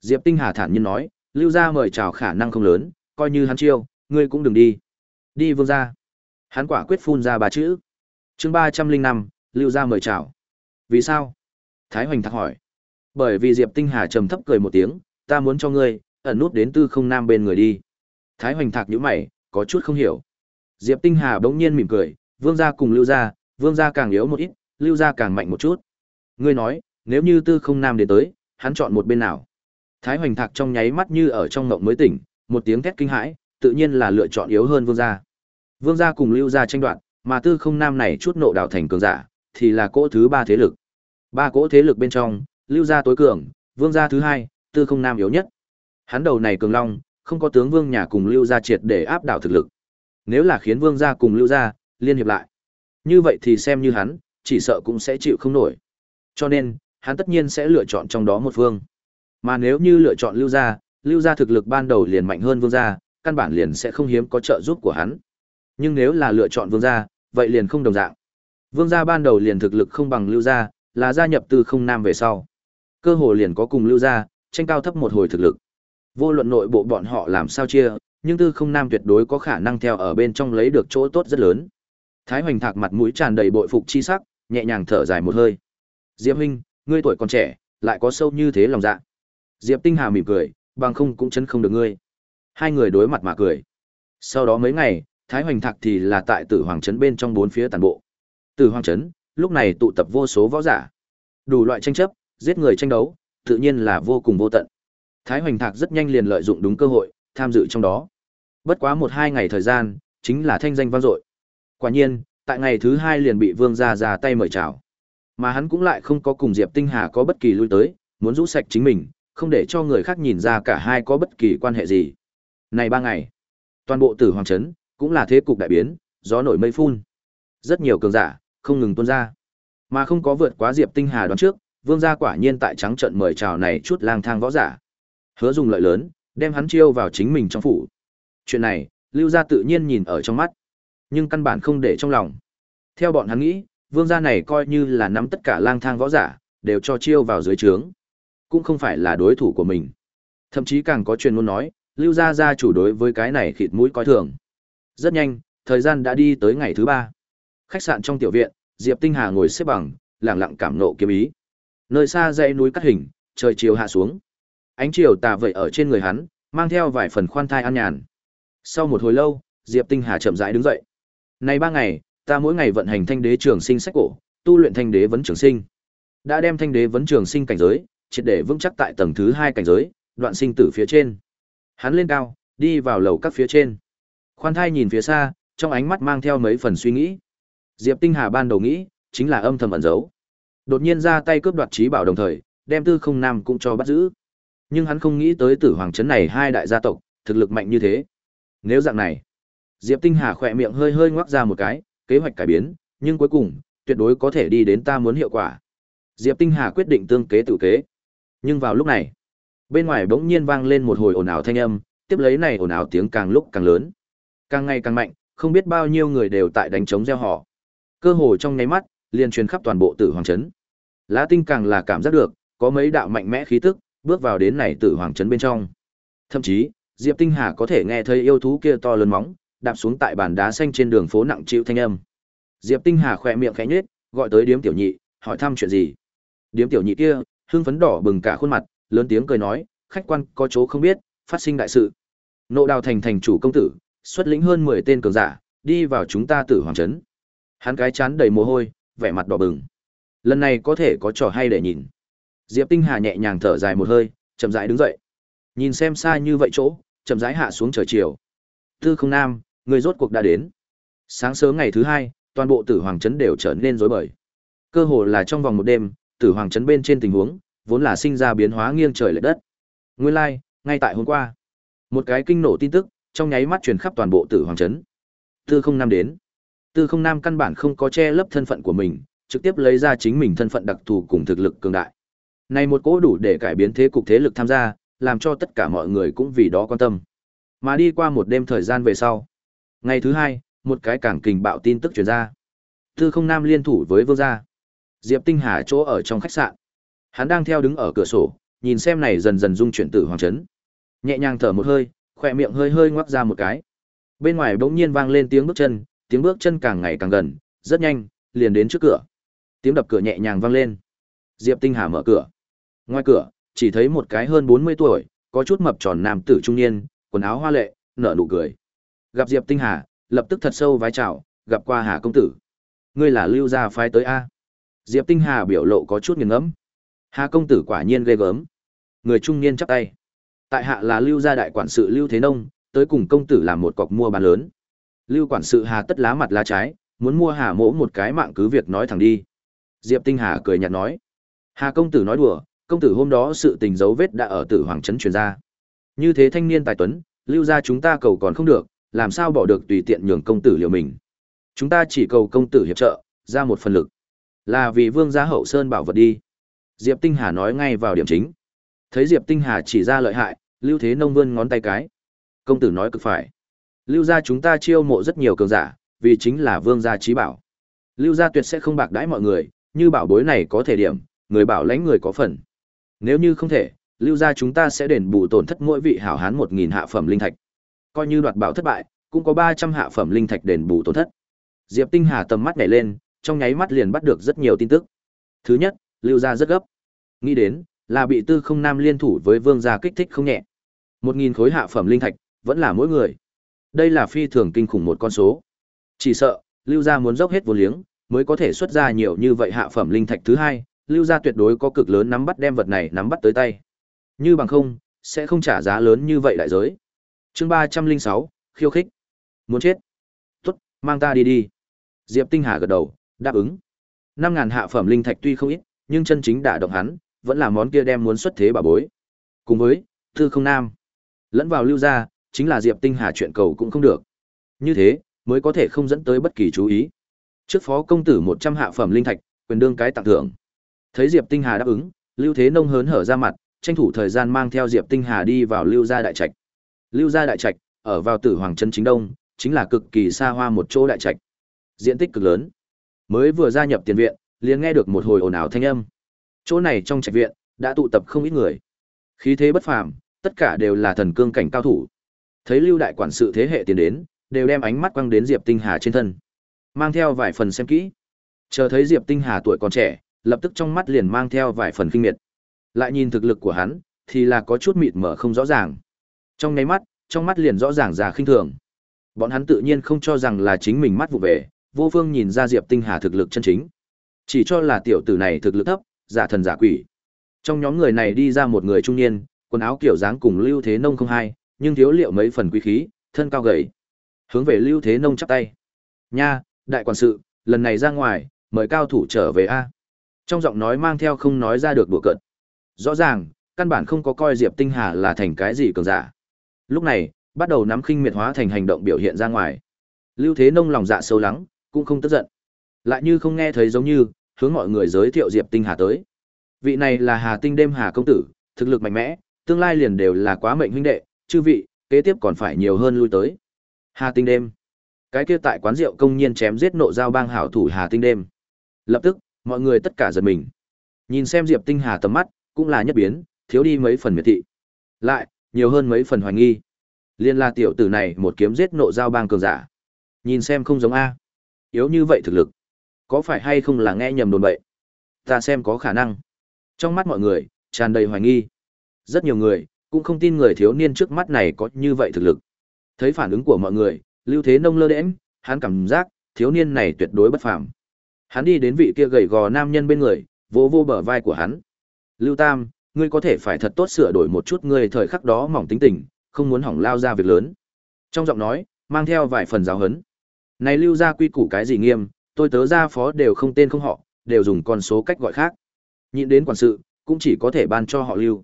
Diệp Tinh Hà thản nhiên nói, lưu gia mời chào khả năng không lớn, coi như hắn chiêu, ngươi cũng đừng đi. Đi vương gia. Hắn quả quyết phun ra ba chữ. Chương ba trăm linh năm, lưu gia mời chào. Vì sao? Thái Hoành thắc hỏi. Bởi vì Diệp Tinh Hà trầm thấp cười một tiếng, ta muốn cho ngươi, ẩn nút đến tư không nam bên người đi. Thái Hoành thạc nhíu mày, có chút không hiểu. Diệp Tinh Hà bỗng nhiên mỉm cười, vương gia cùng lưu gia, vương gia càng yếu một ít, lưu gia càng mạnh một chút. Ngươi nói, nếu như tư không nam đến tới, hắn chọn một bên nào? Thái Hoành thạc trong nháy mắt như ở trong ngộng mới tỉnh, một tiếng thét kinh hãi, tự nhiên là lựa chọn yếu hơn vương gia. Vương gia cùng lưu gia tranh đoạt, mà tư không nam này chút nộ đạo thành cường giả, thì là cỗ thứ ba thế lực. Ba cỗ thế lực bên trong, lưu gia tối cường, vương gia thứ hai, tư không nam yếu nhất. Hắn đầu này cường long, không có tướng vương nhà cùng lưu gia triệt để áp đảo thực lực. Nếu là khiến vương gia cùng lưu gia liên hiệp lại, như vậy thì xem như hắn, chỉ sợ cũng sẽ chịu không nổi. Cho nên, hắn tất nhiên sẽ lựa chọn trong đó một vương. Mà nếu như lựa chọn lưu gia, lưu gia thực lực ban đầu liền mạnh hơn vương gia, căn bản liền sẽ không hiếm có trợ giúp của hắn. Nhưng nếu là lựa chọn vương gia, vậy liền không đồng dạng. Vương gia ban đầu liền thực lực không bằng lưu gia, là gia nhập từ không nam về sau. Cơ hội liền có cùng lưu gia, tranh cao thấp một hồi thực lực. Vô luận nội bộ bọn họ làm sao chia, nhưng tư không nam tuyệt đối có khả năng theo ở bên trong lấy được chỗ tốt rất lớn. Thái Hoành Thạc mặt mũi tràn đầy bội phục chi sắc, nhẹ nhàng thở dài một hơi. Diệp huynh, ngươi tuổi còn trẻ, lại có sâu như thế lòng dạ. Diệp Tinh Hà mỉm cười, bằng không cũng chấn không được ngươi. Hai người đối mặt mà cười. Sau đó mấy ngày, Thái Hoành Thạc thì là tại Tử Hoàng trấn bên trong bốn phía tàn bộ. Tử Hoàng trấn, lúc này tụ tập vô số võ giả. Đủ loại tranh chấp, giết người tranh đấu, tự nhiên là vô cùng vô tận. Thái Hoành Thạc rất nhanh liền lợi dụng đúng cơ hội, tham dự trong đó. Bất quá một hai ngày thời gian, chính là thanh danh vang dội. Quả nhiên, tại ngày thứ hai liền bị Vương gia ra tay mời chào. Mà hắn cũng lại không có cùng Diệp Tinh Hà có bất kỳ lui tới, muốn rũ sạch chính mình, không để cho người khác nhìn ra cả hai có bất kỳ quan hệ gì. Này ba ngày, toàn bộ Tử Hoàng trấn cũng là thế cục đại biến, gió nổi mây phun. Rất nhiều cường giả không ngừng tuôn ra, mà không có vượt quá Diệp Tinh Hà đoán trước, Vương gia quả nhiên tại trắng trận mời chào này chút lang thang võ giả. Hứa dùng lợi lớn, đem hắn chiêu vào chính mình trong phủ. Chuyện này, Lưu gia tự nhiên nhìn ở trong mắt, nhưng căn bản không để trong lòng. Theo bọn hắn nghĩ, vương gia này coi như là nắm tất cả lang thang võ giả, đều cho chiêu vào dưới trướng. Cũng không phải là đối thủ của mình. Thậm chí càng có truyền ngôn nói, Lưu gia gia chủ đối với cái này khịt mũi coi thường. Rất nhanh, thời gian đã đi tới ngày thứ ba. Khách sạn trong tiểu viện, Diệp Tinh Hà ngồi xếp bằng, lặng lặng cảm nộ kiếm ý. Nơi xa dãy núi cắt hình, trời chiều hạ xuống. Ánh chiều tà vậy ở trên người hắn, mang theo vài phần khoan thai an nhàn. Sau một hồi lâu, Diệp Tinh Hà chậm rãi đứng dậy. Nay ba ngày, ta mỗi ngày vận hành thanh đế trường sinh sách cổ, tu luyện thanh đế vấn trường sinh. Đã đem thanh đế vấn trường sinh cảnh giới, triệt để vững chắc tại tầng thứ hai cảnh giới, đoạn sinh tử phía trên. Hắn lên cao, đi vào lầu các phía trên. Khoan thai nhìn phía xa, trong ánh mắt mang theo mấy phần suy nghĩ. Diệp Tinh Hà ban đầu nghĩ, chính là âm thầm ẩn giấu. Đột nhiên ra tay cướp đoạt trí bảo đồng thời, đem Tư Không Nam cũng cho bắt giữ. Nhưng hắn không nghĩ tới Tử Hoàng trấn này hai đại gia tộc, thực lực mạnh như thế. Nếu dạng này, Diệp Tinh Hà khỏe miệng hơi hơi ngoác ra một cái, kế hoạch cải biến, nhưng cuối cùng, tuyệt đối có thể đi đến ta muốn hiệu quả. Diệp Tinh Hà quyết định tương kế tự kế. Nhưng vào lúc này, bên ngoài bỗng nhiên vang lên một hồi ồn ào thanh âm, tiếp lấy này ồn ào tiếng càng lúc càng lớn, càng ngày càng mạnh, không biết bao nhiêu người đều tại đánh trống reo hò. Cơ hồ trong nháy mắt, liền truyền khắp toàn bộ Tử Hoàng trấn. Lá Tinh càng là cảm giác được, có mấy đạo mạnh mẽ khí tức, bước vào đến này Tử Hoàng trấn bên trong. Thậm chí, Diệp Tinh Hà có thể nghe thấy yêu thú kia to lớn móng, đạp xuống tại bàn đá xanh trên đường phố nặng chịu thanh âm. Diệp Tinh Hà khỏe miệng khẽ nhếch, gọi tới điếm tiểu nhị, hỏi thăm chuyện gì. Điếm tiểu nhị kia, hưng phấn đỏ bừng cả khuôn mặt, lớn tiếng cười nói, khách quan có chỗ không biết, phát sinh đại sự. Nộ đào thành thành chủ công tử, xuất lĩnh hơn 10 tên cường giả, đi vào chúng ta tử hoàng trấn. Hắn cái chán đầy mồ hôi, vẻ mặt đỏ bừng. Lần này có thể có trò hay để nhìn. Diệp Tinh Hà nhẹ nhàng thở dài một hơi, chậm rãi đứng dậy. Nhìn xem xa như vậy chỗ, chậm rãi hạ xuống trời chiều. Tư không nam, người rốt cuộc đã đến. Sáng sớm ngày thứ hai, toàn bộ Tử Hoàng trấn đều trở nên rối bời. Cơ hồ là trong vòng một đêm, Tử Hoàng trấn bên trên tình huống vốn là sinh ra biến hóa nghiêng trời lệch đất. Nguyên lai, like, ngay tại hôm qua, một cái kinh nổ tin tức trong nháy mắt truyền khắp toàn bộ Tử Hoàng trấn. Tư không Nam đến. Tư không nam căn bản không có che lấp thân phận của mình, trực tiếp lấy ra chính mình thân phận đặc thù cùng thực lực cường đại. Này một cỗ đủ để cải biến thế cục thế lực tham gia, làm cho tất cả mọi người cũng vì đó quan tâm. Mà đi qua một đêm thời gian về sau, ngày thứ hai, một cái cảng kình bạo tin tức truyền ra. Tư không nam liên thủ với vương gia. Diệp Tinh Hà chỗ ở trong khách sạn. Hắn đang theo đứng ở cửa sổ, nhìn xem này dần dần dung chuyển tử hoàng trấn. Nhẹ nhàng thở một hơi, khỏe miệng hơi hơi ngoắc ra một cái. Bên ngoài bỗng nhiên vang lên tiếng bước chân, tiếng bước chân càng ngày càng gần, rất nhanh, liền đến trước cửa. Tiếng đập cửa nhẹ nhàng vang lên. Diệp Tinh Hà mở cửa. Ngoài cửa, chỉ thấy một cái hơn 40 tuổi, có chút mập tròn nam tử trung niên, quần áo hoa lệ, nở nụ cười. Gặp Diệp Tinh Hà, lập tức thật sâu vái chào, gặp qua Hà công tử. Ngươi là Lưu gia phái tới a? Diệp Tinh Hà biểu lộ có chút nghiền ngẫm. Hà công tử quả nhiên ghê gớm. Người trung niên chắp tay. Tại hạ là Lưu gia đại quản sự Lưu Thế Nông, tới cùng công tử làm một cọc mua bán lớn. Lưu quản sự Hà tất lá mặt lá trái, muốn mua Hà mỗ một cái mạng cứ việc nói thẳng đi. Diệp Tinh Hà cười nhạt nói. Hà công tử nói đùa, công tử hôm đó sự tình dấu vết đã ở tử hoàng trấn truyền ra. Như thế thanh niên tài tuấn, lưu gia chúng ta cầu còn không được, làm sao bỏ được tùy tiện nhường công tử liều mình. Chúng ta chỉ cầu công tử hiệp trợ, ra một phần lực. Là vì vương gia hậu sơn bảo vật đi. Diệp Tinh Hà nói ngay vào điểm chính. Thấy Diệp Tinh Hà chỉ ra lợi hại, Lưu Thế Nông vươn ngón tay cái. Công tử nói cực phải. Lưu gia chúng ta chiêu mộ rất nhiều cường giả, vì chính là vương gia trí bảo. Lưu gia tuyệt sẽ không bạc đãi mọi người, như bảo bối này có thể điểm, người bảo lãnh người có phần. Nếu như không thể, lưu gia chúng ta sẽ đền bù tổn thất mỗi vị hảo hán một nghìn hạ phẩm linh thạch. Coi như đoạt bảo thất bại, cũng có ba trăm hạ phẩm linh thạch đền bù tổn thất. Diệp Tinh Hà tầm mắt nhảy lên, trong nháy mắt liền bắt được rất nhiều tin tức. Thứ nhất, lưu gia rất gấp. Nghĩ đến, là bị Tư Không Nam liên thủ với Vương gia kích thích không nhẹ. Một nghìn khối hạ phẩm linh thạch, vẫn là mỗi người. Đây là phi thường kinh khủng một con số. Chỉ sợ, lưu gia muốn dốc hết vô liếng, mới có thể xuất ra nhiều như vậy hạ phẩm linh thạch thứ hai, lưu gia tuyệt đối có cực lớn nắm bắt đem vật này nắm bắt tới tay. Như bằng không, sẽ không trả giá lớn như vậy đại giới. Chương ba trăm linh sáu khiêu khích. Muốn chết? Tốt, mang ta đi đi. Diệp Tinh Hà gật đầu, đáp ứng. Năm ngàn hạ phẩm linh thạch tuy không ít, nhưng chân chính đả động hắn, vẫn là món kia đem muốn xuất thế bà bối. Cùng với, Thư Không Nam, lẫn vào lưu gia, chính là Diệp Tinh Hà chuyện cầu cũng không được. Như thế, mới có thể không dẫn tới bất kỳ chú ý. Trước phó công tử một trăm hạ phẩm linh thạch, quyền đương cái tặng thưởng. Thấy Diệp Tinh Hà đáp ứng, Lưu Thế Nông hớn hở ra mặt, tranh thủ thời gian mang theo Diệp Tinh Hà đi vào Lưu gia đại trạch. Lưu gia đại trạch, ở vào Tử Hoàng trấn chính đông, chính là cực kỳ xa hoa một chỗ đại trạch. Diện tích cực lớn. Mới vừa gia nhập tiền viện, liền nghe được một hồi ồn ào thanh âm. Chỗ này trong trạch viện đã tụ tập không ít người. Khí thế bất phàm, tất cả đều là thần cương cảnh cao thủ. Thấy Lưu đại quản sự thế hệ tiến đến, đều đem ánh mắt quăng đến Diệp Tinh Hà trên thân. Mang theo vài phần xem kỹ. Chờ thấy Diệp Tinh Hà tuổi còn trẻ, lập tức trong mắt liền mang theo vài phần kinh miệt. Lại nhìn thực lực của hắn, thì là có chút mịt mở không rõ ràng. Trong nháy mắt, trong mắt liền rõ ràng ra khinh thường. Bọn hắn tự nhiên không cho rằng là chính mình mắt vụ về, vô phương nhìn ra Diệp Tinh Hà thực lực chân chính. Chỉ cho là tiểu tử này thực lực thấp, giả thần giả quỷ. Trong nhóm người này đi ra một người trung niên, quần áo kiểu dáng cùng Lưu Thế Nông không hai, nhưng thiếu liệu mấy phần quý khí, thân cao gầy. Hướng về Lưu Thế Nông chắp tay. "Nha, đại quản sự, lần này ra ngoài, mời cao thủ trở về a." Trong giọng nói mang theo không nói ra được đùa cợt. Rõ ràng, căn bản không có coi Diệp Tinh Hà là thành cái gì cường giả. Lúc này, bắt đầu nắm khinh miệt hóa thành hành động biểu hiện ra ngoài. Lưu Thế Nông lòng dạ sâu lắng, cũng không tức giận. Lại như không nghe thấy giống như, hướng mọi người giới thiệu Diệp Tinh Hà tới. Vị này là Hà Tinh đêm Hà công tử, thực lực mạnh mẽ, tương lai liền đều là quá mệnh huynh đệ, chư vị, kế tiếp còn phải nhiều hơn lui tới. Hà Tinh đêm. Cái kia tại quán rượu công nhiên chém giết nộ giao bang hảo thủ Hà Tinh đêm. Lập tức, mọi người tất cả giật mình. Nhìn xem Diệp Tinh Hà tầm mắt, cũng là nhất biến, thiếu đi mấy phần miệt thị. Lại, nhiều hơn mấy phần hoài nghi. Liên la tiểu tử này một kiếm giết nộ giao bang cường giả. Nhìn xem không giống A. Yếu như vậy thực lực. Có phải hay không là nghe nhầm đồn bậy? Ta xem có khả năng. Trong mắt mọi người, tràn đầy hoài nghi. Rất nhiều người, cũng không tin người thiếu niên trước mắt này có như vậy thực lực. Thấy phản ứng của mọi người, Lưu Thế Nông lơ đễm hắn cảm giác, thiếu niên này tuyệt đối bất phàm. Hắn đi đến vị kia gầy gò nam nhân bên người, vỗ vô bờ vai của hắn. Lưu Tam, ngươi có thể phải thật tốt sửa đổi một chút ngươi thời khắc đó mỏng tính tình, không muốn hỏng lao ra việc lớn. Trong giọng nói, mang theo vài phần giáo hấn. Này lưu ra quy củ cái gì nghiêm, tôi tớ ra phó đều không tên không họ, đều dùng con số cách gọi khác. Nhịn đến quản sự, cũng chỉ có thể ban cho họ lưu.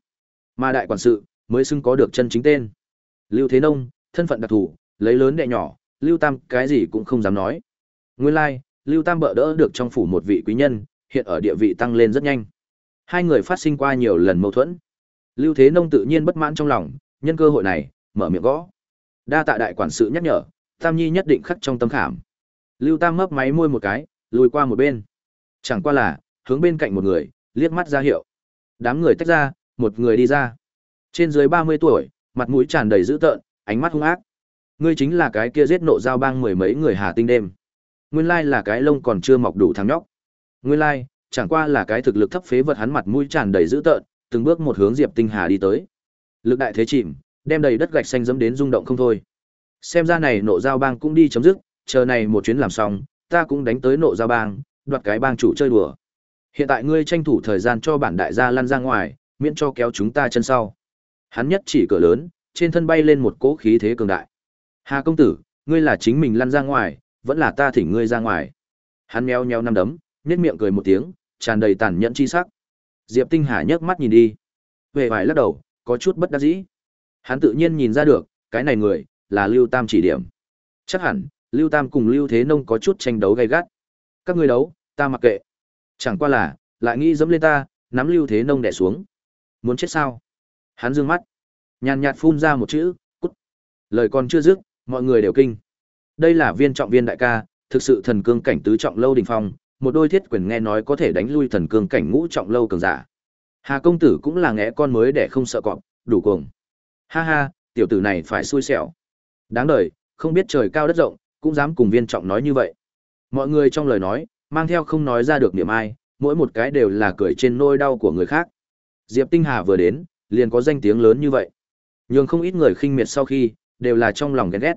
Mà đại quản sự, mới xưng có được chân chính tên. Lưu Thế Nông, thân phận đặc thù, lấy lớn đệ nhỏ, Lưu Tam cái gì cũng không dám nói. Nguyên lai, like, Lưu Tam bợ đỡ được trong phủ một vị quý nhân, hiện ở địa vị tăng lên rất nhanh. Hai người phát sinh qua nhiều lần mâu thuẫn. Lưu Thế Nông tự nhiên bất mãn trong lòng, nhân cơ hội này, mở miệng gõ. Đa tạ đại quản sự nhắc nhở, Tam Nhi nhất định khắc trong tâm khảm. Lưu Tam mấp máy môi một cái, lùi qua một bên. Chẳng qua là, hướng bên cạnh một người, liếc mắt ra hiệu. Đám người tách ra, một người đi ra. Trên dưới 30 tuổi, mặt mũi tràn đầy dữ tợn, ánh mắt hung ác. Ngươi chính là cái kia giết nộ giao bang mười mấy người Hà Tinh đêm. Nguyên lai là cái lông còn chưa mọc đủ thằng nhóc. Nguyên lai, chẳng qua là cái thực lực thấp phế vật hắn mặt mũi tràn đầy dữ tợn, từng bước một hướng Diệp Tinh Hà đi tới. Lực đại thế chìm, đem đầy đất gạch xanh dẫm đến rung động không thôi. Xem ra này nộ giao bang cũng đi chấm dứt, chờ này một chuyến làm xong, ta cũng đánh tới nộ giao bang, đoạt cái bang chủ chơi đùa. Hiện tại ngươi tranh thủ thời gian cho bản đại gia lăn ra ngoài, miễn cho kéo chúng ta chân sau. Hắn nhất chỉ cửa lớn, trên thân bay lên một cỗ khí thế cường đại. Hà công tử, ngươi là chính mình lăn ra ngoài, vẫn là ta thỉnh ngươi ra ngoài. Hắn meo meo năm đấm, nhếch miệng cười một tiếng, tràn đầy tàn nhẫn chi sắc. Diệp Tinh Hà nhấc mắt nhìn đi. Về vài lắc đầu, có chút bất đắc dĩ. Hắn tự nhiên nhìn ra được, cái này người, là Lưu Tam chỉ điểm. Chắc hẳn, Lưu Tam cùng Lưu Thế Nông có chút tranh đấu gay gắt. Các ngươi đấu, ta mặc kệ. Chẳng qua là, lại nghĩ dẫm lên ta, nắm Lưu Thế Nông đè xuống. Muốn chết sao? Hắn dương mắt, nhàn nhạt phun ra một chữ, cút. Lời còn chưa dứt, mọi người đều kinh. Đây là viên trọng viên đại ca, thực sự thần cương cảnh tứ trọng lâu đỉnh phong, một đôi thiết quyền nghe nói có thể đánh lui thần cương cảnh ngũ trọng lâu cường giả. Hà công tử cũng là ngẽ con mới để không sợ cọp, đủ cuồng. Ha ha, tiểu tử này phải xui xẻo. Đáng đời, không biết trời cao đất rộng, cũng dám cùng viên trọng nói như vậy. Mọi người trong lời nói, mang theo không nói ra được niệm ai, mỗi một cái đều là cười trên nôi đau của người khác. Diệp Tinh Hà vừa đến, liền có danh tiếng lớn như vậy. Nhưng không ít người khinh miệt sau khi, đều là trong lòng ghen ghét.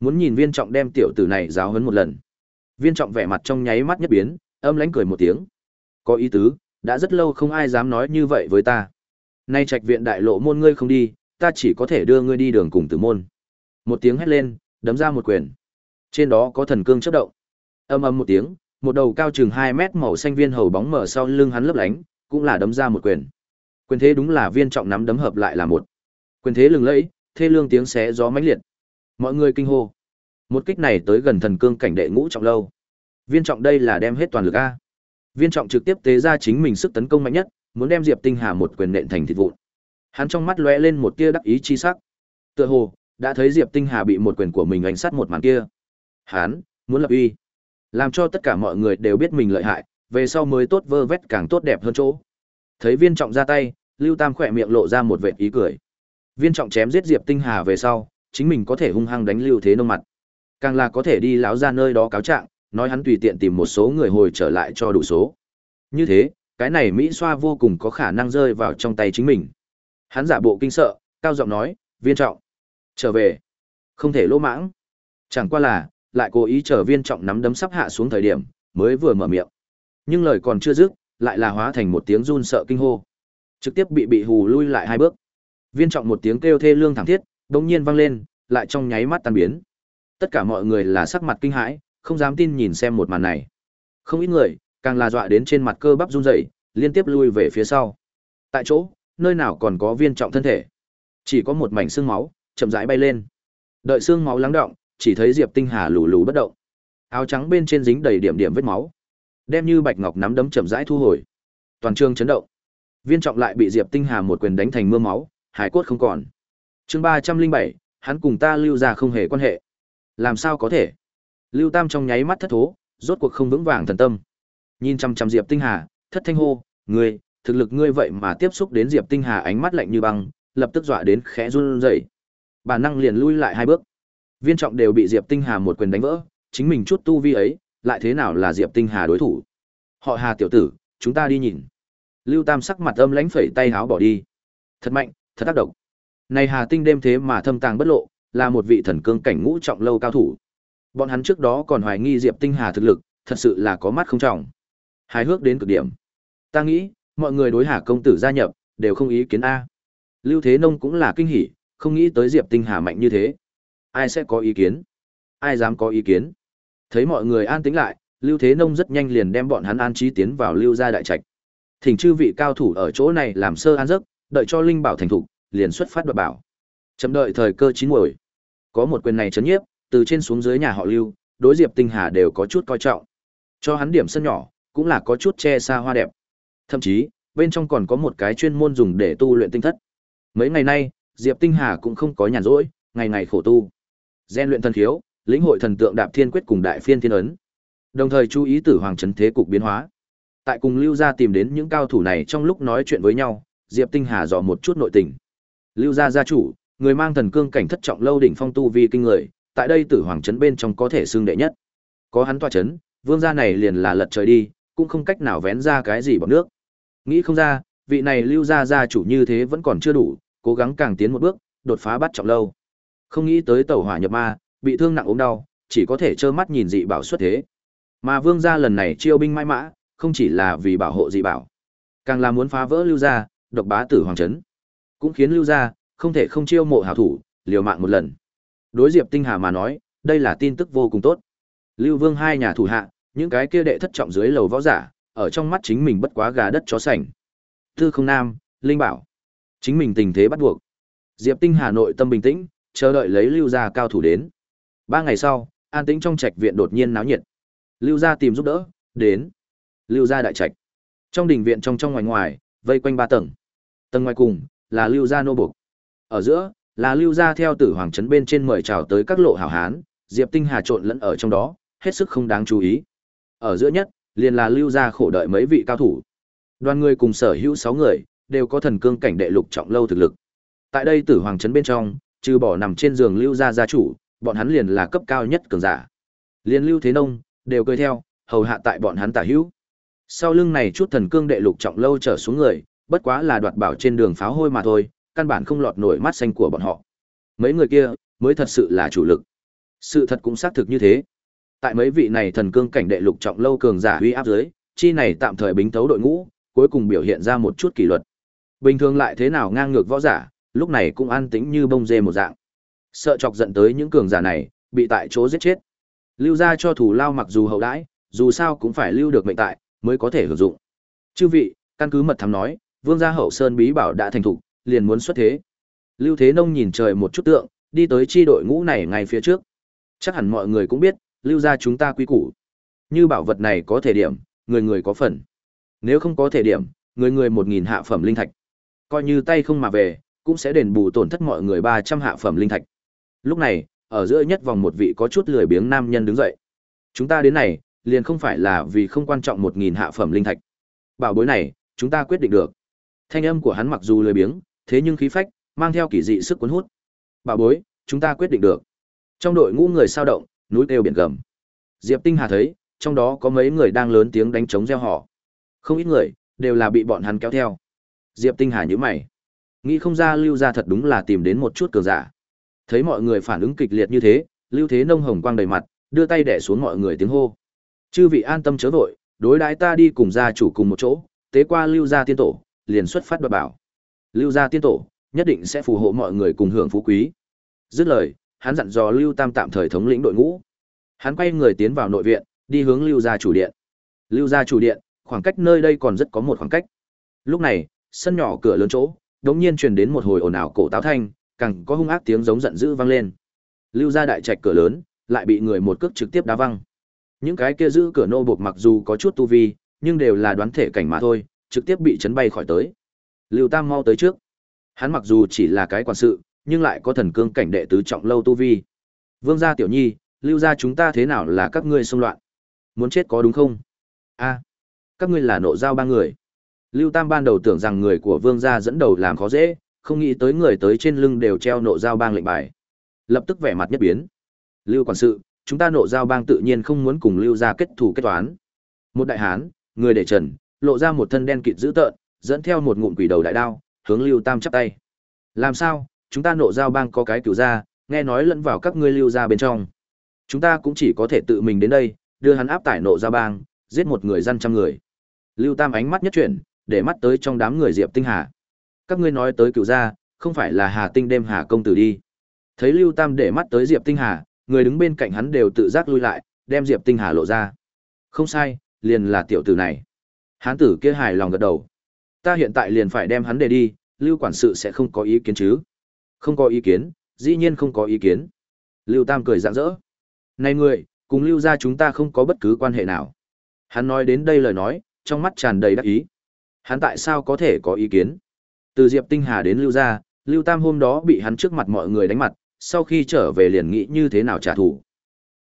Muốn nhìn viên trọng đem tiểu tử này giáo huấn một lần. Viên trọng vẻ mặt trong nháy mắt nhất biến, âm lãnh cười một tiếng. Có ý tứ, đã rất lâu không ai dám nói như vậy với ta. Nay trạch viện đại lộ môn ngươi không đi, ta chỉ có thể đưa ngươi đi đường cùng tử môn. Một tiếng hét lên, đấm ra một quyền. Trên đó có thần cương chớp động. Âm âm một tiếng, một đầu cao chừng 2 mét màu xanh viên hầu bóng mở sau lưng hắn lấp lánh, cũng là đấm ra một quyền. Quyền thế đúng là viên trọng nắm đấm hợp lại là một. Quyền thế lừng lẫy, thê lương tiếng xé gió mãnh liệt. Mọi người kinh hô. Một kích này tới gần thần cương cảnh đệ ngũ trọng lâu. Viên trọng đây là đem hết toàn lực a. Viên trọng trực tiếp tế ra chính mình sức tấn công mạnh nhất, muốn đem Diệp Tinh Hà một quyền nện thành thịt vụn. Hắn trong mắt lóe lên một tia đắc ý chi sắc. Tựa hồ đã thấy Diệp Tinh Hà bị một quyền của mình đánh sát một màn kia. Hắn muốn lập uy, làm cho tất cả mọi người đều biết mình lợi hại, về sau mới tốt vơ vét càng tốt đẹp hơn chỗ. Thấy Viên Trọng ra tay, Lưu Tam khỏe miệng lộ ra một vệt ý cười. Viên Trọng chém giết Diệp Tinh Hà về sau, chính mình có thể hung hăng đánh Lưu Thế Nông mặt. Càng là có thể đi láo ra nơi đó cáo trạng, nói hắn tùy tiện tìm một số người hồi trở lại cho đủ số. Như thế, cái này Mỹ xoa vô cùng có khả năng rơi vào trong tay chính mình. Hắn giả bộ kinh sợ, cao giọng nói, viên trọng. Trở về. Không thể lỗ mãng. Chẳng qua là, lại cố ý chờ viên trọng nắm đấm sắp hạ xuống thời điểm, mới vừa mở miệng. Nhưng lời còn chưa dứt, lại là hóa thành một tiếng run sợ kinh hô. Trực tiếp bị bị hù lui lại hai bước. Viên trọng một tiếng kêu thê lương thảm thiết, đống nhiên vang lên, lại trong nháy mắt tan biến. Tất cả mọi người là sắc mặt kinh hãi, không dám tin nhìn xem một màn này. Không ít người, càng là dọa đến trên mặt cơ bắp run rẩy, liên tiếp lui về phía sau. Tại chỗ, nơi nào còn có viên trọng thân thể, chỉ có một mảnh xương máu, chậm rãi bay lên. Đợi xương máu lắng động, chỉ thấy Diệp Tinh Hà lù lù bất động. Áo trắng bên trên dính đầy điểm điểm vết máu, đem như bạch ngọc nắm đấm chậm rãi thu hồi. Toàn trường chấn động. Viên trọng lại bị Diệp Tinh Hà một quyền đánh thành mưa máu, hải cốt không còn. Chương ba trăm linh bảy, hắn cùng ta lưu ra không hề quan hệ. Làm sao có thể? Lưu Tam trong nháy mắt thất thố, rốt cuộc không vững vàng thần tâm. Nhìn chăm chăm Diệp Tinh Hà, thất thanh hô, "Ngươi, thực lực ngươi vậy mà tiếp xúc đến Diệp Tinh Hà ánh mắt lạnh như băng, lập tức dọa đến khẽ run rẩy. Bản năng liền lui lại hai bước. Viên trọng đều bị Diệp Tinh Hà một quyền đánh vỡ, chính mình chút tu vi ấy, lại thế nào là Diệp Tinh Hà đối thủ? Họ Hà tiểu tử, chúng ta đi nhìn. Lưu Tam sắc mặt âm lãnh phẩy tay háo bỏ đi. Thật mạnh, thật tác động. Này Hà Tinh đêm thế mà thâm tàng bất lộ, là một vị thần cương cảnh ngũ trọng lâu cao thủ. Bọn hắn trước đó còn hoài nghi Diệp Tinh Hà thực lực, thật sự là có mắt không trọng. Hài hước đến cực điểm. Ta nghĩ, mọi người đối Hà công tử gia nhập, đều không ý kiến a. Lưu Thế Nông cũng là kinh hỉ, không nghĩ tới Diệp Tinh Hà mạnh như thế. Ai sẽ có ý kiến? Ai dám có ý kiến? Thấy mọi người an tĩnh lại, Lưu Thế Nông rất nhanh liền đem bọn hắn an trí tiến vào Lưu gia đại trạch. Thỉnh chư vị cao thủ ở chỗ này làm sơ an giấc, đợi cho linh bảo thành thục, liền xuất phát đoạt bảo. Chấm đợi thời cơ chín muồi. Có một quyền này chấn nhiếp, từ trên xuống dưới nhà họ Lưu, đối Diệp Tinh Hà đều có chút coi trọng. Cho hắn điểm sân nhỏ, cũng là có chút che xa hoa đẹp. Thậm chí, bên trong còn có một cái chuyên môn dùng để tu luyện tinh thất. Mấy ngày nay, Diệp Tinh Hà cũng không có nhàn rỗi, ngày ngày khổ tu. Gen luyện thần khiếu, lĩnh hội thần tượng đạp thiên quyết cùng đại phiên thiên ấn. Đồng thời chú ý tử hoàng trấn thế cục biến hóa. Tại cùng Lưu gia tìm đến những cao thủ này trong lúc nói chuyện với nhau, Diệp Tinh Hà dò một chút nội tình. Lưu gia gia chủ, người mang thần cương cảnh thất trọng lâu đỉnh phong tu vi kinh người, tại đây tử hoàng trấn bên trong có thể xương đệ nhất. Có hắn tọa trấn, vương gia này liền là lật trời đi, cũng không cách nào vén ra cái gì bằng nước. Nghĩ không ra, vị này lưu gia gia chủ như thế vẫn còn chưa đủ, cố gắng càng tiến một bước, đột phá bắt trọng lâu. Không nghĩ tới tẩu hỏa nhập ma, bị thương nặng ốm đau, chỉ có thể trơ mắt nhìn dị bảo xuất thế. Mà vương gia lần này chiêu binh mãi mã, không chỉ là vì bảo hộ dị bảo, càng là muốn phá vỡ lưu gia, độc bá tử hoàng trấn. Cũng khiến lưu gia không thể không chiêu mộ hảo thủ, liều mạng một lần. Đối Diệp Tinh Hà mà nói, đây là tin tức vô cùng tốt. Lưu Vương hai nhà thủ hạ, những cái kia đệ thất trọng dưới lầu võ giả, ở trong mắt chính mình bất quá gà đất chó sành. Tư không nam, Linh bảo. Chính mình tình thế bắt buộc. Diệp Tinh Hà nội tâm bình tĩnh, chờ đợi lấy Lưu gia cao thủ đến. Ba ngày sau, an tĩnh trong trạch viện đột nhiên náo nhiệt. Lưu gia tìm giúp đỡ, đến. Lưu gia đại trạch. Trong đình viện trong trong ngoài ngoài, vây quanh ba tầng. Tầng ngoài cùng là Lưu gia nô buộc. Ở giữa là Lưu gia theo Tử Hoàng trấn bên trên mời chào tới các lộ hảo hán, Diệp Tinh Hà trộn lẫn ở trong đó, hết sức không đáng chú ý. Ở giữa nhất, liền là Lưu gia khổ đợi mấy vị cao thủ. Đoàn người cùng sở hữu 6 người, đều có thần cương cảnh đệ lục trọng lâu thực lực. Tại đây Tử Hoàng trấn bên trong, trừ bỏ nằm trên giường Lưu gia gia chủ, bọn hắn liền là cấp cao nhất cường giả. Liên Lưu Thế Nông đều cười theo, hầu hạ tại bọn hắn tả hữu. Sau lưng này chút thần cương đệ lục trọng lâu trở xuống người, bất quá là đoạt bảo trên đường pháo hôi mà thôi, căn bản không lọt nổi mắt xanh của bọn họ. Mấy người kia mới thật sự là chủ lực. Sự thật cũng xác thực như thế. Tại mấy vị này thần cương cảnh đệ lục trọng lâu cường giả uy áp dưới, chi này tạm thời bính tấu đội ngũ, cuối cùng biểu hiện ra một chút kỷ luật. Bình thường lại thế nào ngang ngược võ giả, lúc này cũng an tĩnh như bông dê một dạng. Sợ chọc giận tới những cường giả này, bị tại chỗ giết chết. Lưu ra cho thủ lao mặc dù hậu đãi, dù sao cũng phải lưu được mệnh tại, mới có thể hưởng dụng. Chư vị, căn cứ mật thám nói, vương gia hậu sơn bí bảo đã thành thục, liền muốn xuất thế. Lưu Thế Nông nhìn trời một chút tượng, đi tới chi đội ngũ này ngay phía trước. Chắc hẳn mọi người cũng biết, lưu gia chúng ta quý củ. Như bảo vật này có thể điểm, người người có phần. Nếu không có thể điểm, người người một nghìn hạ phẩm linh thạch. Coi như tay không mà về, cũng sẽ đền bù tổn thất mọi người ba trăm hạ phẩm linh thạch. Lúc này, ở giữa nhất vòng một vị có chút lười biếng nam nhân đứng dậy. Chúng ta đến này, liền không phải là vì không quan trọng một nghìn hạ phẩm linh thạch. Bảo bối này, chúng ta quyết định được. Thanh âm của hắn mặc dù lười biếng, thế nhưng khí phách, mang theo kỳ dị sức cuốn hút. bà bối, chúng ta quyết định được. Trong đội ngũ người sao động, núi kêu biển gầm. Diệp Tinh Hà thấy, trong đó có mấy người đang lớn tiếng đánh trống reo hò. Không ít người, đều là bị bọn hắn kéo theo. Diệp Tinh Hà nhíu mày. Nghĩ không ra Lưu gia thật đúng là tìm đến một chút cường giả. Thấy mọi người phản ứng kịch liệt như thế, Lưu Thế Nông hồng quang đầy mặt, đưa tay đè xuống mọi người tiếng hô. Chư vị an tâm chớ vội, đối đãi ta đi cùng gia chủ cùng một chỗ, tế qua Lưu gia tiên tổ, liền xuất phát đoạt bảo. Lưu gia tiên tổ, nhất định sẽ phù hộ mọi người cùng hưởng phú quý. Dứt lời, hắn dặn dò Lưu Tam tạm thời thống lĩnh đội ngũ. Hắn quay người tiến vào nội viện, đi hướng Lưu gia chủ điện. Lưu gia chủ điện, khoảng cách nơi đây còn rất có một khoảng cách. Lúc này, sân nhỏ cửa lớn chỗ, đống nhiên truyền đến một hồi ồn ào cổ táo thanh, càng có hung ác tiếng giống giận dữ vang lên. Lưu gia đại trạch cửa lớn, lại bị người một cước trực tiếp đá văng. Những cái kia giữ cửa nô buộc mặc dù có chút tu vi, nhưng đều là đoán thể cảnh mà thôi, trực tiếp bị chấn bay khỏi tới. Lưu Tam mau tới trước. Hắn mặc dù chỉ là cái quản sự, nhưng lại có thần cương cảnh đệ tứ trọng lâu tu vi. Vương gia tiểu nhi, lưu gia chúng ta thế nào là các ngươi xung loạn? Muốn chết có đúng không? A, các ngươi là nộ giao ba người. Lưu Tam ban đầu tưởng rằng người của Vương gia dẫn đầu làm khó dễ, không nghĩ tới người tới trên lưng đều treo nộ giao bang lệnh bài. Lập tức vẻ mặt nhất biến. Lưu quản sự, chúng ta nộ giao bang tự nhiên không muốn cùng Lưu gia kết thù kết toán. Một đại hán, người để trần, lộ ra một thân đen kịt dữ tợn, dẫn theo một ngụm quỷ đầu đại đao, hướng Lưu Tam chắp tay. Làm sao, chúng ta nộ giao bang có cái cửu gia, nghe nói lẫn vào các ngươi lưu gia bên trong. Chúng ta cũng chỉ có thể tự mình đến đây, đưa hắn áp tải nộ giao bang, giết một người dân trăm người. Lưu Tam ánh mắt nhất chuyển, để mắt tới trong đám người Diệp Tinh Hà. Các ngươi nói tới cửu gia, không phải là Hà Tinh đêm Hà công tử đi. Thấy Lưu Tam để mắt tới Diệp Tinh Hà, người đứng bên cạnh hắn đều tự giác lui lại, đem Diệp Tinh Hà lộ ra. Không sai, liền là tiểu tử này. Hán tử kia hài lòng gật đầu. Ta hiện tại liền phải đem hắn để đi, Lưu quản sự sẽ không có ý kiến chứ? Không có ý kiến, dĩ nhiên không có ý kiến. Lưu Tam cười rạng rỡ. Này người, cùng Lưu gia chúng ta không có bất cứ quan hệ nào. Hắn nói đến đây lời nói, trong mắt tràn đầy đắc ý. Hắn tại sao có thể có ý kiến? Từ Diệp Tinh Hà đến Lưu gia, Lưu Tam hôm đó bị hắn trước mặt mọi người đánh mặt, sau khi trở về liền nghĩ như thế nào trả thù.